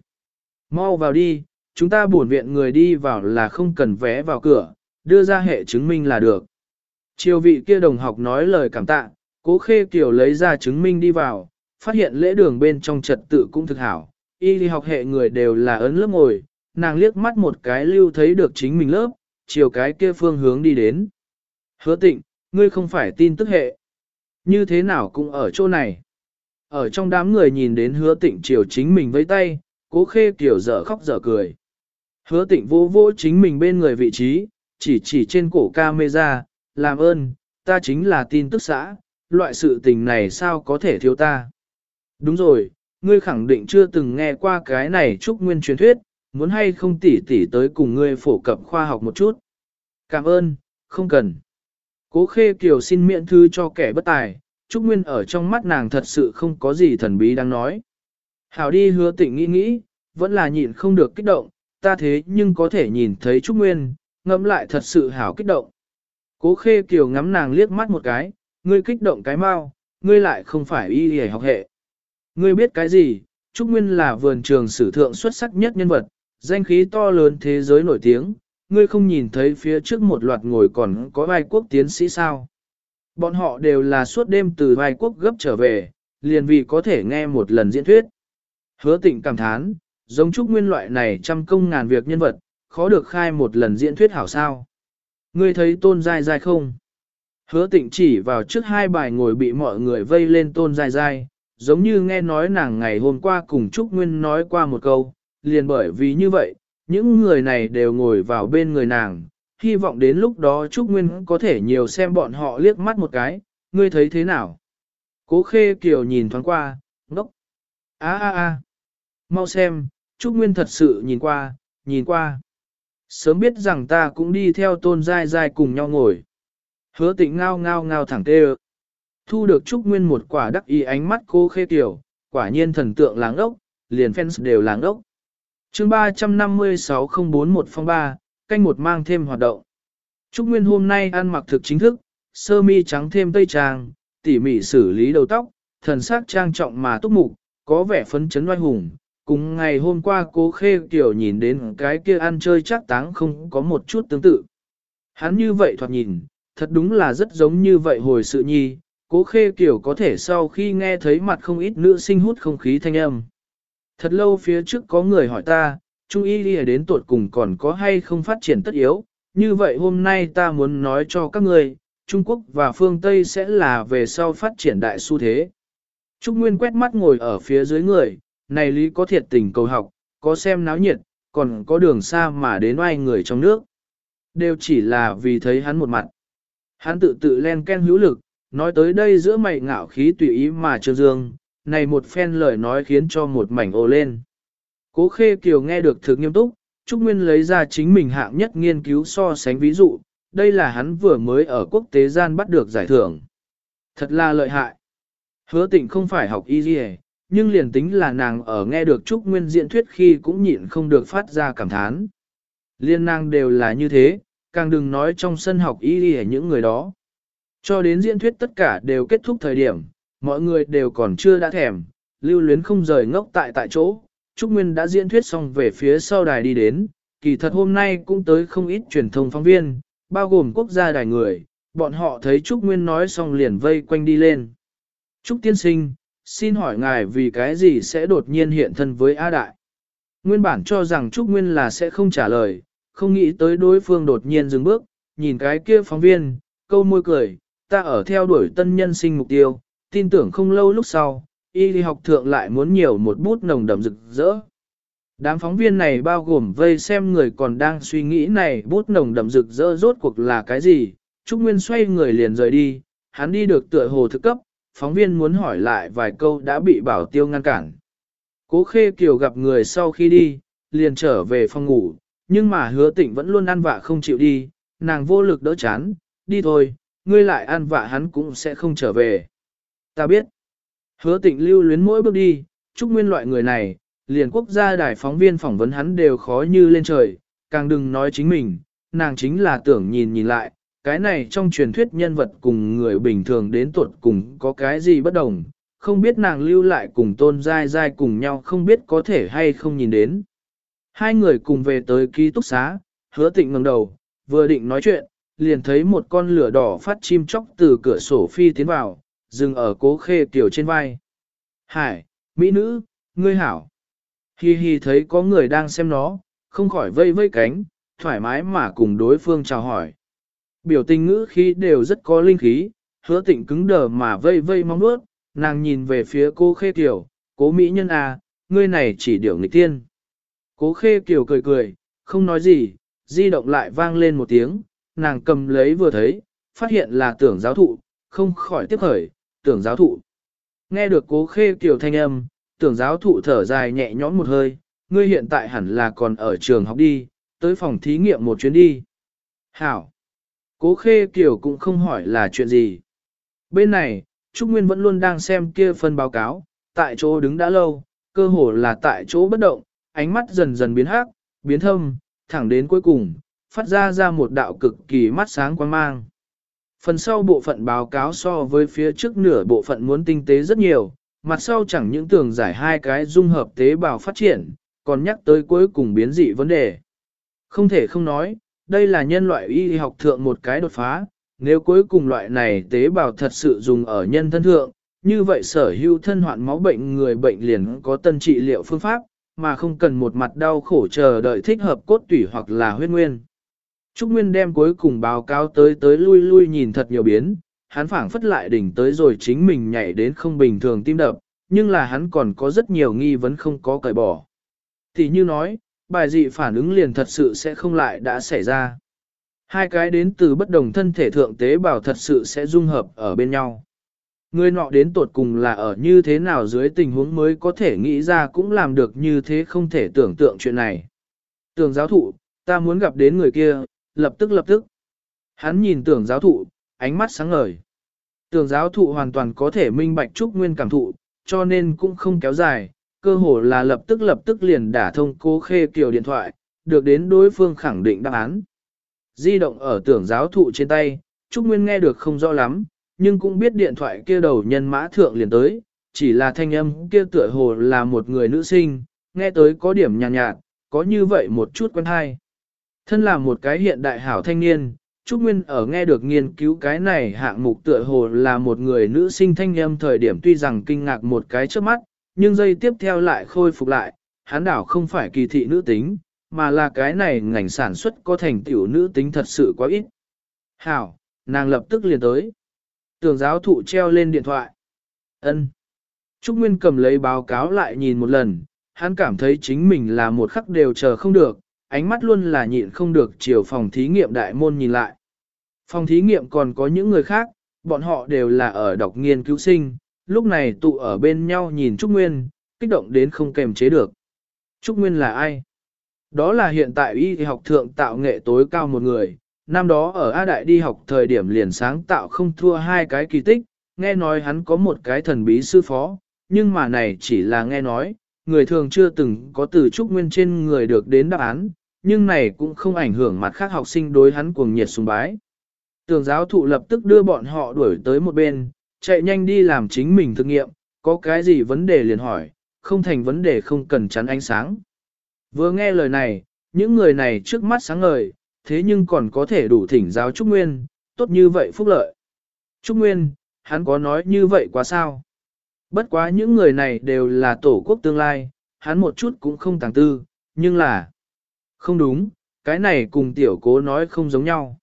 Mau vào đi, chúng ta buồn viện người đi vào là không cần vé vào cửa, đưa ra hệ chứng minh là được. Triều vị kia đồng học nói lời cảm tạ, cố khê kiều lấy ra chứng minh đi vào, phát hiện lễ đường bên trong trật tự cũng thực hảo, y đi học hệ người đều là ấn lớp ngồi, nàng liếc mắt một cái lưu thấy được chính mình lớp, chiều cái kia phương hướng đi đến. Hứa tịnh, ngươi không phải tin tức hệ. Như thế nào cũng ở chỗ này. Ở trong đám người nhìn đến hứa tịnh chiều chính mình với tay, cố khê kiểu dở khóc dở cười. Hứa tịnh vô vô chính mình bên người vị trí, chỉ chỉ trên cổ camera, làm ơn, ta chính là tin tức xã, loại sự tình này sao có thể thiếu ta. Đúng rồi, ngươi khẳng định chưa từng nghe qua cái này trúc nguyên truyền thuyết, muốn hay không tỉ tỉ tới cùng ngươi phổ cập khoa học một chút. Cảm ơn, không cần. Cố khê kiều xin miễn thư cho kẻ bất tài, Trúc Nguyên ở trong mắt nàng thật sự không có gì thần bí đang nói. Hảo đi hứa tịnh nghĩ nghĩ, vẫn là nhịn không được kích động, ta thế nhưng có thể nhìn thấy Trúc Nguyên, ngẫm lại thật sự hảo kích động. Cố khê kiều ngắm nàng liếc mắt một cái, ngươi kích động cái mau, ngươi lại không phải y hề học hệ. Ngươi biết cái gì, Trúc Nguyên là vườn trường sử thượng xuất sắc nhất nhân vật, danh khí to lớn thế giới nổi tiếng, ngươi không nhìn thấy phía trước một loạt ngồi còn có vài quốc tiến sĩ sao. Bọn họ đều là suốt đêm từ vài quốc gấp trở về, liền vì có thể nghe một lần diễn thuyết. Hứa tịnh cảm thán, giống Trúc Nguyên loại này trăm công ngàn việc nhân vật, khó được khai một lần diễn thuyết hảo sao. Ngươi thấy tôn dai dai không? Hứa tịnh chỉ vào trước hai bài ngồi bị mọi người vây lên tôn dai dai, giống như nghe nói nàng ngày hôm qua cùng Trúc Nguyên nói qua một câu, liền bởi vì như vậy, những người này đều ngồi vào bên người nàng, hy vọng đến lúc đó Trúc Nguyên có thể nhiều xem bọn họ liếc mắt một cái, ngươi thấy thế nào? Cố khê kiều nhìn thoáng qua, ngốc. a a a mau xem, Trúc Nguyên thật sự nhìn qua, nhìn qua. Sớm biết rằng ta cũng đi theo tôn dai dai cùng nhau ngồi. Hứa tịnh ngao ngao ngao thẳng tê Thu được Trúc Nguyên một quả đắc ý ánh mắt cô khê tiểu quả nhiên thần tượng láng ốc, liền fans đều láng ốc chương 356-041 phong 3, canh một mang thêm hoạt động. Trúc Nguyên hôm nay ăn mặc thực chính thức, sơ mi trắng thêm tây trang, tỉ mỉ xử lý đầu tóc, thần sắc trang trọng mà túc mục, có vẻ phấn chấn oai hùng. Cùng ngày hôm qua cố khê kiểu nhìn đến cái kia ăn chơi chắc táng không có một chút tương tự. Hắn như vậy thoạt nhìn, thật đúng là rất giống như vậy hồi sự nhi, cố khê kiểu có thể sau khi nghe thấy mặt không ít nữ sinh hút không khí thanh âm. Thật lâu phía trước có người hỏi ta, Trung y đi đến tuột cùng còn có hay không phát triển tất yếu, như vậy hôm nay ta muốn nói cho các người, Trung Quốc và phương Tây sẽ là về sau phát triển đại xu thế. Trúc Nguyên quét mắt ngồi ở phía dưới người, này lý có thiệt tình cầu học, có xem náo nhiệt, còn có đường xa mà đến oai người trong nước. Đều chỉ là vì thấy hắn một mặt. Hắn tự tự len ken hữu lực, nói tới đây giữa mày ngạo khí tùy ý mà trương dương, này một phen lời nói khiến cho một mảnh ồ lên. Cố Khê Kiều nghe được thực nghiêm túc, Trúc Nguyên lấy ra chính mình hạng nhất nghiên cứu so sánh ví dụ, đây là hắn vừa mới ở quốc tế gian bắt được giải thưởng. Thật là lợi hại. Hứa tịnh không phải học y gì nhưng liền tính là nàng ở nghe được Trúc Nguyên diễn thuyết khi cũng nhịn không được phát ra cảm thán. Liên nàng đều là như thế, càng đừng nói trong sân học y gì những người đó. Cho đến diễn thuyết tất cả đều kết thúc thời điểm, mọi người đều còn chưa đã thèm, lưu luyến không rời ngốc tại tại chỗ. Trúc Nguyên đã diễn thuyết xong về phía sau đài đi đến, kỳ thật hôm nay cũng tới không ít truyền thông phóng viên, bao gồm quốc gia đài người, bọn họ thấy Trúc Nguyên nói xong liền vây quanh đi lên. Trúc Tiên Sinh, xin hỏi ngài vì cái gì sẽ đột nhiên hiện thân với A Đại? Nguyên bản cho rằng Trúc Nguyên là sẽ không trả lời, không nghĩ tới đối phương đột nhiên dừng bước, nhìn cái kia phóng viên, câu môi cười, ta ở theo đuổi tân nhân sinh mục tiêu, tin tưởng không lâu lúc sau, y học thượng lại muốn nhiều một bút nồng đậm rực rỡ. Đám phóng viên này bao gồm vây xem người còn đang suy nghĩ này bút nồng đậm rực rỡ rốt cuộc là cái gì, Trúc Nguyên xoay người liền rời đi, hắn đi được tựa hồ thực cấp, phóng viên muốn hỏi lại vài câu đã bị bảo tiêu ngăn cản. Cố khê kiều gặp người sau khi đi, liền trở về phòng ngủ, nhưng mà hứa tịnh vẫn luôn ăn vạ không chịu đi, nàng vô lực đỡ chán, đi thôi, ngươi lại ăn vạ hắn cũng sẽ không trở về. Ta biết, hứa tịnh lưu luyến mỗi bước đi, chúc nguyên loại người này, liền quốc gia đài phóng viên phỏng vấn hắn đều khó như lên trời, càng đừng nói chính mình, nàng chính là tưởng nhìn nhìn lại, cái này trong truyền thuyết nhân vật cùng người bình thường đến tuột cùng có cái gì bất đồng, không biết nàng lưu lại cùng tôn dai dai cùng nhau không biết có thể hay không nhìn đến. Hai người cùng về tới ký túc xá, hứa tịnh ngẩng đầu, vừa định nói chuyện, liền thấy một con lửa đỏ phát chim chóc từ cửa sổ phi tiến vào, dừng ở cố khê tiểu trên vai. Hải, mỹ nữ, ngươi hảo. Hi hi thấy có người đang xem nó, không khỏi vây vây cánh, thoải mái mà cùng đối phương chào hỏi. Biểu tình ngữ khí đều rất có linh khí, hứa tịnh cứng đờ mà vây vây mong bước, nàng nhìn về phía cô khê tiểu, cố mỹ nhân à, ngươi này chỉ điểu nghịch tiên. Cố khê kiều cười cười, không nói gì, di động lại vang lên một tiếng, nàng cầm lấy vừa thấy, phát hiện là tưởng giáo thụ, không khỏi tiếp khởi, tưởng giáo thụ. Nghe được cố khê kiều thanh âm, tưởng giáo thụ thở dài nhẹ nhõm một hơi, ngươi hiện tại hẳn là còn ở trường học đi, tới phòng thí nghiệm một chuyến đi. Hảo! Cố khê kiều cũng không hỏi là chuyện gì. Bên này, Trúc Nguyên vẫn luôn đang xem kia phần báo cáo, tại chỗ đứng đã lâu, cơ hồ là tại chỗ bất động, ánh mắt dần dần biến hắc, biến thâm, thẳng đến cuối cùng, phát ra ra một đạo cực kỳ mắt sáng quang mang. Phần sau bộ phận báo cáo so với phía trước nửa bộ phận muốn tinh tế rất nhiều, mặt sau chẳng những tường giải hai cái dung hợp tế bào phát triển, còn nhắc tới cuối cùng biến dị vấn đề. Không thể không nói, đây là nhân loại y học thượng một cái đột phá, nếu cuối cùng loại này tế bào thật sự dùng ở nhân thân thượng, như vậy sở hữu thân hoạn máu bệnh người bệnh liền có tân trị liệu phương pháp, mà không cần một mặt đau khổ chờ đợi thích hợp cốt tủy hoặc là huyết nguyên. Trúc Nguyên đem cuối cùng báo cáo tới tới lui lui nhìn thật nhiều biến, hắn phảng phất lại đỉnh tới rồi chính mình nhảy đến không bình thường tim đập, nhưng là hắn còn có rất nhiều nghi vấn không có cởi bỏ. Thì như nói, bài dị phản ứng liền thật sự sẽ không lại đã xảy ra. Hai cái đến từ bất đồng thân thể thượng tế bào thật sự sẽ dung hợp ở bên nhau. Người nọ đến tột cùng là ở như thế nào dưới tình huống mới có thể nghĩ ra cũng làm được như thế không thể tưởng tượng chuyện này. Tưởng giáo thụ, ta muốn gặp đến người kia, lập tức lập tức. Hắn nhìn tưởng giáo thụ, ánh mắt sáng ngời. Tưởng giáo thụ hoàn toàn có thể minh bạch trúc nguyên cảm thụ, cho nên cũng không kéo dài, cơ hồ là lập tức lập tức liền đả thông cố khê kiểu điện thoại, được đến đối phương khẳng định đáp án. Di động ở tưởng giáo thụ trên tay, Trúc Nguyên nghe được không rõ lắm, nhưng cũng biết điện thoại kia đầu nhân mã thượng liền tới, chỉ là thanh âm kia tựa hồ là một người nữ sinh, nghe tới có điểm nhàn nhạt, nhạt, có như vậy một chút quen hay. Thân là một cái hiện đại hảo thanh niên, Trúc Nguyên ở nghe được nghiên cứu cái này hạng mục tựa hồ là một người nữ sinh thanh âm thời điểm tuy rằng kinh ngạc một cái trước mắt, nhưng giây tiếp theo lại khôi phục lại, hán đảo không phải kỳ thị nữ tính, mà là cái này ngành sản xuất có thành tiểu nữ tính thật sự quá ít. Hảo, nàng lập tức liền tới. Tưởng giáo thụ treo lên điện thoại. ân Trúc Nguyên cầm lấy báo cáo lại nhìn một lần, hắn cảm thấy chính mình là một khắc đều chờ không được, ánh mắt luôn là nhịn không được chiều phòng thí nghiệm đại môn nhìn lại. Phòng thí nghiệm còn có những người khác, bọn họ đều là ở đọc nghiên cứu sinh, lúc này tụ ở bên nhau nhìn Trúc Nguyên, kích động đến không kềm chế được. Trúc Nguyên là ai? Đó là hiện tại y học thượng tạo nghệ tối cao một người, năm đó ở A Đại đi học thời điểm liền sáng tạo không thua hai cái kỳ tích, nghe nói hắn có một cái thần bí sư phó, nhưng mà này chỉ là nghe nói, người thường chưa từng có từ trúc nguyên trên người được đến đáp án, nhưng này cũng không ảnh hưởng mặt khác học sinh đối hắn cuồng nhiệt sùng bái. tường giáo thụ lập tức đưa bọn họ đuổi tới một bên, chạy nhanh đi làm chính mình thực nghiệm, có cái gì vấn đề liền hỏi, không thành vấn đề không cần chắn ánh sáng. Vừa nghe lời này, những người này trước mắt sáng ngời, thế nhưng còn có thể đủ thỉnh giáo Trúc Nguyên, tốt như vậy phúc lợi. Trúc Nguyên, hắn có nói như vậy quá sao? Bất quá những người này đều là tổ quốc tương lai, hắn một chút cũng không tàng tư, nhưng là... Không đúng, cái này cùng tiểu cố nói không giống nhau.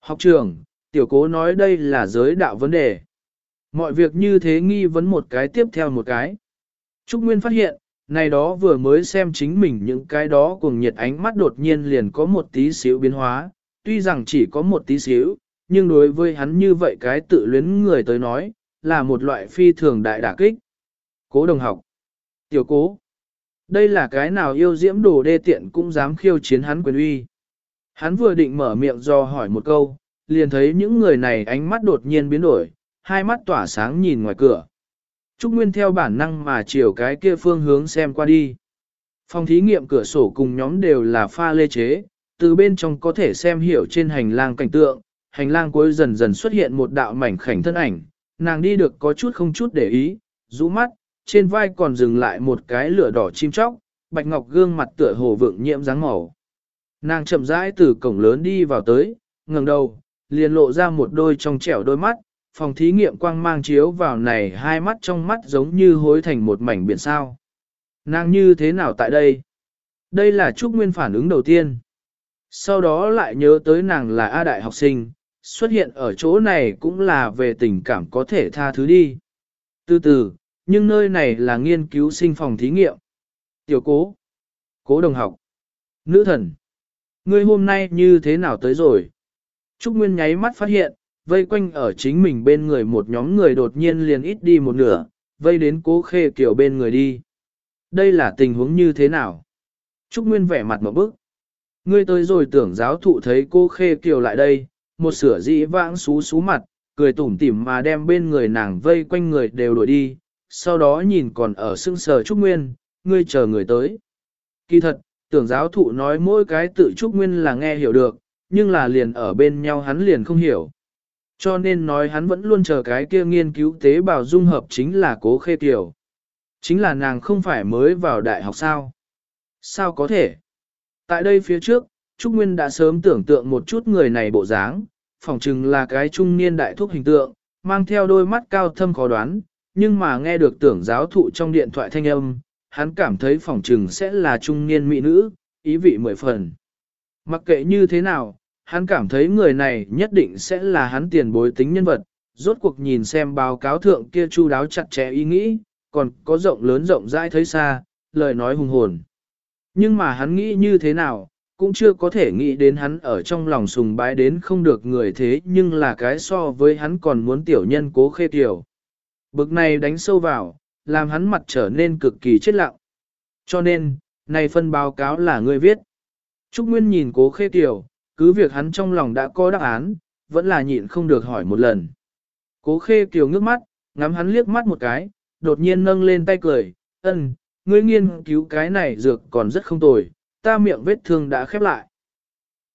Học trưởng, tiểu cố nói đây là giới đạo vấn đề. Mọi việc như thế nghi vấn một cái tiếp theo một cái. Trúc Nguyên phát hiện, này đó vừa mới xem chính mình những cái đó cùng nhiệt ánh mắt đột nhiên liền có một tí xíu biến hóa, tuy rằng chỉ có một tí xíu, nhưng đối với hắn như vậy cái tự luyến người tới nói, là một loại phi thường đại đả kích. Cố đồng học. Tiểu cố. Đây là cái nào yêu diễm đồ đê tiện cũng dám khiêu chiến hắn quyền uy. Hắn vừa định mở miệng do hỏi một câu, liền thấy những người này ánh mắt đột nhiên biến đổi, hai mắt tỏa sáng nhìn ngoài cửa. Trúc Nguyên theo bản năng mà chiều cái kia phương hướng xem qua đi. Phòng thí nghiệm cửa sổ cùng nhóm đều là pha lê chế, từ bên trong có thể xem hiểu trên hành lang cảnh tượng, hành lang cuối dần dần xuất hiện một đạo mảnh khảnh thân ảnh, nàng đi được có chút không chút để ý, rũ mắt, trên vai còn dừng lại một cái lửa đỏ chim chóc, bạch ngọc gương mặt tựa hồ vượng nhiễm dáng màu. Nàng chậm rãi từ cổng lớn đi vào tới, ngẩng đầu, liền lộ ra một đôi trong trẻo đôi mắt, phòng thí nghiệm quang mang chiếu vào này hai mắt trong mắt giống như hối thành một mảnh biển sao. Nàng như thế nào tại đây? Đây là Trúc Nguyên phản ứng đầu tiên. Sau đó lại nhớ tới nàng là A đại học sinh, xuất hiện ở chỗ này cũng là về tình cảm có thể tha thứ đi. Từ từ, nhưng nơi này là nghiên cứu sinh phòng thí nghiệm. Tiểu cố, cố đồng học, nữ thần, ngươi hôm nay như thế nào tới rồi? Trúc Nguyên nháy mắt phát hiện, vây quanh ở chính mình bên người một nhóm người đột nhiên liền ít đi một nửa, vây đến cố khê kiểu bên người đi. Đây là tình huống như thế nào? Trúc Nguyên vẻ mặt một bức. Ngươi tới rồi tưởng giáo thụ thấy cô khê kiều lại đây, một sửa dĩ vãng xú xú mặt, cười tủm tỉm mà đem bên người nàng vây quanh người đều đuổi đi, sau đó nhìn còn ở sưng sờ Trúc Nguyên, ngươi chờ người tới. Kỳ thật, tưởng giáo thụ nói mỗi cái tự Trúc Nguyên là nghe hiểu được, nhưng là liền ở bên nhau hắn liền không hiểu. Cho nên nói hắn vẫn luôn chờ cái kia nghiên cứu tế bào dung hợp chính là cố khê tiểu. Chính là nàng không phải mới vào đại học sao. Sao có thể? Tại đây phía trước, Trúc Nguyên đã sớm tưởng tượng một chút người này bộ dáng, phỏng chừng là cái trung niên đại thúc hình tượng, mang theo đôi mắt cao thâm khó đoán, nhưng mà nghe được tưởng giáo thụ trong điện thoại thanh âm, hắn cảm thấy phòng trừng sẽ là trung niên mỹ nữ, ý vị mười phần. Mặc kệ như thế nào, hắn cảm thấy người này nhất định sẽ là hắn tiền bối tính nhân vật, rốt cuộc nhìn xem báo cáo thượng kia chu đáo chặt chẽ ý nghĩ, còn có rộng lớn rộng rãi thấy xa, lời nói hùng hồn. Nhưng mà hắn nghĩ như thế nào, cũng chưa có thể nghĩ đến hắn ở trong lòng sùng bái đến không được người thế nhưng là cái so với hắn còn muốn tiểu nhân cố khê tiểu. Bực này đánh sâu vào, làm hắn mặt trở nên cực kỳ chết lặng. Cho nên, này phân báo cáo là ngươi viết. Trúc Nguyên nhìn cố khê tiểu, cứ việc hắn trong lòng đã có đáp án, vẫn là nhịn không được hỏi một lần. Cố khê kiều ngước mắt, ngắm hắn liếc mắt một cái, đột nhiên nâng lên tay cười, ân, ngươi nghiên cứu cái này dược còn rất không tồi, ta miệng vết thương đã khép lại.